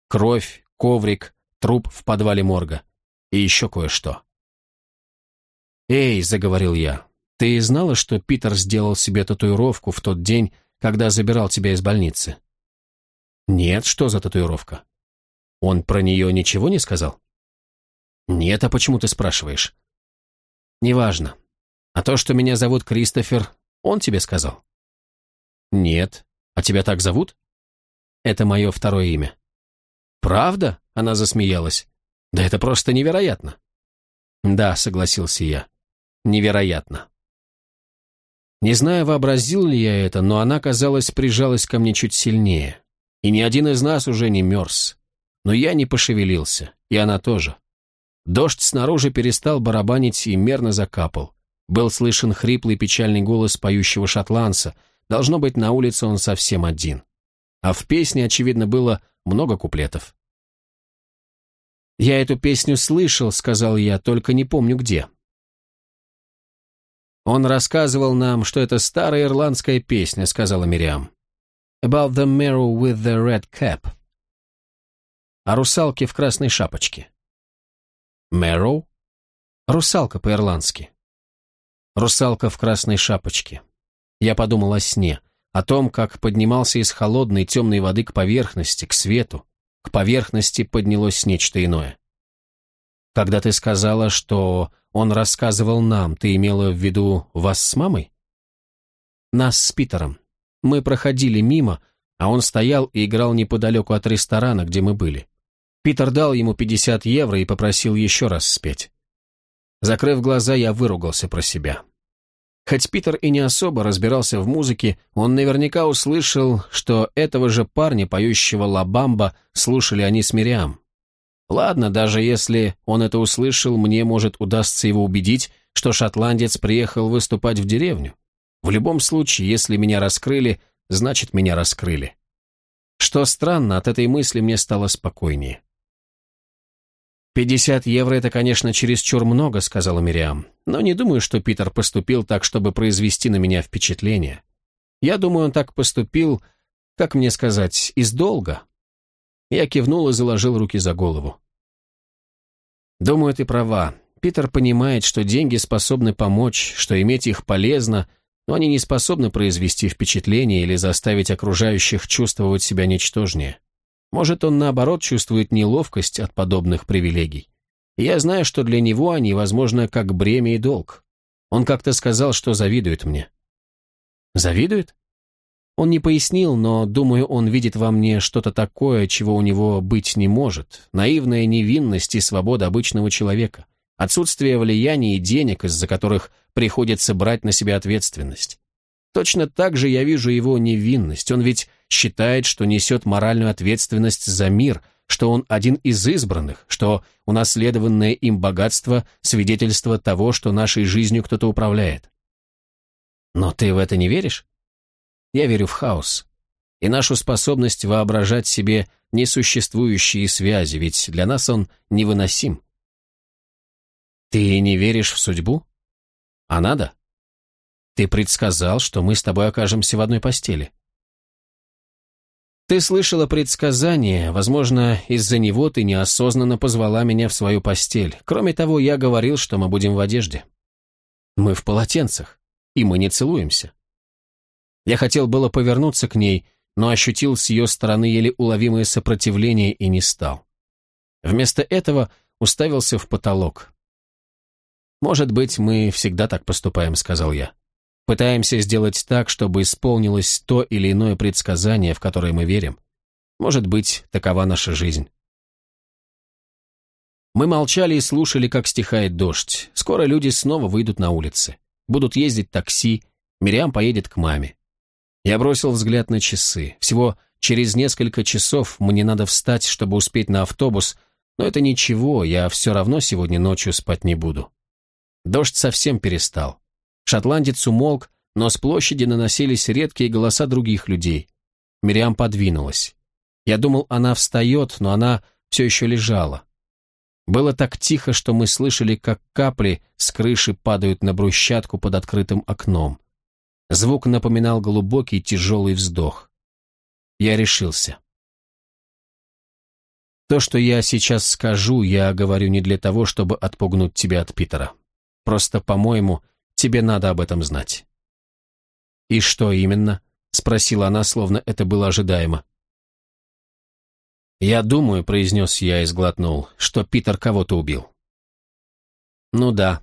Кровь, коврик, труп в подвале морга. И еще кое-что. «Эй», — заговорил я, — «ты знала, что Питер сделал себе татуировку в тот день, когда забирал тебя из больницы?» «Нет, что за татуировка?» «Он про нее ничего не сказал?» «Нет, а почему ты спрашиваешь?» «Неважно. А то, что меня зовут Кристофер, он тебе сказал?» «Нет. А тебя так зовут?» «Это мое второе имя». «Правда?» — она засмеялась. «Да это просто невероятно». «Да», — согласился я. Невероятно. Не знаю, вообразил ли я это, но она, казалось, прижалась ко мне чуть сильнее. И ни один из нас уже не мерз. Но я не пошевелился, и она тоже. Дождь снаружи перестал барабанить и мерно закапал. Был слышен хриплый печальный голос поющего шотландца. Должно быть, на улице он совсем один. А в песне, очевидно, было много куплетов. «Я эту песню слышал», — сказал я, — «только не помню где». «Он рассказывал нам, что это старая ирландская песня», — сказала Мириам. «About the mirror with the red cap». О русалке в красной шапочке. «Мэроу?» «Русалка по-ирландски». «Русалка в красной шапочке». Я подумал о сне, о том, как поднимался из холодной темной воды к поверхности, к свету, к поверхности поднялось нечто иное. Когда ты сказала, что он рассказывал нам, ты имела в виду вас с мамой? Нас с Питером. Мы проходили мимо, а он стоял и играл неподалеку от ресторана, где мы были. Питер дал ему 50 евро и попросил еще раз спеть. Закрыв глаза, я выругался про себя. Хоть Питер и не особо разбирался в музыке, он наверняка услышал, что этого же парня, поющего «Ла слушали они с Мириам. Ладно, даже если он это услышал, мне, может, удастся его убедить, что шотландец приехал выступать в деревню. В любом случае, если меня раскрыли, значит, меня раскрыли. Что странно, от этой мысли мне стало спокойнее. «Пятьдесят евро — это, конечно, чересчур много», — сказала Мириам. «Но не думаю, что Питер поступил так, чтобы произвести на меня впечатление. Я думаю, он так поступил, как мне сказать, из долга». Я кивнул и заложил руки за голову. «Думаю, ты права. Питер понимает, что деньги способны помочь, что иметь их полезно, но они не способны произвести впечатление или заставить окружающих чувствовать себя ничтожнее. Может, он, наоборот, чувствует неловкость от подобных привилегий. Я знаю, что для него они, возможно, как бремя и долг. Он как-то сказал, что завидует мне. Завидует? Он не пояснил, но, думаю, он видит во мне что-то такое, чего у него быть не может. Наивная невинность и свобода обычного человека. Отсутствие влияния и денег, из-за которых приходится брать на себя ответственность. Точно так же я вижу его невинность. Он ведь считает, что несет моральную ответственность за мир, что он один из избранных, что унаследованное им богатство – свидетельство того, что нашей жизнью кто-то управляет. Но ты в это не веришь? Я верю в хаос и нашу способность воображать себе несуществующие связи, ведь для нас он невыносим. Ты не веришь в судьбу? А надо? Ты предсказал, что мы с тобой окажемся в одной постели. Ты слышала предсказание, возможно, из-за него ты неосознанно позвала меня в свою постель. Кроме того, я говорил, что мы будем в одежде. Мы в полотенцах, и мы не целуемся. Я хотел было повернуться к ней, но ощутил с ее стороны еле уловимое сопротивление и не стал. Вместо этого уставился в потолок. «Может быть, мы всегда так поступаем», — сказал я. Пытаемся сделать так, чтобы исполнилось то или иное предсказание, в которое мы верим. Может быть, такова наша жизнь. Мы молчали и слушали, как стихает дождь. Скоро люди снова выйдут на улицы. Будут ездить такси. Мириам поедет к маме. Я бросил взгляд на часы. Всего через несколько часов мне надо встать, чтобы успеть на автобус, но это ничего, я все равно сегодня ночью спать не буду. Дождь совсем перестал. Шотландец умолк, но с площади наносились редкие голоса других людей. Мириам подвинулась. Я думал, она встает, но она все еще лежала. Было так тихо, что мы слышали, как капли с крыши падают на брусчатку под открытым окном. Звук напоминал глубокий тяжелый вздох. Я решился. То, что я сейчас скажу, я говорю не для того, чтобы отпугнуть тебя от Питера. Просто, по-моему, Тебе надо об этом знать». «И что именно?» — спросила она, словно это было ожидаемо. «Я думаю», — произнес я и сглотнул, — «что Питер кого-то убил». «Ну да,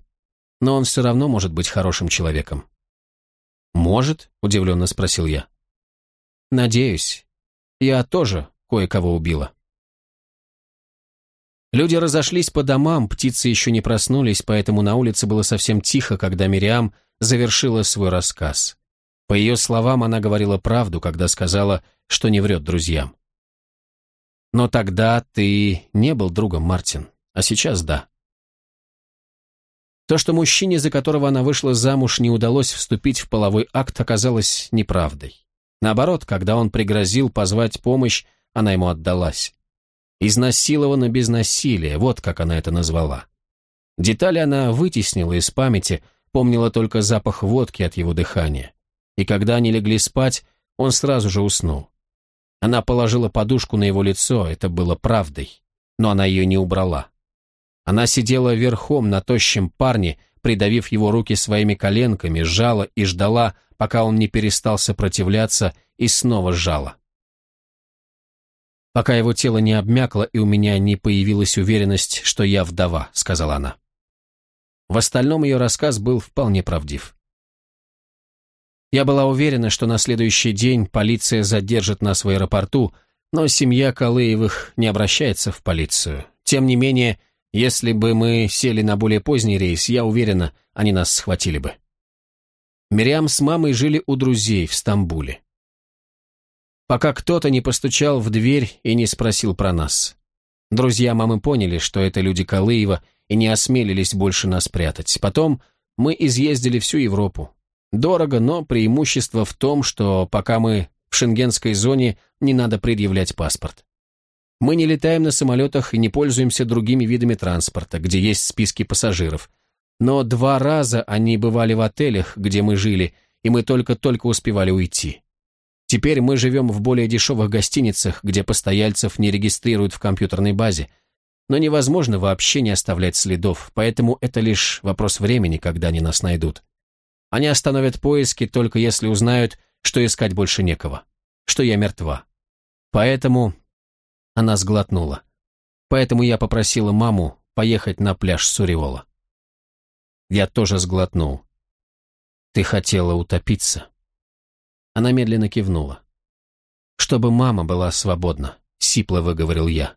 но он все равно может быть хорошим человеком». «Может?» — удивленно спросил я. «Надеюсь. Я тоже кое-кого убила». Люди разошлись по домам, птицы еще не проснулись, поэтому на улице было совсем тихо, когда Мириам завершила свой рассказ. По ее словам, она говорила правду, когда сказала, что не врет друзьям. Но тогда ты не был другом, Мартин, а сейчас да. То, что мужчине, за которого она вышла замуж, не удалось вступить в половой акт, оказалось неправдой. Наоборот, когда он пригрозил позвать помощь, она ему отдалась. Изнасилована без насилия, вот как она это назвала. Детали она вытеснила из памяти, помнила только запах водки от его дыхания. И когда они легли спать, он сразу же уснул. Она положила подушку на его лицо, это было правдой, но она ее не убрала. Она сидела верхом на тощем парне, придавив его руки своими коленками, сжала и ждала, пока он не перестал сопротивляться, и снова сжала. «Пока его тело не обмякло, и у меня не появилась уверенность, что я вдова», — сказала она. В остальном ее рассказ был вполне правдив. Я была уверена, что на следующий день полиция задержит нас в аэропорту, но семья Калыевых не обращается в полицию. Тем не менее, если бы мы сели на более поздний рейс, я уверена, они нас схватили бы. Мириам с мамой жили у друзей в Стамбуле. Пока кто-то не постучал в дверь и не спросил про нас. Друзья мамы поняли, что это люди Калыева, и не осмелились больше нас прятать. Потом мы изъездили всю Европу. Дорого, но преимущество в том, что пока мы в шенгенской зоне, не надо предъявлять паспорт. Мы не летаем на самолетах и не пользуемся другими видами транспорта, где есть списки пассажиров. Но два раза они бывали в отелях, где мы жили, и мы только-только успевали уйти. Теперь мы живем в более дешевых гостиницах, где постояльцев не регистрируют в компьютерной базе. Но невозможно вообще не оставлять следов, поэтому это лишь вопрос времени, когда они нас найдут. Они остановят поиски только если узнают, что искать больше некого, что я мертва. Поэтому она сглотнула. Поэтому я попросила маму поехать на пляж Суриола. Я тоже сглотнул. Ты хотела утопиться? Она медленно кивнула. Чтобы мама была свободна, сипло выговорил я.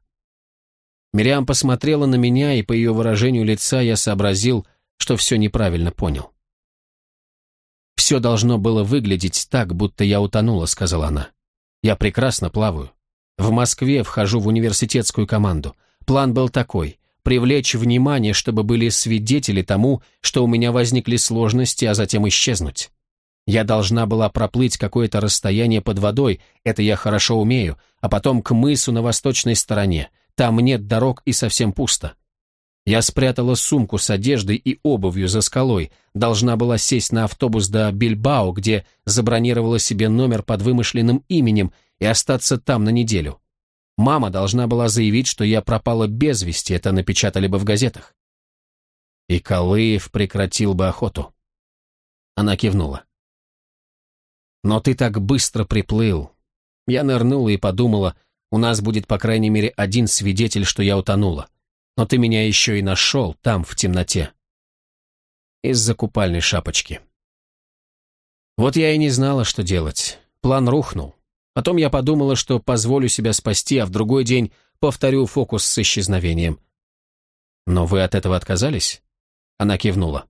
Мириам посмотрела на меня, и по ее выражению лица я сообразил, что все неправильно понял. «Все должно было выглядеть так, будто я утонула», — сказала она. «Я прекрасно плаваю. В Москве вхожу в университетскую команду. План был такой – привлечь внимание, чтобы были свидетели тому, что у меня возникли сложности, а затем исчезнуть. Я должна была проплыть какое-то расстояние под водой, это я хорошо умею, а потом к мысу на восточной стороне. Там нет дорог и совсем пусто. Я спрятала сумку с одеждой и обувью за скалой, должна была сесть на автобус до Бильбао, где забронировала себе номер под вымышленным именем – и остаться там на неделю. Мама должна была заявить, что я пропала без вести, это напечатали бы в газетах. И Калыев прекратил бы охоту. Она кивнула. Но ты так быстро приплыл. Я нырнула и подумала, у нас будет по крайней мере один свидетель, что я утонула. Но ты меня еще и нашел там, в темноте. Из-за купальной шапочки. Вот я и не знала, что делать. План рухнул. Потом я подумала, что позволю себя спасти, а в другой день повторю фокус с исчезновением. «Но вы от этого отказались?» Она кивнула.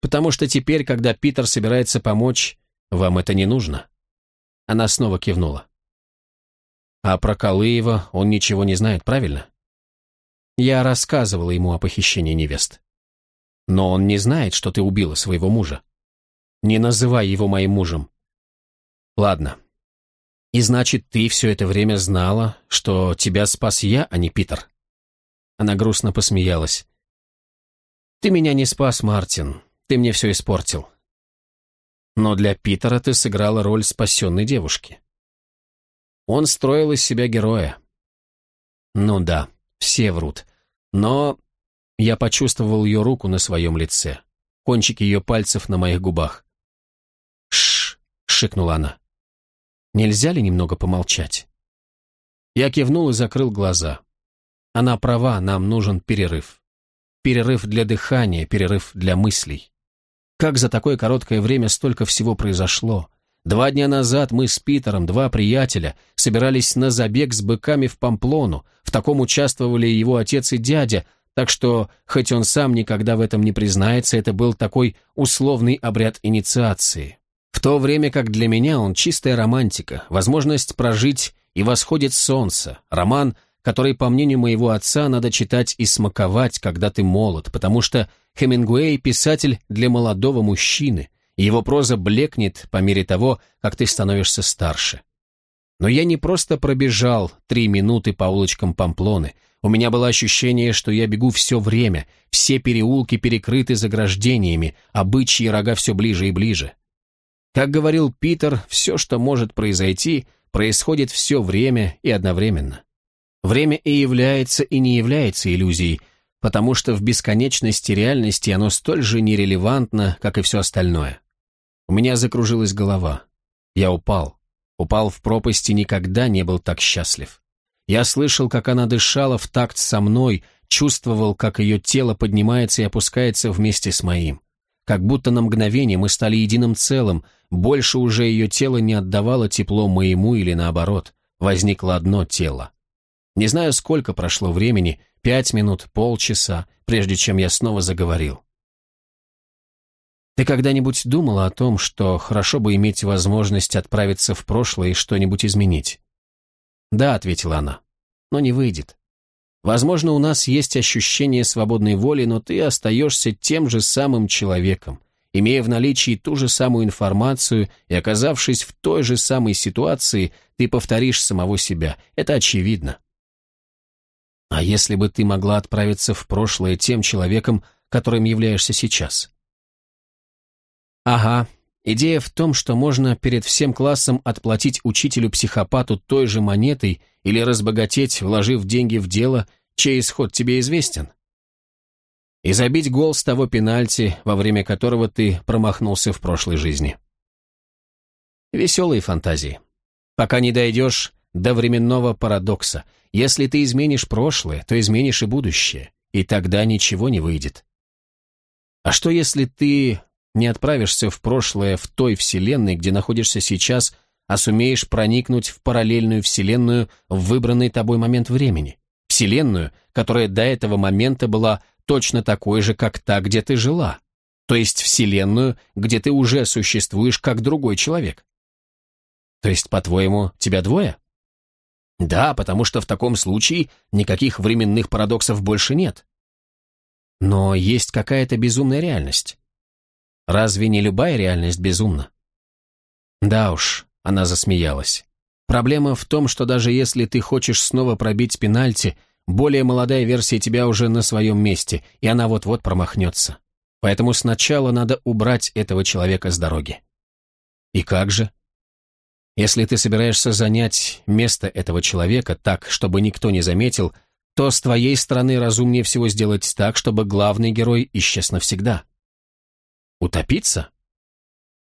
«Потому что теперь, когда Питер собирается помочь, вам это не нужно». Она снова кивнула. «А про Калыева он ничего не знает, правильно?» Я рассказывала ему о похищении невест. «Но он не знает, что ты убила своего мужа. Не называй его моим мужем». «Ладно, и значит, ты все это время знала, что тебя спас я, а не Питер?» Она грустно посмеялась. «Ты меня не спас, Мартин. Ты мне все испортил. Но для Питера ты сыграла роль спасенной девушки. Он строил из себя героя. Ну да, все врут. Но я почувствовал ее руку на своем лице, кончики ее пальцев на моих губах. «Шш!» — шикнула она. Нельзя ли немного помолчать? Я кивнул и закрыл глаза. Она права, нам нужен перерыв. Перерыв для дыхания, перерыв для мыслей. Как за такое короткое время столько всего произошло. Два дня назад мы с Питером, два приятеля, собирались на забег с быками в Памплону, в таком участвовали его отец и дядя, так что, хоть он сам никогда в этом не признается, это был такой условный обряд инициации. В то время как для меня он чистая романтика, возможность прожить и восходит солнце, роман, который, по мнению моего отца, надо читать и смаковать, когда ты молод, потому что Хемингуэй – писатель для молодого мужчины, и его проза блекнет по мере того, как ты становишься старше. Но я не просто пробежал три минуты по улочкам Памплоны. У меня было ощущение, что я бегу все время, все переулки перекрыты заграждениями, а бычьи рога все ближе и ближе. Как говорил Питер, все, что может произойти, происходит все время и одновременно. Время и является, и не является иллюзией, потому что в бесконечности реальности оно столь же нерелевантно, как и все остальное. У меня закружилась голова. Я упал. Упал в пропасть и никогда не был так счастлив. Я слышал, как она дышала в такт со мной, чувствовал, как ее тело поднимается и опускается вместе с моим. Как будто на мгновение мы стали единым целым, больше уже ее тело не отдавало тепло моему или наоборот, возникло одно тело. Не знаю, сколько прошло времени, пять минут, полчаса, прежде чем я снова заговорил. Ты когда-нибудь думала о том, что хорошо бы иметь возможность отправиться в прошлое и что-нибудь изменить? Да, ответила она, но не выйдет. Возможно, у нас есть ощущение свободной воли, но ты остаешься тем же самым человеком, имея в наличии ту же самую информацию и оказавшись в той же самой ситуации, ты повторишь самого себя. Это очевидно. А если бы ты могла отправиться в прошлое тем человеком, которым являешься сейчас? Ага, идея в том, что можно перед всем классом отплатить учителю-психопату той же монетой или разбогатеть, вложив деньги в дело, чей исход тебе известен. И забить гол с того пенальти, во время которого ты промахнулся в прошлой жизни. Веселые фантазии. Пока не дойдешь до временного парадокса. Если ты изменишь прошлое, то изменишь и будущее, и тогда ничего не выйдет. А что если ты не отправишься в прошлое в той вселенной, где находишься сейчас, а сумеешь проникнуть в параллельную вселенную в выбранный тобой момент времени. Вселенную, которая до этого момента была точно такой же, как та, где ты жила. То есть вселенную, где ты уже существуешь как другой человек. То есть, по-твоему, тебя двое? Да, потому что в таком случае никаких временных парадоксов больше нет. Но есть какая-то безумная реальность. Разве не любая реальность безумна? Да уж, она засмеялась. Проблема в том, что даже если ты хочешь снова пробить пенальти, более молодая версия тебя уже на своем месте, и она вот-вот промахнется. Поэтому сначала надо убрать этого человека с дороги. И как же? Если ты собираешься занять место этого человека так, чтобы никто не заметил, то с твоей стороны разумнее всего сделать так, чтобы главный герой исчез навсегда. Утопиться?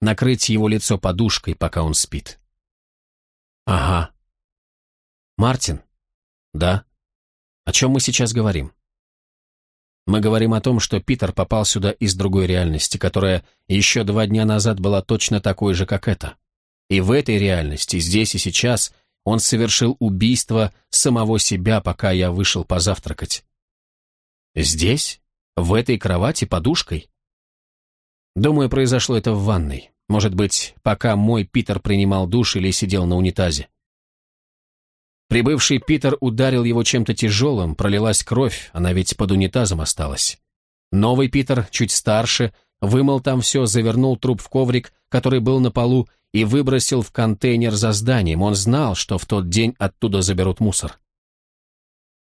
Накрыть его лицо подушкой, пока он спит. Ага. Мартин? Да. О чем мы сейчас говорим? Мы говорим о том, что Питер попал сюда из другой реальности, которая еще два дня назад была точно такой же, как эта. И в этой реальности, здесь и сейчас, он совершил убийство самого себя, пока я вышел позавтракать. Здесь? В этой кровати подушкой? Думаю, произошло это в ванной. Может быть, пока мой Питер принимал душ или сидел на унитазе. Прибывший Питер ударил его чем-то тяжелым, пролилась кровь, она ведь под унитазом осталась. Новый Питер, чуть старше, вымыл там все, завернул труп в коврик, который был на полу, и выбросил в контейнер за зданием. Он знал, что в тот день оттуда заберут мусор.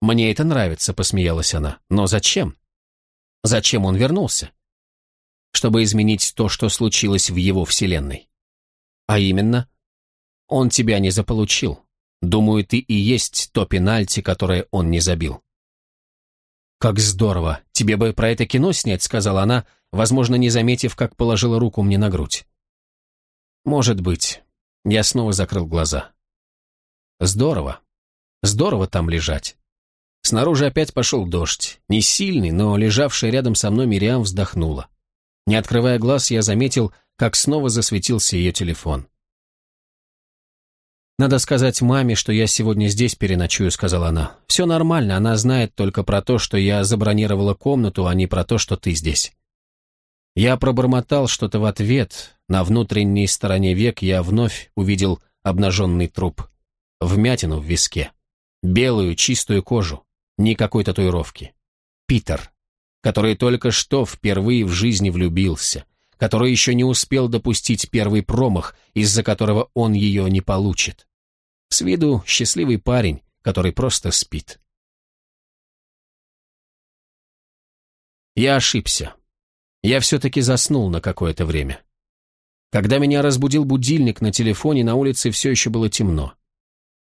«Мне это нравится», — посмеялась она. «Но зачем? Зачем он вернулся? чтобы изменить то, что случилось в его вселенной. А именно, он тебя не заполучил. Думаю, ты и есть то пенальти, которое он не забил. «Как здорово! Тебе бы про это кино снять», — сказала она, возможно, не заметив, как положила руку мне на грудь. «Может быть». Я снова закрыл глаза. «Здорово. Здорово там лежать». Снаружи опять пошел дождь. Не сильный, но лежавшая рядом со мной Мириам вздохнула. Не открывая глаз, я заметил, как снова засветился ее телефон. «Надо сказать маме, что я сегодня здесь переночую», — сказала она. «Все нормально, она знает только про то, что я забронировала комнату, а не про то, что ты здесь». Я пробормотал что-то в ответ. На внутренней стороне век я вновь увидел обнаженный труп. Вмятину в виске. Белую, чистую кожу. Никакой татуировки. Питер, который только что впервые в жизни влюбился, который еще не успел допустить первый промах, из-за которого он ее не получит. С виду счастливый парень, который просто спит. Я ошибся. Я все-таки заснул на какое-то время. Когда меня разбудил будильник на телефоне, на улице все еще было темно.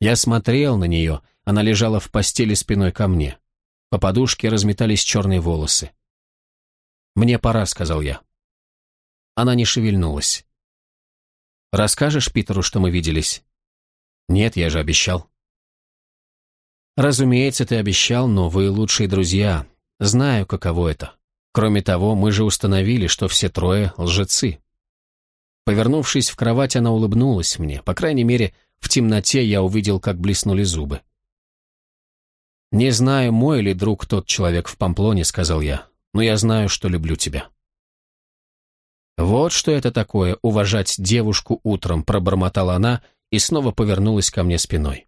Я смотрел на нее, она лежала в постели спиной ко мне. По подушке разметались черные волосы. «Мне пора», — сказал я. Она не шевельнулась. «Расскажешь Питеру, что мы виделись?» «Нет, я же обещал». «Разумеется, ты обещал, но вы лучшие друзья. Знаю, каково это. Кроме того, мы же установили, что все трое лжецы». Повернувшись в кровать, она улыбнулась мне. По крайней мере, в темноте я увидел, как блеснули зубы. «Не знаю, мой ли друг тот человек в Памплоне», — сказал я, — «но я знаю, что люблю тебя». «Вот что это такое — уважать девушку утром», — пробормотала она и снова повернулась ко мне спиной.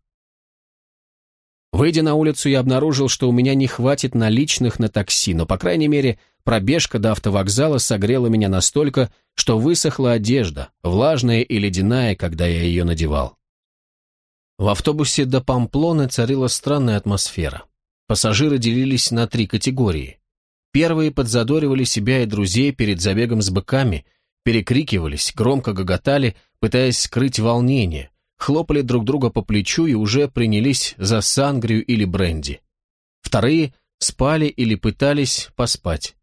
Выйдя на улицу, я обнаружил, что у меня не хватит наличных на такси, но, по крайней мере, пробежка до автовокзала согрела меня настолько, что высохла одежда, влажная и ледяная, когда я ее надевал. В автобусе до Памплоны царила странная атмосфера. Пассажиры делились на три категории. Первые подзадоривали себя и друзей перед забегом с быками, перекрикивались, громко гоготали, пытаясь скрыть волнение, хлопали друг друга по плечу и уже принялись за сангрию или бренди. Вторые спали или пытались поспать.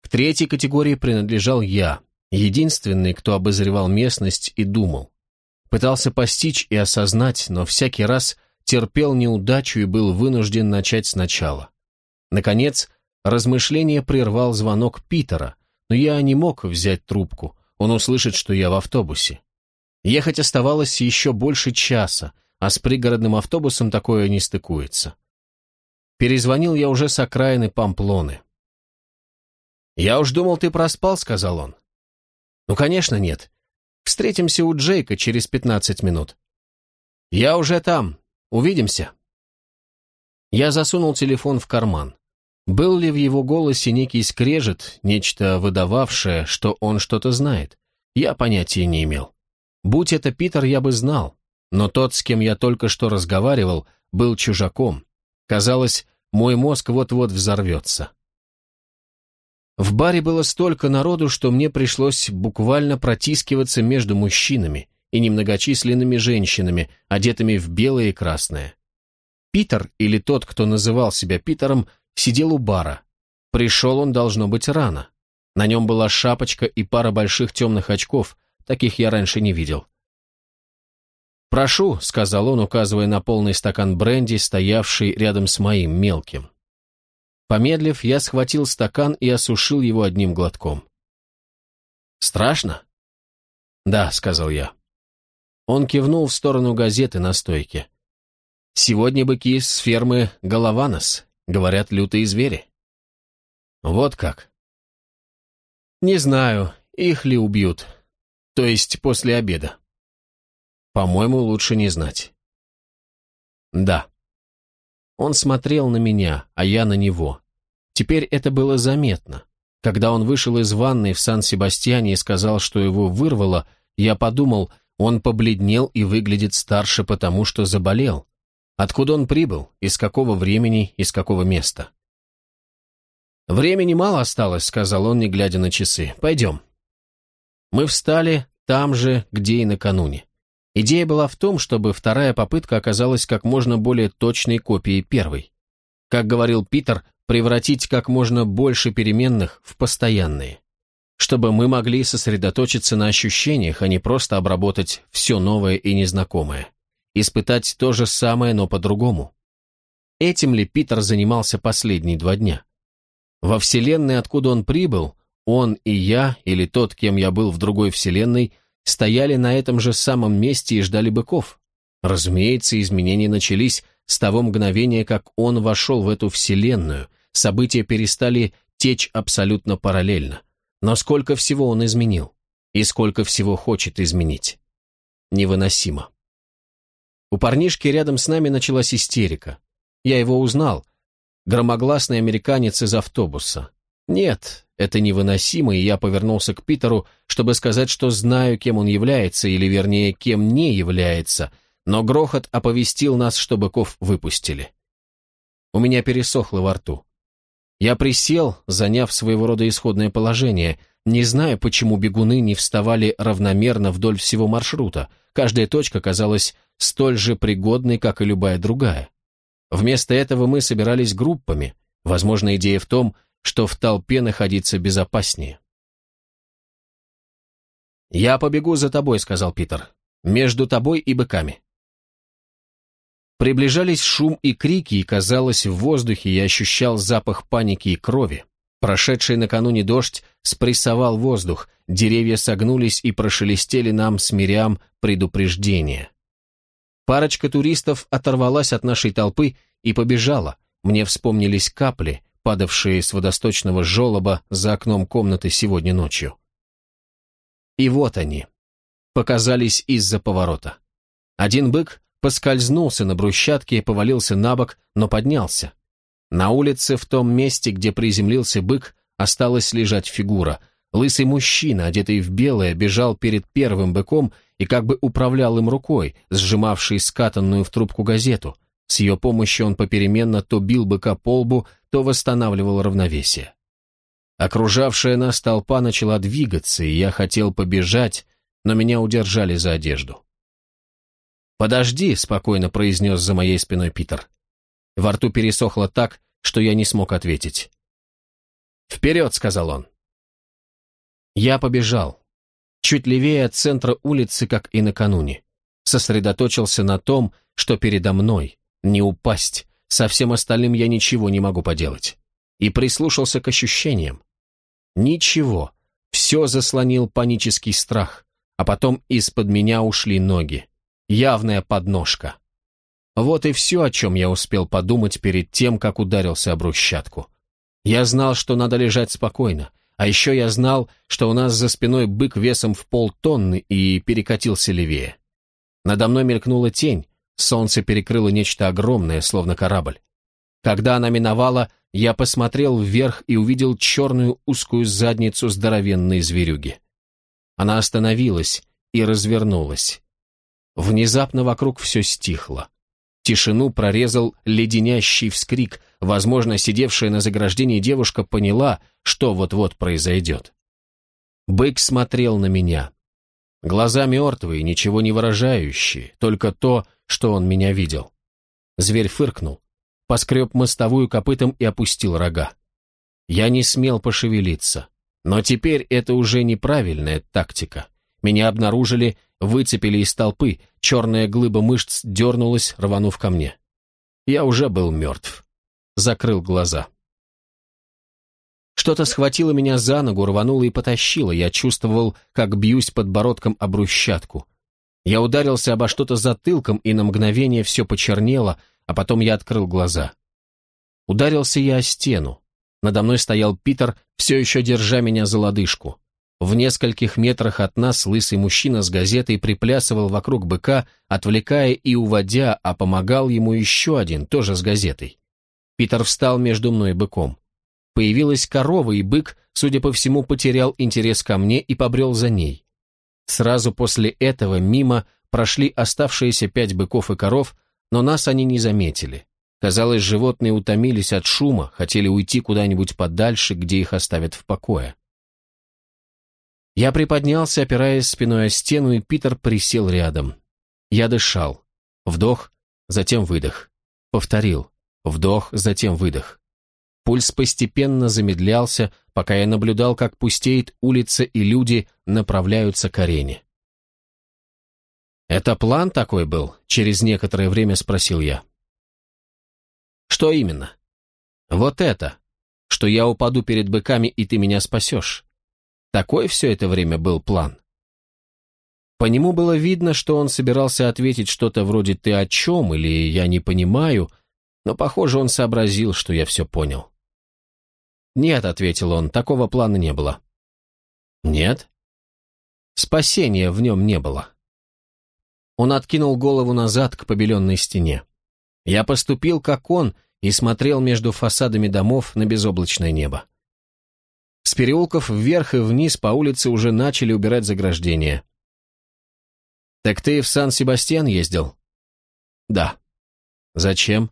К третьей категории принадлежал я, единственный, кто обозревал местность и думал. Пытался постичь и осознать, но всякий раз терпел неудачу и был вынужден начать сначала. Наконец, размышление прервал звонок Питера, но я не мог взять трубку, он услышит, что я в автобусе. Ехать оставалось еще больше часа, а с пригородным автобусом такое не стыкуется. Перезвонил я уже с окраины Памплоны. «Я уж думал, ты проспал», — сказал он. «Ну, конечно, нет. Встретимся у Джейка через пятнадцать минут. Я уже там. Увидимся. Я засунул телефон в карман. Был ли в его голосе некий скрежет, нечто выдававшее, что он что-то знает? Я понятия не имел. Будь это Питер, я бы знал. Но тот, с кем я только что разговаривал, был чужаком. Казалось, мой мозг вот-вот взорвется. В баре было столько народу, что мне пришлось буквально протискиваться между мужчинами и немногочисленными женщинами, одетыми в белое и красное. Питер, или тот, кто называл себя Питером, сидел у бара. Пришел он, должно быть, рано. На нем была шапочка и пара больших темных очков, таких я раньше не видел. «Прошу», — сказал он, указывая на полный стакан бренди, стоявший рядом с моим мелким. Помедлив, я схватил стакан и осушил его одним глотком. «Страшно?» «Да», — сказал я. Он кивнул в сторону газеты на стойке. «Сегодня быки с фермы Голованос, говорят, лютые звери». «Вот как?» «Не знаю, их ли убьют. То есть после обеда». «По-моему, лучше не знать». «Да». Он смотрел на меня, а я на него. Теперь это было заметно. Когда он вышел из ванной в Сан-Себастьяне и сказал, что его вырвало, я подумал, он побледнел и выглядит старше потому, что заболел. Откуда он прибыл? Из какого времени? Из какого места? «Времени мало осталось», — сказал он, не глядя на часы. «Пойдем». Мы встали там же, где и накануне. Идея была в том, чтобы вторая попытка оказалась как можно более точной копией первой. Как говорил Питер, превратить как можно больше переменных в постоянные. Чтобы мы могли сосредоточиться на ощущениях, а не просто обработать все новое и незнакомое. Испытать то же самое, но по-другому. Этим ли Питер занимался последние два дня? Во вселенной, откуда он прибыл, он и я, или тот, кем я был в другой вселенной, стояли на этом же самом месте и ждали быков. Разумеется, изменения начались с того мгновения, как он вошел в эту вселенную, события перестали течь абсолютно параллельно. Но сколько всего он изменил? И сколько всего хочет изменить? Невыносимо. У парнишки рядом с нами началась истерика. Я его узнал. Громогласный американец из автобуса. Нет, это невыносимо, и я повернулся к Питеру, чтобы сказать, что знаю, кем он является, или вернее, кем не является, но грохот оповестил нас, что быков выпустили. У меня пересохло во рту. Я присел, заняв своего рода исходное положение, не знаю, почему бегуны не вставали равномерно вдоль всего маршрута, каждая точка казалась столь же пригодной, как и любая другая. Вместо этого мы собирались группами. Возможно, идея в том, что в толпе находиться безопаснее. «Я побегу за тобой», — сказал Питер. «Между тобой и быками». Приближались шум и крики, и, казалось, в воздухе я ощущал запах паники и крови. Прошедший накануне дождь спрессовал воздух, деревья согнулись и прошелестели нам с мирям предупреждения. Парочка туристов оторвалась от нашей толпы и побежала. Мне вспомнились капли, падавшие с водосточного желоба за окном комнаты сегодня ночью. И вот они. Показались из-за поворота. Один бык поскользнулся на брусчатке и повалился на бок, но поднялся. На улице, в том месте, где приземлился бык, осталась лежать фигура. Лысый мужчина, одетый в белое, бежал перед первым быком и как бы управлял им рукой, сжимавшей скатанную в трубку газету. С ее помощью он попеременно то бил быка по лбу, то восстанавливал равновесие. Окружавшая нас толпа начала двигаться, и я хотел побежать, но меня удержали за одежду. «Подожди», — спокойно произнес за моей спиной Питер. Во рту пересохло так, что я не смог ответить. «Вперед!» — сказал он. Я побежал. Чуть левее от центра улицы, как и накануне. Сосредоточился на том, что передо мной. Не упасть. Со всем остальным я ничего не могу поделать. И прислушался к ощущениям. Ничего. Все заслонил панический страх. А потом из-под меня ушли ноги. Явная подножка. Вот и все, о чем я успел подумать перед тем, как ударился об брусчатку. Я знал, что надо лежать спокойно, а еще я знал, что у нас за спиной бык весом в полтонны и перекатился левее. Надо мной мелькнула тень, солнце перекрыло нечто огромное, словно корабль. Когда она миновала, я посмотрел вверх и увидел черную узкую задницу здоровенной зверюги. Она остановилась и развернулась. Внезапно вокруг все стихло. Тишину прорезал леденящий вскрик. Возможно, сидевшая на заграждении девушка поняла, что вот-вот произойдет. Бык смотрел на меня. Глаза мертвые, ничего не выражающие, только то, что он меня видел. Зверь фыркнул, поскреб мостовую копытом и опустил рога. Я не смел пошевелиться. Но теперь это уже неправильная тактика. Меня обнаружили выцепили из толпы, черная глыба мышц дернулась, рванув ко мне. Я уже был мертв. Закрыл глаза. Что-то схватило меня за ногу, рвануло и потащило. Я чувствовал, как бьюсь подбородком об брусчатку. Я ударился обо что-то затылком, и на мгновение все почернело, а потом я открыл глаза. Ударился я о стену. Надо мной стоял Питер, все еще держа меня за лодыжку. В нескольких метрах от нас лысый мужчина с газетой приплясывал вокруг быка, отвлекая и уводя, а помогал ему еще один, тоже с газетой. Питер встал между мной и быком. Появилась корова, и бык, судя по всему, потерял интерес ко мне и побрел за ней. Сразу после этого мимо прошли оставшиеся пять быков и коров, но нас они не заметили. Казалось, животные утомились от шума, хотели уйти куда-нибудь подальше, где их оставят в покое. Я приподнялся, опираясь спиной о стену, и Питер присел рядом. Я дышал. Вдох, затем выдох. Повторил. Вдох, затем выдох. Пульс постепенно замедлялся, пока я наблюдал, как пустеет улица и люди направляются к арене. «Это план такой был?» — через некоторое время спросил я. «Что именно?» «Вот это, что я упаду перед быками, и ты меня спасешь. Такой все это время был план. По нему было видно, что он собирался ответить что-то вроде «ты о чем?» или «я не понимаю», но, похоже, он сообразил, что я все понял. «Нет», — ответил он, — «такого плана не было». «Нет?» «Спасения в нем не было». Он откинул голову назад к побеленной стене. Я поступил, как он, и смотрел между фасадами домов на безоблачное небо. С переулков вверх и вниз по улице уже начали убирать заграждения. «Так ты в Сан-Себастьян ездил?» «Да». «Зачем?»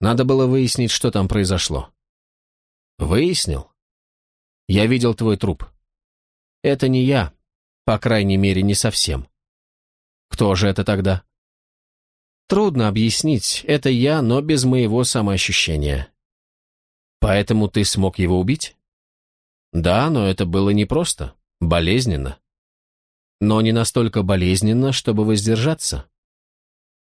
«Надо было выяснить, что там произошло». «Выяснил?» «Я видел твой труп». «Это не я, по крайней мере, не совсем». «Кто же это тогда?» «Трудно объяснить, это я, но без моего самоощущения». «Поэтому ты смог его убить?» «Да, но это было непросто, болезненно» но не настолько болезненно, чтобы воздержаться.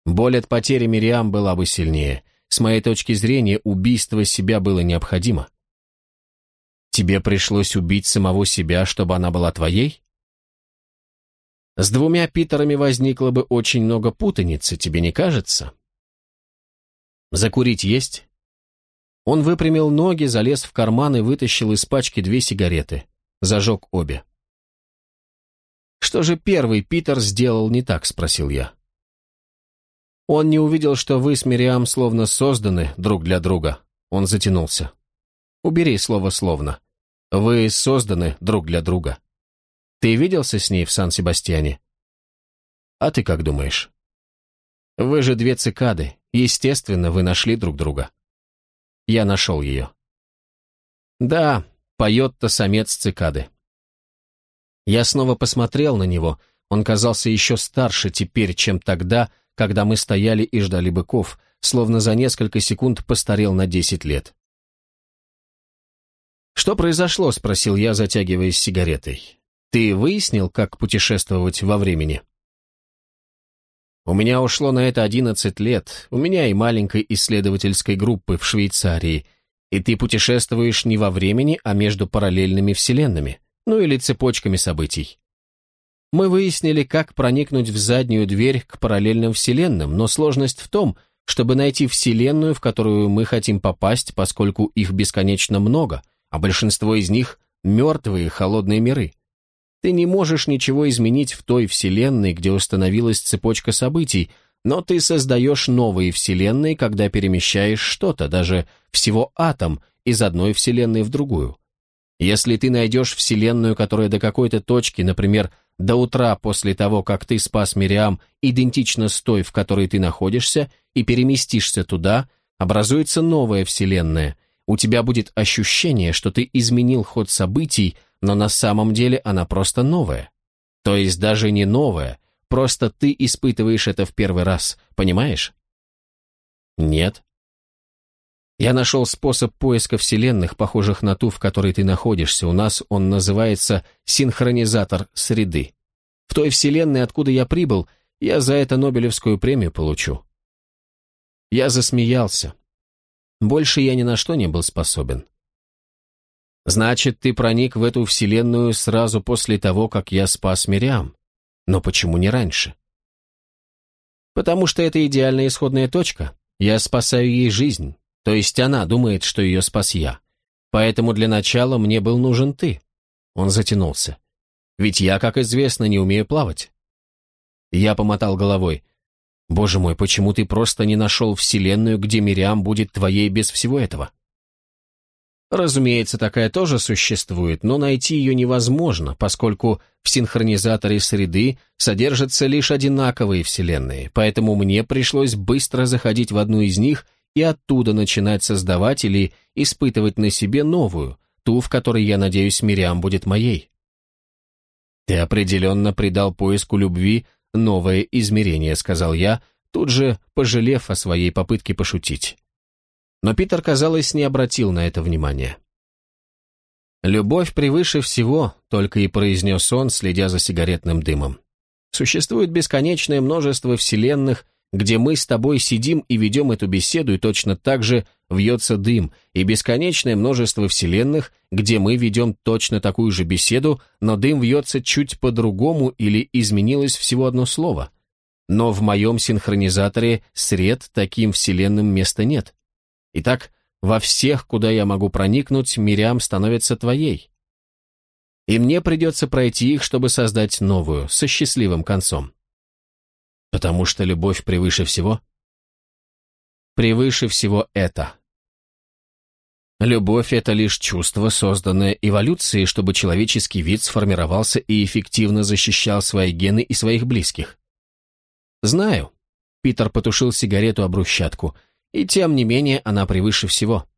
Боль от потери Мириам была бы сильнее. С моей точки зрения, убийство себя было необходимо. Тебе пришлось убить самого себя, чтобы она была твоей? С двумя Питерами возникло бы очень много путаницы, тебе не кажется? Закурить есть? Он выпрямил ноги, залез в карман и вытащил из пачки две сигареты. Зажег обе. «Что же первый Питер сделал не так?» – спросил я. Он не увидел, что вы с Мириам словно созданы друг для друга. Он затянулся. Убери слово «словно». Вы созданы друг для друга. Ты виделся с ней в Сан-Себастьяне? А ты как думаешь? Вы же две цикады. Естественно, вы нашли друг друга. Я нашел ее. Да, поет-то самец цикады. Я снова посмотрел на него. Он казался еще старше теперь, чем тогда, когда мы стояли и ждали быков, словно за несколько секунд постарел на десять лет. «Что произошло?» — спросил я, затягиваясь сигаретой. «Ты выяснил, как путешествовать во времени?» «У меня ушло на это одиннадцать лет, у меня и маленькой исследовательской группы в Швейцарии, и ты путешествуешь не во времени, а между параллельными вселенными ну или цепочками событий. Мы выяснили, как проникнуть в заднюю дверь к параллельным вселенным, но сложность в том, чтобы найти вселенную, в которую мы хотим попасть, поскольку их бесконечно много, а большинство из них — мертвые холодные миры. Ты не можешь ничего изменить в той вселенной, где установилась цепочка событий, но ты создаешь новые вселенные, когда перемещаешь что-то, даже всего атом, из одной вселенной в другую. Если ты найдешь вселенную, которая до какой-то точки, например, до утра после того, как ты спас Мириам, идентична с той, в которой ты находишься, и переместишься туда, образуется новая вселенная. У тебя будет ощущение, что ты изменил ход событий, но на самом деле она просто новая. То есть даже не новая, просто ты испытываешь это в первый раз, понимаешь? Нет. Я нашел способ поиска вселенных, похожих на ту, в которой ты находишься. У нас он называется синхронизатор среды. В той вселенной, откуда я прибыл, я за это Нобелевскую премию получу. Я засмеялся. Больше я ни на что не был способен. Значит, ты проник в эту вселенную сразу после того, как я спас Мириам. Но почему не раньше? Потому что это идеальная исходная точка. Я спасаю ей жизнь. То есть она думает, что ее спас я. Поэтому для начала мне был нужен ты. Он затянулся. Ведь я, как известно, не умею плавать. Я помотал головой. Боже мой, почему ты просто не нашел вселенную, где Мириам будет твоей без всего этого? Разумеется, такая тоже существует, но найти ее невозможно, поскольку в синхронизаторе среды содержатся лишь одинаковые вселенные, поэтому мне пришлось быстро заходить в одну из них – и оттуда начинать создавать или испытывать на себе новую, ту, в которой, я надеюсь, Мириам будет моей. «Ты определенно придал поиску любви новое измерение», — сказал я, тут же пожалев о своей попытке пошутить. Но Питер, казалось, не обратил на это внимания. «Любовь превыше всего», — только и произнес он, следя за сигаретным дымом. «Существует бесконечное множество вселенных, где мы с тобой сидим и ведем эту беседу, и точно так же вьется дым, и бесконечное множество вселенных, где мы ведем точно такую же беседу, но дым вьется чуть по-другому или изменилось всего одно слово. Но в моем синхронизаторе сред таким вселенным места нет. Итак, во всех, куда я могу проникнуть, Мириам становится твоей. И мне придется пройти их, чтобы создать новую, со счастливым концом. Потому что любовь превыше всего? Превыше всего это. Любовь — это лишь чувство, созданное эволюцией, чтобы человеческий вид сформировался и эффективно защищал свои гены и своих близких. Знаю. Питер потушил сигарету об брусчатку. И тем не менее она превыше всего.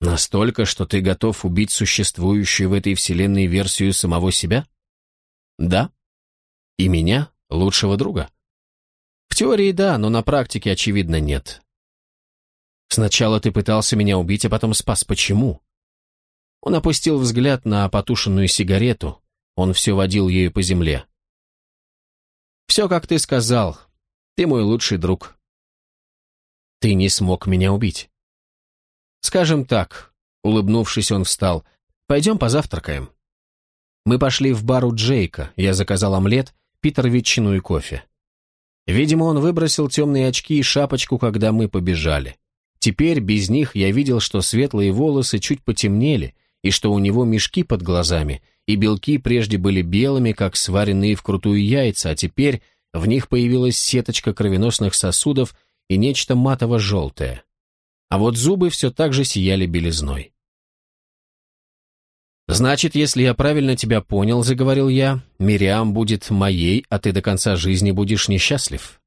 Настолько, что ты готов убить существующую в этой вселенной версию самого себя? Да. И меня, лучшего друга? В теории да, но на практике, очевидно, нет. Сначала ты пытался меня убить, а потом спас. Почему? Он опустил взгляд на потушенную сигарету. Он все водил ею по земле. Все, как ты сказал. Ты мой лучший друг. Ты не смог меня убить. Скажем так, улыбнувшись, он встал. Пойдем позавтракаем. Мы пошли в бар у Джейка. Я заказал омлет, Питер ветчину и кофе. Видимо, он выбросил темные очки и шапочку, когда мы побежали. Теперь без них я видел, что светлые волосы чуть потемнели, и что у него мешки под глазами, и белки прежде были белыми, как сваренные вкрутую яйца, а теперь в них появилась сеточка кровеносных сосудов и нечто матово-желтое. А вот зубы все так же сияли белизной. «Значит, если я правильно тебя понял, — заговорил я, — Мириам будет моей, а ты до конца жизни будешь несчастлив.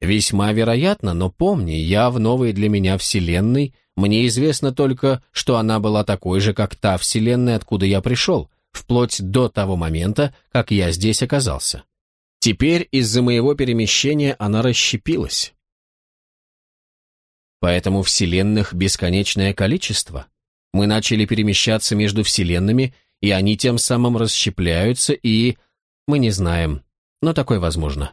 Весьма вероятно, но помни, я в новой для меня вселенной, мне известно только, что она была такой же, как та вселенная, откуда я пришел, вплоть до того момента, как я здесь оказался. Теперь из-за моего перемещения она расщепилась. Поэтому вселенных бесконечное количество. Мы начали перемещаться между вселенными, и они тем самым расщепляются, и... Мы не знаем, но такое возможно.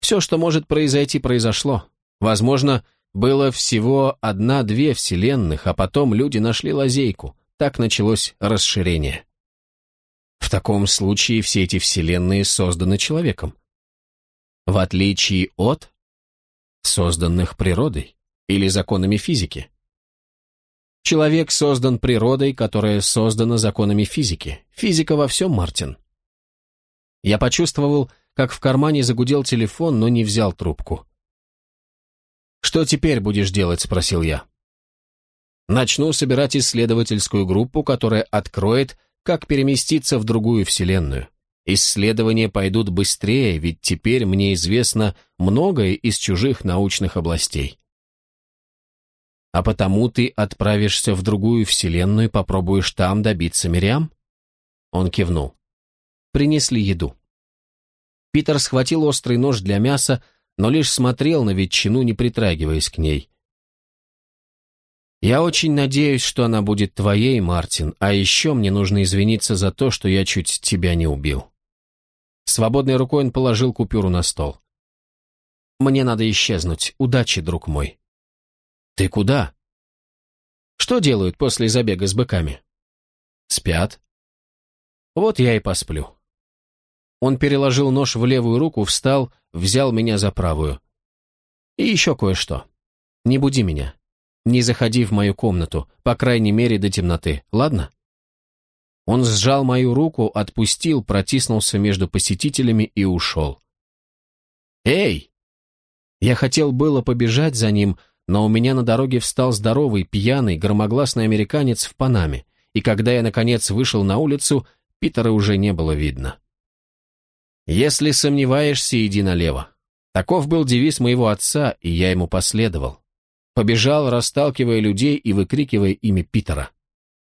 Все, что может произойти, произошло. Возможно, было всего одна-две вселенных, а потом люди нашли лазейку. Так началось расширение. В таком случае все эти вселенные созданы человеком. В отличие от созданных природой или законами физики. Человек создан природой, которая создана законами физики. Физика во всем, Мартин. Я почувствовал, как в кармане загудел телефон, но не взял трубку. «Что теперь будешь делать?» – спросил я. «Начну собирать исследовательскую группу, которая откроет, как переместиться в другую вселенную. Исследования пойдут быстрее, ведь теперь мне известно многое из чужих научных областей». «А потому ты отправишься в другую вселенную и попробуешь там добиться Мириам?» Он кивнул. «Принесли еду». Питер схватил острый нож для мяса, но лишь смотрел на ветчину, не притрагиваясь к ней. «Я очень надеюсь, что она будет твоей, Мартин, а еще мне нужно извиниться за то, что я чуть тебя не убил». Свободной рукой он положил купюру на стол. «Мне надо исчезнуть. Удачи, друг мой». «Ты куда?» «Что делают после забега с быками?» «Спят». «Вот я и посплю». Он переложил нож в левую руку, встал, взял меня за правую. И еще кое-что. Не буди меня. Не заходи в мою комнату, по крайней мере, до темноты, ладно? Он сжал мою руку, отпустил, протиснулся между посетителями и ушел. «Эй!» Я хотел было побежать за ним, но у меня на дороге встал здоровый, пьяный, громогласный американец в Панаме, и когда я, наконец, вышел на улицу, Питера уже не было видно. «Если сомневаешься, иди налево». Таков был девиз моего отца, и я ему последовал. Побежал, расталкивая людей и выкрикивая имя Питера.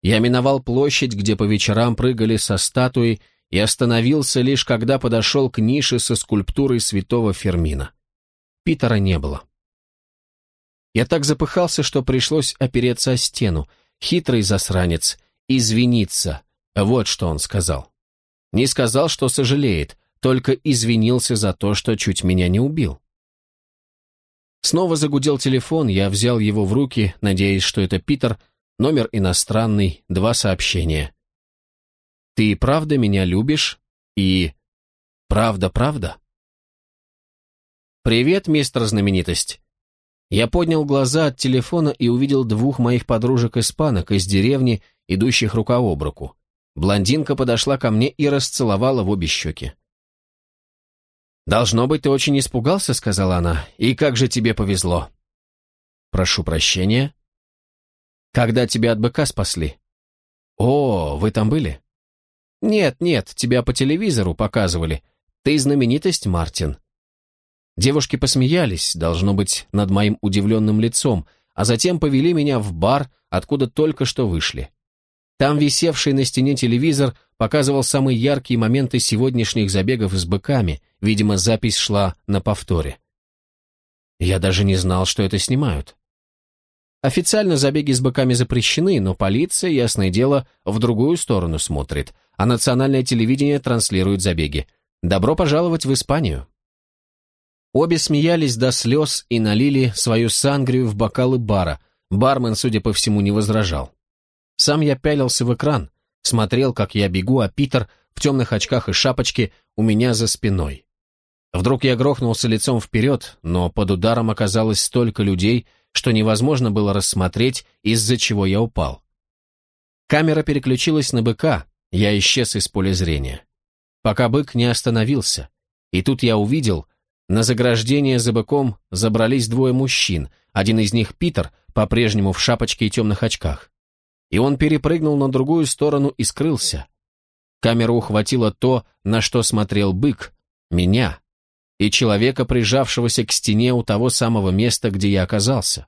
Я миновал площадь, где по вечерам прыгали со статуи, и остановился лишь когда подошел к нише со скульптурой святого Фермина. Питера не было. Я так запыхался, что пришлось опереться о стену. Хитрый засранец. Извиниться. Вот что он сказал. Не сказал, что сожалеет, только извинился за то, что чуть меня не убил. Снова загудел телефон, я взял его в руки, надеясь, что это Питер, номер иностранный, два сообщения. «Ты правда меня любишь?» и «Правда-правда?» «Привет, мистер знаменитость». Я поднял глаза от телефона и увидел двух моих подружек-испанок из деревни, идущих рука об руку. Блондинка подошла ко мне и расцеловала в обе щеки. «Должно быть, ты очень испугался», — сказала она. «И как же тебе повезло». «Прошу прощения». «Когда тебя от быка спасли?» «О, вы там были?» «Нет, нет, тебя по телевизору показывали. Ты знаменитость, Мартин». Девушки посмеялись, должно быть, над моим удивленным лицом, а затем повели меня в бар, откуда только что вышли. Там висевший на стене телевизор показывал самые яркие моменты сегодняшних забегов с быками, видимо, запись шла на повторе. Я даже не знал, что это снимают. Официально забеги с быками запрещены, но полиция, ясное дело, в другую сторону смотрит, а национальное телевидение транслирует забеги. Добро пожаловать в Испанию. Обе смеялись до слез и налили свою сангрию в бокалы бара. Бармен, судя по всему, не возражал. Сам я пялился в экран, смотрел, как я бегу, а Питер в темных очках и шапочке у меня за спиной. Вдруг я грохнулся лицом вперед, но под ударом оказалось столько людей, что невозможно было рассмотреть, из-за чего я упал. Камера переключилась на быка, я исчез из поля зрения. Пока бык не остановился, и тут я увидел, на заграждение за быком забрались двое мужчин, один из них Питер, по-прежнему в шапочке и темных очках. И он перепрыгнул на другую сторону и скрылся. Камера ухватила то, на что смотрел бык, меня, и человека, прижавшегося к стене у того самого места, где я оказался.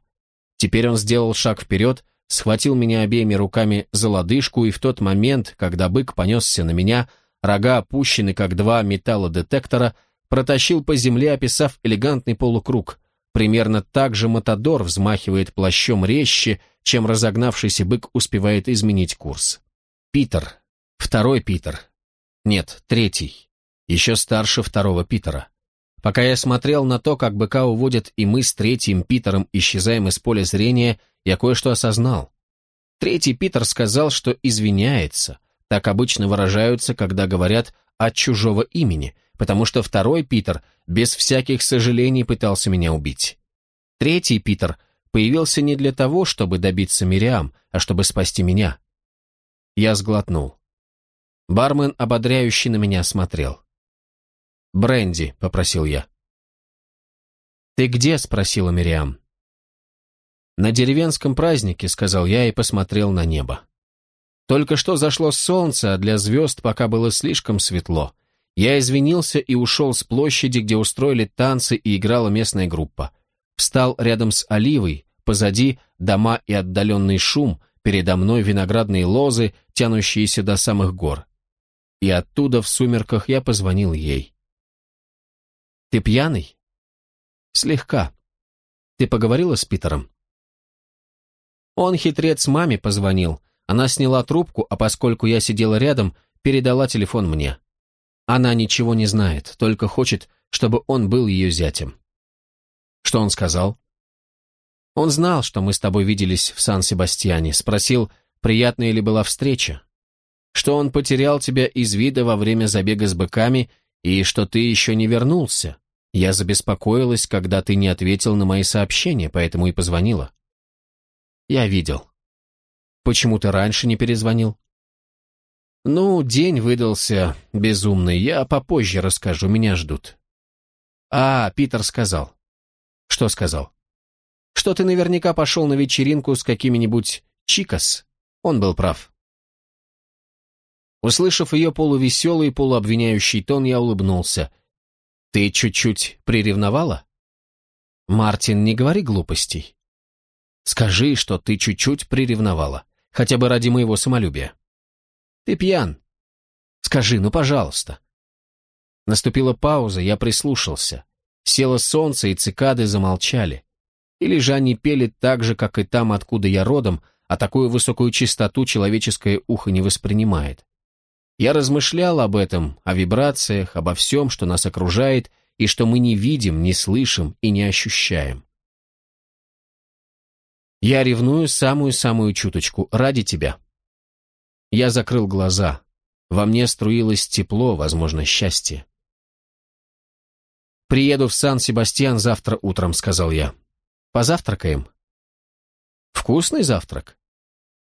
Теперь он сделал шаг вперед, схватил меня обеими руками за лодыжку, и в тот момент, когда бык понесся на меня, рога опущены, как два металлодетектора, протащил по земле, описав элегантный полукруг. Примерно так же Матадор взмахивает плащом резче, чем разогнавшийся бык успевает изменить курс. Питер. Второй Питер. Нет, третий. Еще старше второго Питера. Пока я смотрел на то, как быка уводят, и мы с третьим Питером исчезаем из поля зрения, я кое-что осознал. Третий Питер сказал, что извиняется. Так обычно выражаются, когда говорят от чужого имени, потому что второй Питер без всяких сожалений пытался меня убить. Третий Питер появился не для того, чтобы добиться Мириам, а чтобы спасти меня. Я сглотнул. Бармен ободряюще на меня смотрел. Бренди, попросил я. «Ты где?» — спросила Мириам. «На деревенском празднике», — сказал я и посмотрел на небо. Только что зашло солнце, а для звезд пока было слишком светло. Я извинился и ушел с площади, где устроили танцы и играла местная группа. Встал рядом с Оливой, позади дома и отдаленный шум, передо мной виноградные лозы, тянущиеся до самых гор. И оттуда в сумерках я позвонил ей. Ты пьяный? Слегка. Ты поговорила с Питером? Он хитрец маме позвонил. Она сняла трубку, а поскольку я сидела рядом, передала телефон мне. Она ничего не знает, только хочет, чтобы он был ее зятем. Что он сказал? Он знал, что мы с тобой виделись в Сан-Себастьяне, спросил, приятная ли была встреча, что он потерял тебя из вида во время забега с быками и что ты еще не вернулся, я забеспокоилась, когда ты не ответил на мои сообщения, поэтому и позвонила. Я видел. Почему ты раньше не перезвонил? Ну, день выдался безумный, я попозже расскажу, меня ждут. А, Питер сказал. Что сказал? Что ты наверняка пошел на вечеринку с какими-нибудь чикас. Он был прав. Услышав ее полувеселый, полуобвиняющий тон, я улыбнулся — ты чуть-чуть приревновала? Мартин, не говори глупостей. Скажи, что ты чуть-чуть приревновала, хотя бы ради моего самолюбия. Ты пьян. Скажи, ну пожалуйста. Наступила пауза, я прислушался. Село солнце, и цикады замолчали. Или же они пели так же, как и там, откуда я родом, а такую высокую частоту человеческое ухо не воспринимает. Я размышлял об этом, о вибрациях, обо всем, что нас окружает, и что мы не видим, не слышим и не ощущаем. Я ревную самую-самую чуточку ради тебя. Я закрыл глаза. Во мне струилось тепло, возможно, счастье. «Приеду в Сан-Себастьян завтра утром», — сказал я. «Позавтракаем?» «Вкусный завтрак?»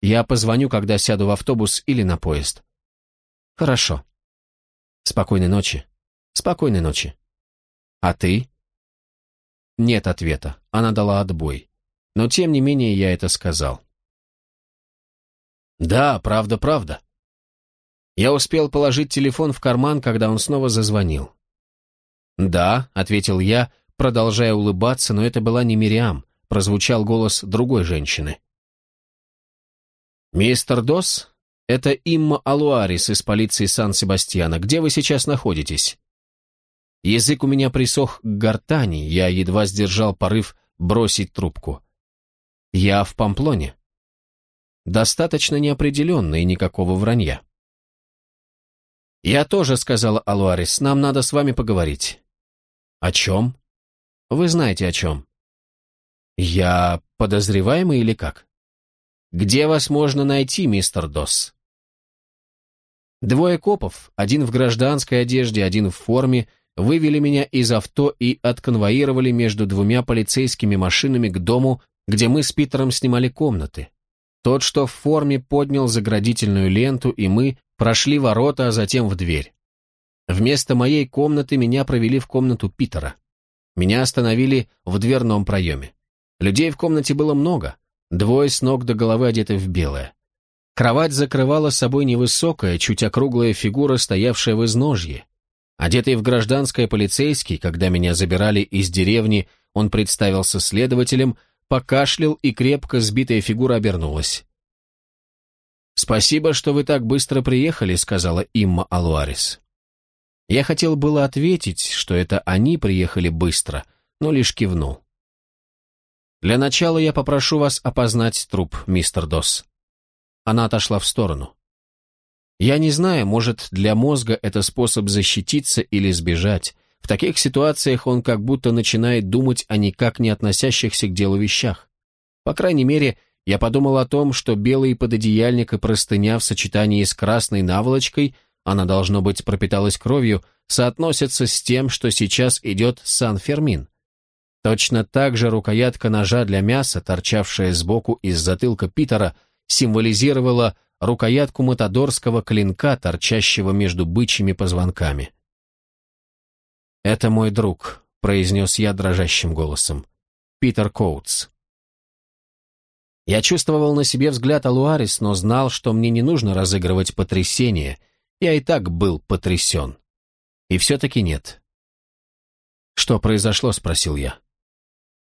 «Я позвоню, когда сяду в автобус или на поезд». Хорошо. Спокойной ночи. Спокойной ночи. А ты? Нет ответа. Она дала отбой. Но тем не менее я это сказал. Да, правда, правда. Я успел положить телефон в карман, когда он снова зазвонил. «Да», — ответил я, продолжая улыбаться, но это была не Мириам, прозвучал голос другой женщины. «Мистер Дос, это Имма Алуарис из полиции Сан-Себастьяна. Где вы сейчас находитесь?» Язык у меня присох к гортани, я едва сдержал порыв бросить трубку. «Я в Памплоне». Достаточно неопределенно и никакого вранья. «Я тоже», — сказала Алуарис, — «нам надо с вами поговорить». «О чем?» «Вы знаете, о чем». «Я подозреваемый или как?» «Где вас можно найти, мистер Досс?» Двое копов, один в гражданской одежде, один в форме, вывели меня из авто и отконвоировали между двумя полицейскими машинами к дому, где мы с Питером снимали комнаты. Тот, что в форме, поднял заградительную ленту, и мы прошли ворота, а затем в дверь. Вместо моей комнаты меня провели в комнату Питера. Меня остановили в дверном проеме. Людей в комнате было много, двое с ног до головы одеты в белое. Кровать закрывала собой невысокая, чуть округлая фигура, стоявшая в изножье. Одетый в гражданское полицейский, когда меня забирали из деревни, он представился следователем, покашлял, и крепко сбитая фигура обернулась. «Спасибо, что вы так быстро приехали», — сказала Имма Алуарис. Я хотел было ответить, что это они приехали быстро, но лишь кивнул. «Для начала я попрошу вас опознать труп, мистер Досс». Она отошла в сторону. Я не знаю, может, для мозга это способ защититься или сбежать, в таких ситуациях он как будто начинает думать о никак не относящихся к делу вещах. По крайней мере, я подумал о том, что белый пододеяльник и простыня в сочетании с красной наволочкой, она, должно быть, пропиталась кровью, соотносятся с тем, что сейчас идет Сан-Фермин. Точно так же рукоятка ножа для мяса, торчавшая сбоку из затылка Питера, символизировала рукоятку матадорского клинка, торчащего между бычьими позвонками. «Это мой друг», — произнес я дрожащим голосом. «Питер Коутс». Я чувствовал на себе взгляд Алуарис, но знал, что мне не нужно разыгрывать потрясение. Я и так был потрясен. И все-таки нет. «Что произошло?» — спросил я.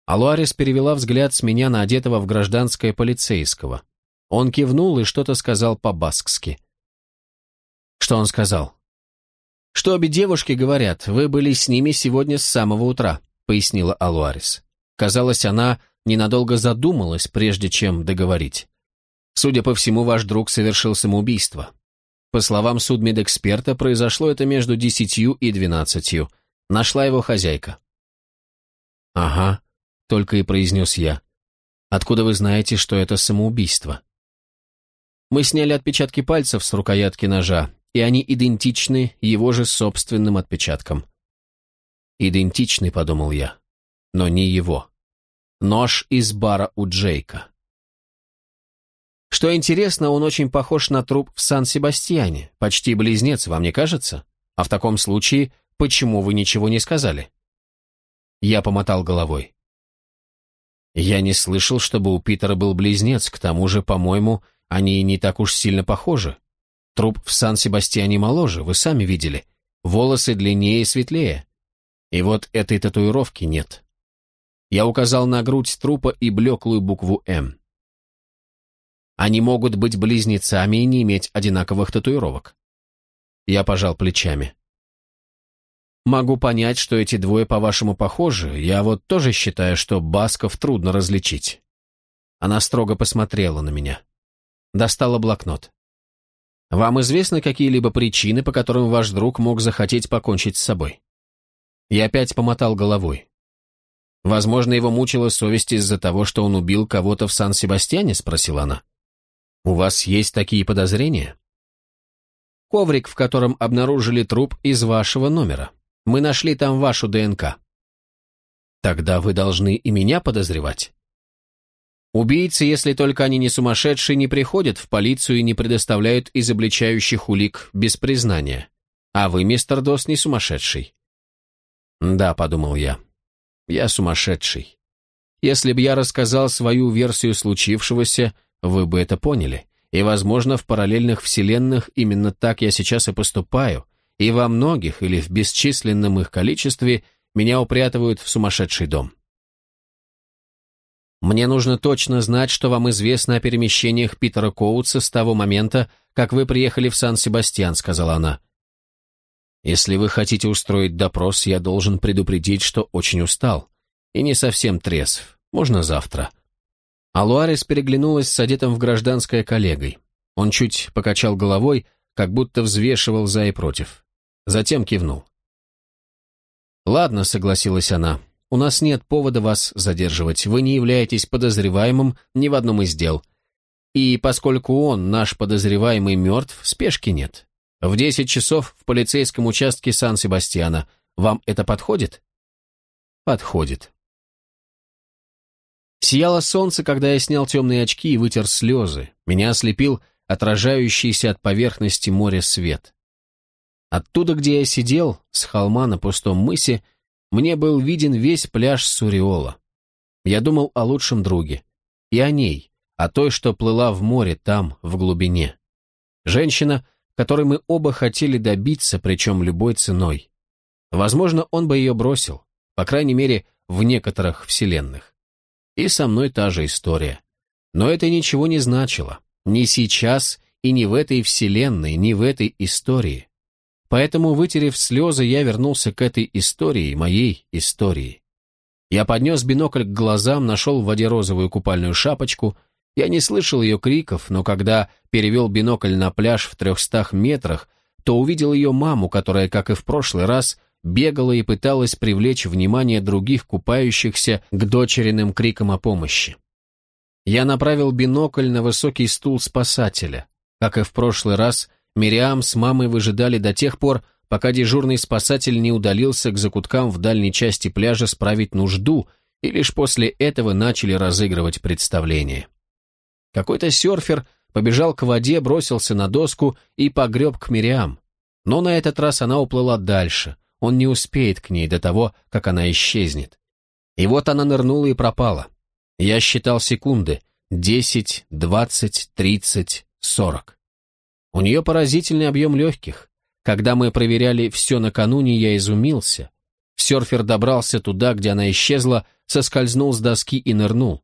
Алуарис перевела взгляд с меня на одетого в гражданское полицейского. Он кивнул и что-то сказал по-баскски. «Что он сказал?» «Что обе девушки говорят, вы были с ними сегодня с самого утра», — пояснила Алуарис. Казалось, она ненадолго задумалась, прежде чем договорить. «Судя по всему, ваш друг совершил самоубийство. По словам судмедэксперта, произошло это между десятью и двенадцатью. Нашла его хозяйка». «Ага», — только и произнес я. «Откуда вы знаете, что это самоубийство?» Мы сняли отпечатки пальцев с рукоятки ножа, и они идентичны его же собственным отпечаткам. «Идентичны», — подумал я, — «но не его. Нож из бара у Джейка». Что интересно, он очень похож на труп в Сан-Себастьяне, почти близнец, вам не кажется? А в таком случае, почему вы ничего не сказали? Я помотал головой. Я не слышал, чтобы у Питера был близнец, к тому же, по-моему, они не так уж сильно похожи. Труп в Сан-Себастьяне моложе, вы сами видели. Волосы длиннее и светлее. И вот этой татуировки нет. Я указал на грудь трупа и блеклую букву «М». Они могут быть близнецами и не иметь одинаковых татуировок. Я пожал плечами. Могу понять, что эти двое по-вашему похожи, я вот тоже считаю, что Басков трудно различить. Она строго посмотрела на меня. Достала блокнот. Вам известны какие-либо причины, по которым ваш друг мог захотеть покончить с собой? Я опять помотал головой. Возможно, его мучила совесть из-за того, что он убил кого-то в Сан-Себастьяне, спросила она. У вас есть такие подозрения? Коврик, в котором обнаружили труп из вашего номера. Мы нашли там вашу ДНК. Тогда вы должны и меня подозревать. Убийцы, если только они не сумасшедшие, не приходят в полицию и не предоставляют изобличающих улик без признания. А вы, мистер Дос, не сумасшедший. Да, подумал я. Я сумасшедший. Если бы я рассказал свою версию случившегося, вы бы это поняли. И, возможно, в параллельных вселенных именно так я сейчас и поступаю, и во многих или в бесчисленном их количестве меня упрятывают в сумасшедший дом. Мне нужно точно знать, что вам известно о перемещениях Питера Коутса с того момента, как вы приехали в Сан-Себастьян», — сказала она. «Если вы хотите устроить допрос, я должен предупредить, что очень устал и не совсем трезв. Можно завтра». Алуарес переглянулась с одетым в гражданское коллегой. Он чуть покачал головой, как будто взвешивал за и против. Затем кивнул. «Ладно», — согласилась она, — «у нас нет повода вас задерживать. Вы не являетесь подозреваемым ни в одном из дел. И поскольку он, наш подозреваемый, мертв, спешки нет. В десять часов в полицейском участке Сан-Себастьяна. Вам это подходит?» «Подходит». Сияло солнце, когда я снял темные очки и вытер слезы. Меня ослепил отражающийся от поверхности моря свет. Оттуда, где я сидел, с холма на пустом мысе, мне был виден весь пляж Суриола. Я думал о лучшем друге. И о ней, о той, что плыла в море там, в глубине. Женщина, которой мы оба хотели добиться, причем любой ценой. Возможно, он бы ее бросил, по крайней мере, в некоторых вселенных. И со мной та же история. Но это ничего не значило. Ни сейчас и ни в этой вселенной, ни в этой истории. Поэтому, вытерев слезы, я вернулся к этой истории, моей истории. Я поднес бинокль к глазам, нашел в воде розовую купальную шапочку. Я не слышал ее криков, но когда перевел бинокль на пляж в трехстах метрах, то увидел ее маму, которая, как и в прошлый раз, бегала и пыталась привлечь внимание других купающихся к дочериным крикам о помощи. Я направил бинокль на высокий стул спасателя. Как и в прошлый раз, Мириам с мамой выжидали до тех пор, пока дежурный спасатель не удалился к закуткам в дальней части пляжа справить нужду, и лишь после этого начали разыгрывать представление. Какой-то серфер побежал к воде, бросился на доску и погреб к Мириам. Но на этот раз она уплыла дальше, он не успеет к ней до того, как она исчезнет. И вот она нырнула и пропала. Я считал секунды. Десять, двадцать, тридцать, сорок. У нее поразительный объем легких. Когда мы проверяли все накануне, я изумился. Серфер добрался туда, где она исчезла, соскользнул с доски и нырнул.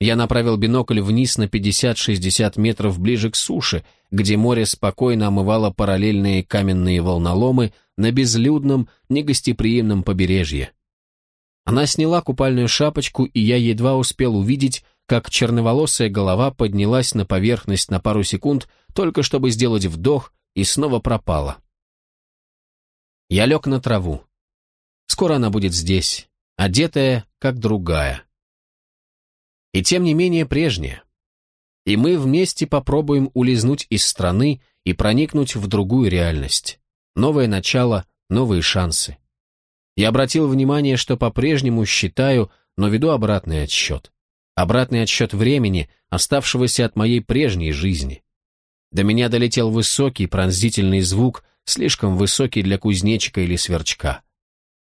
Я направил бинокль вниз на 50-60 метров ближе к суше, где море спокойно омывало параллельные каменные волноломы на безлюдном, негостеприимном побережье. Она сняла купальную шапочку, и я едва успел увидеть, как черноволосая голова поднялась на поверхность на пару секунд, только чтобы сделать вдох, и снова пропала. Я лег на траву. Скоро она будет здесь, одетая, как другая. И тем не менее прежняя. И мы вместе попробуем улизнуть из страны и проникнуть в другую реальность. Новое начало, новые шансы. Я обратил внимание, что по-прежнему считаю, но веду обратный отсчет. Обратный отсчет времени, оставшегося от моей прежней жизни. До меня долетел высокий пронзительный звук, слишком высокий для кузнечика или сверчка.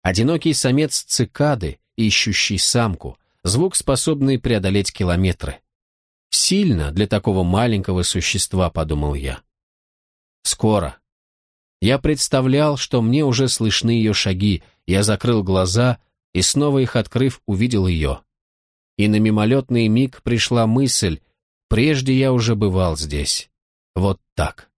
Одинокий самец цикады, ищущий самку, звук, способный преодолеть километры. Сильно для такого маленького существа, подумал я. Скоро. Я представлял, что мне уже слышны ее шаги, я закрыл глаза и, снова их открыв, увидел ее и на мимолетный миг пришла мысль, прежде я уже бывал здесь. Вот так.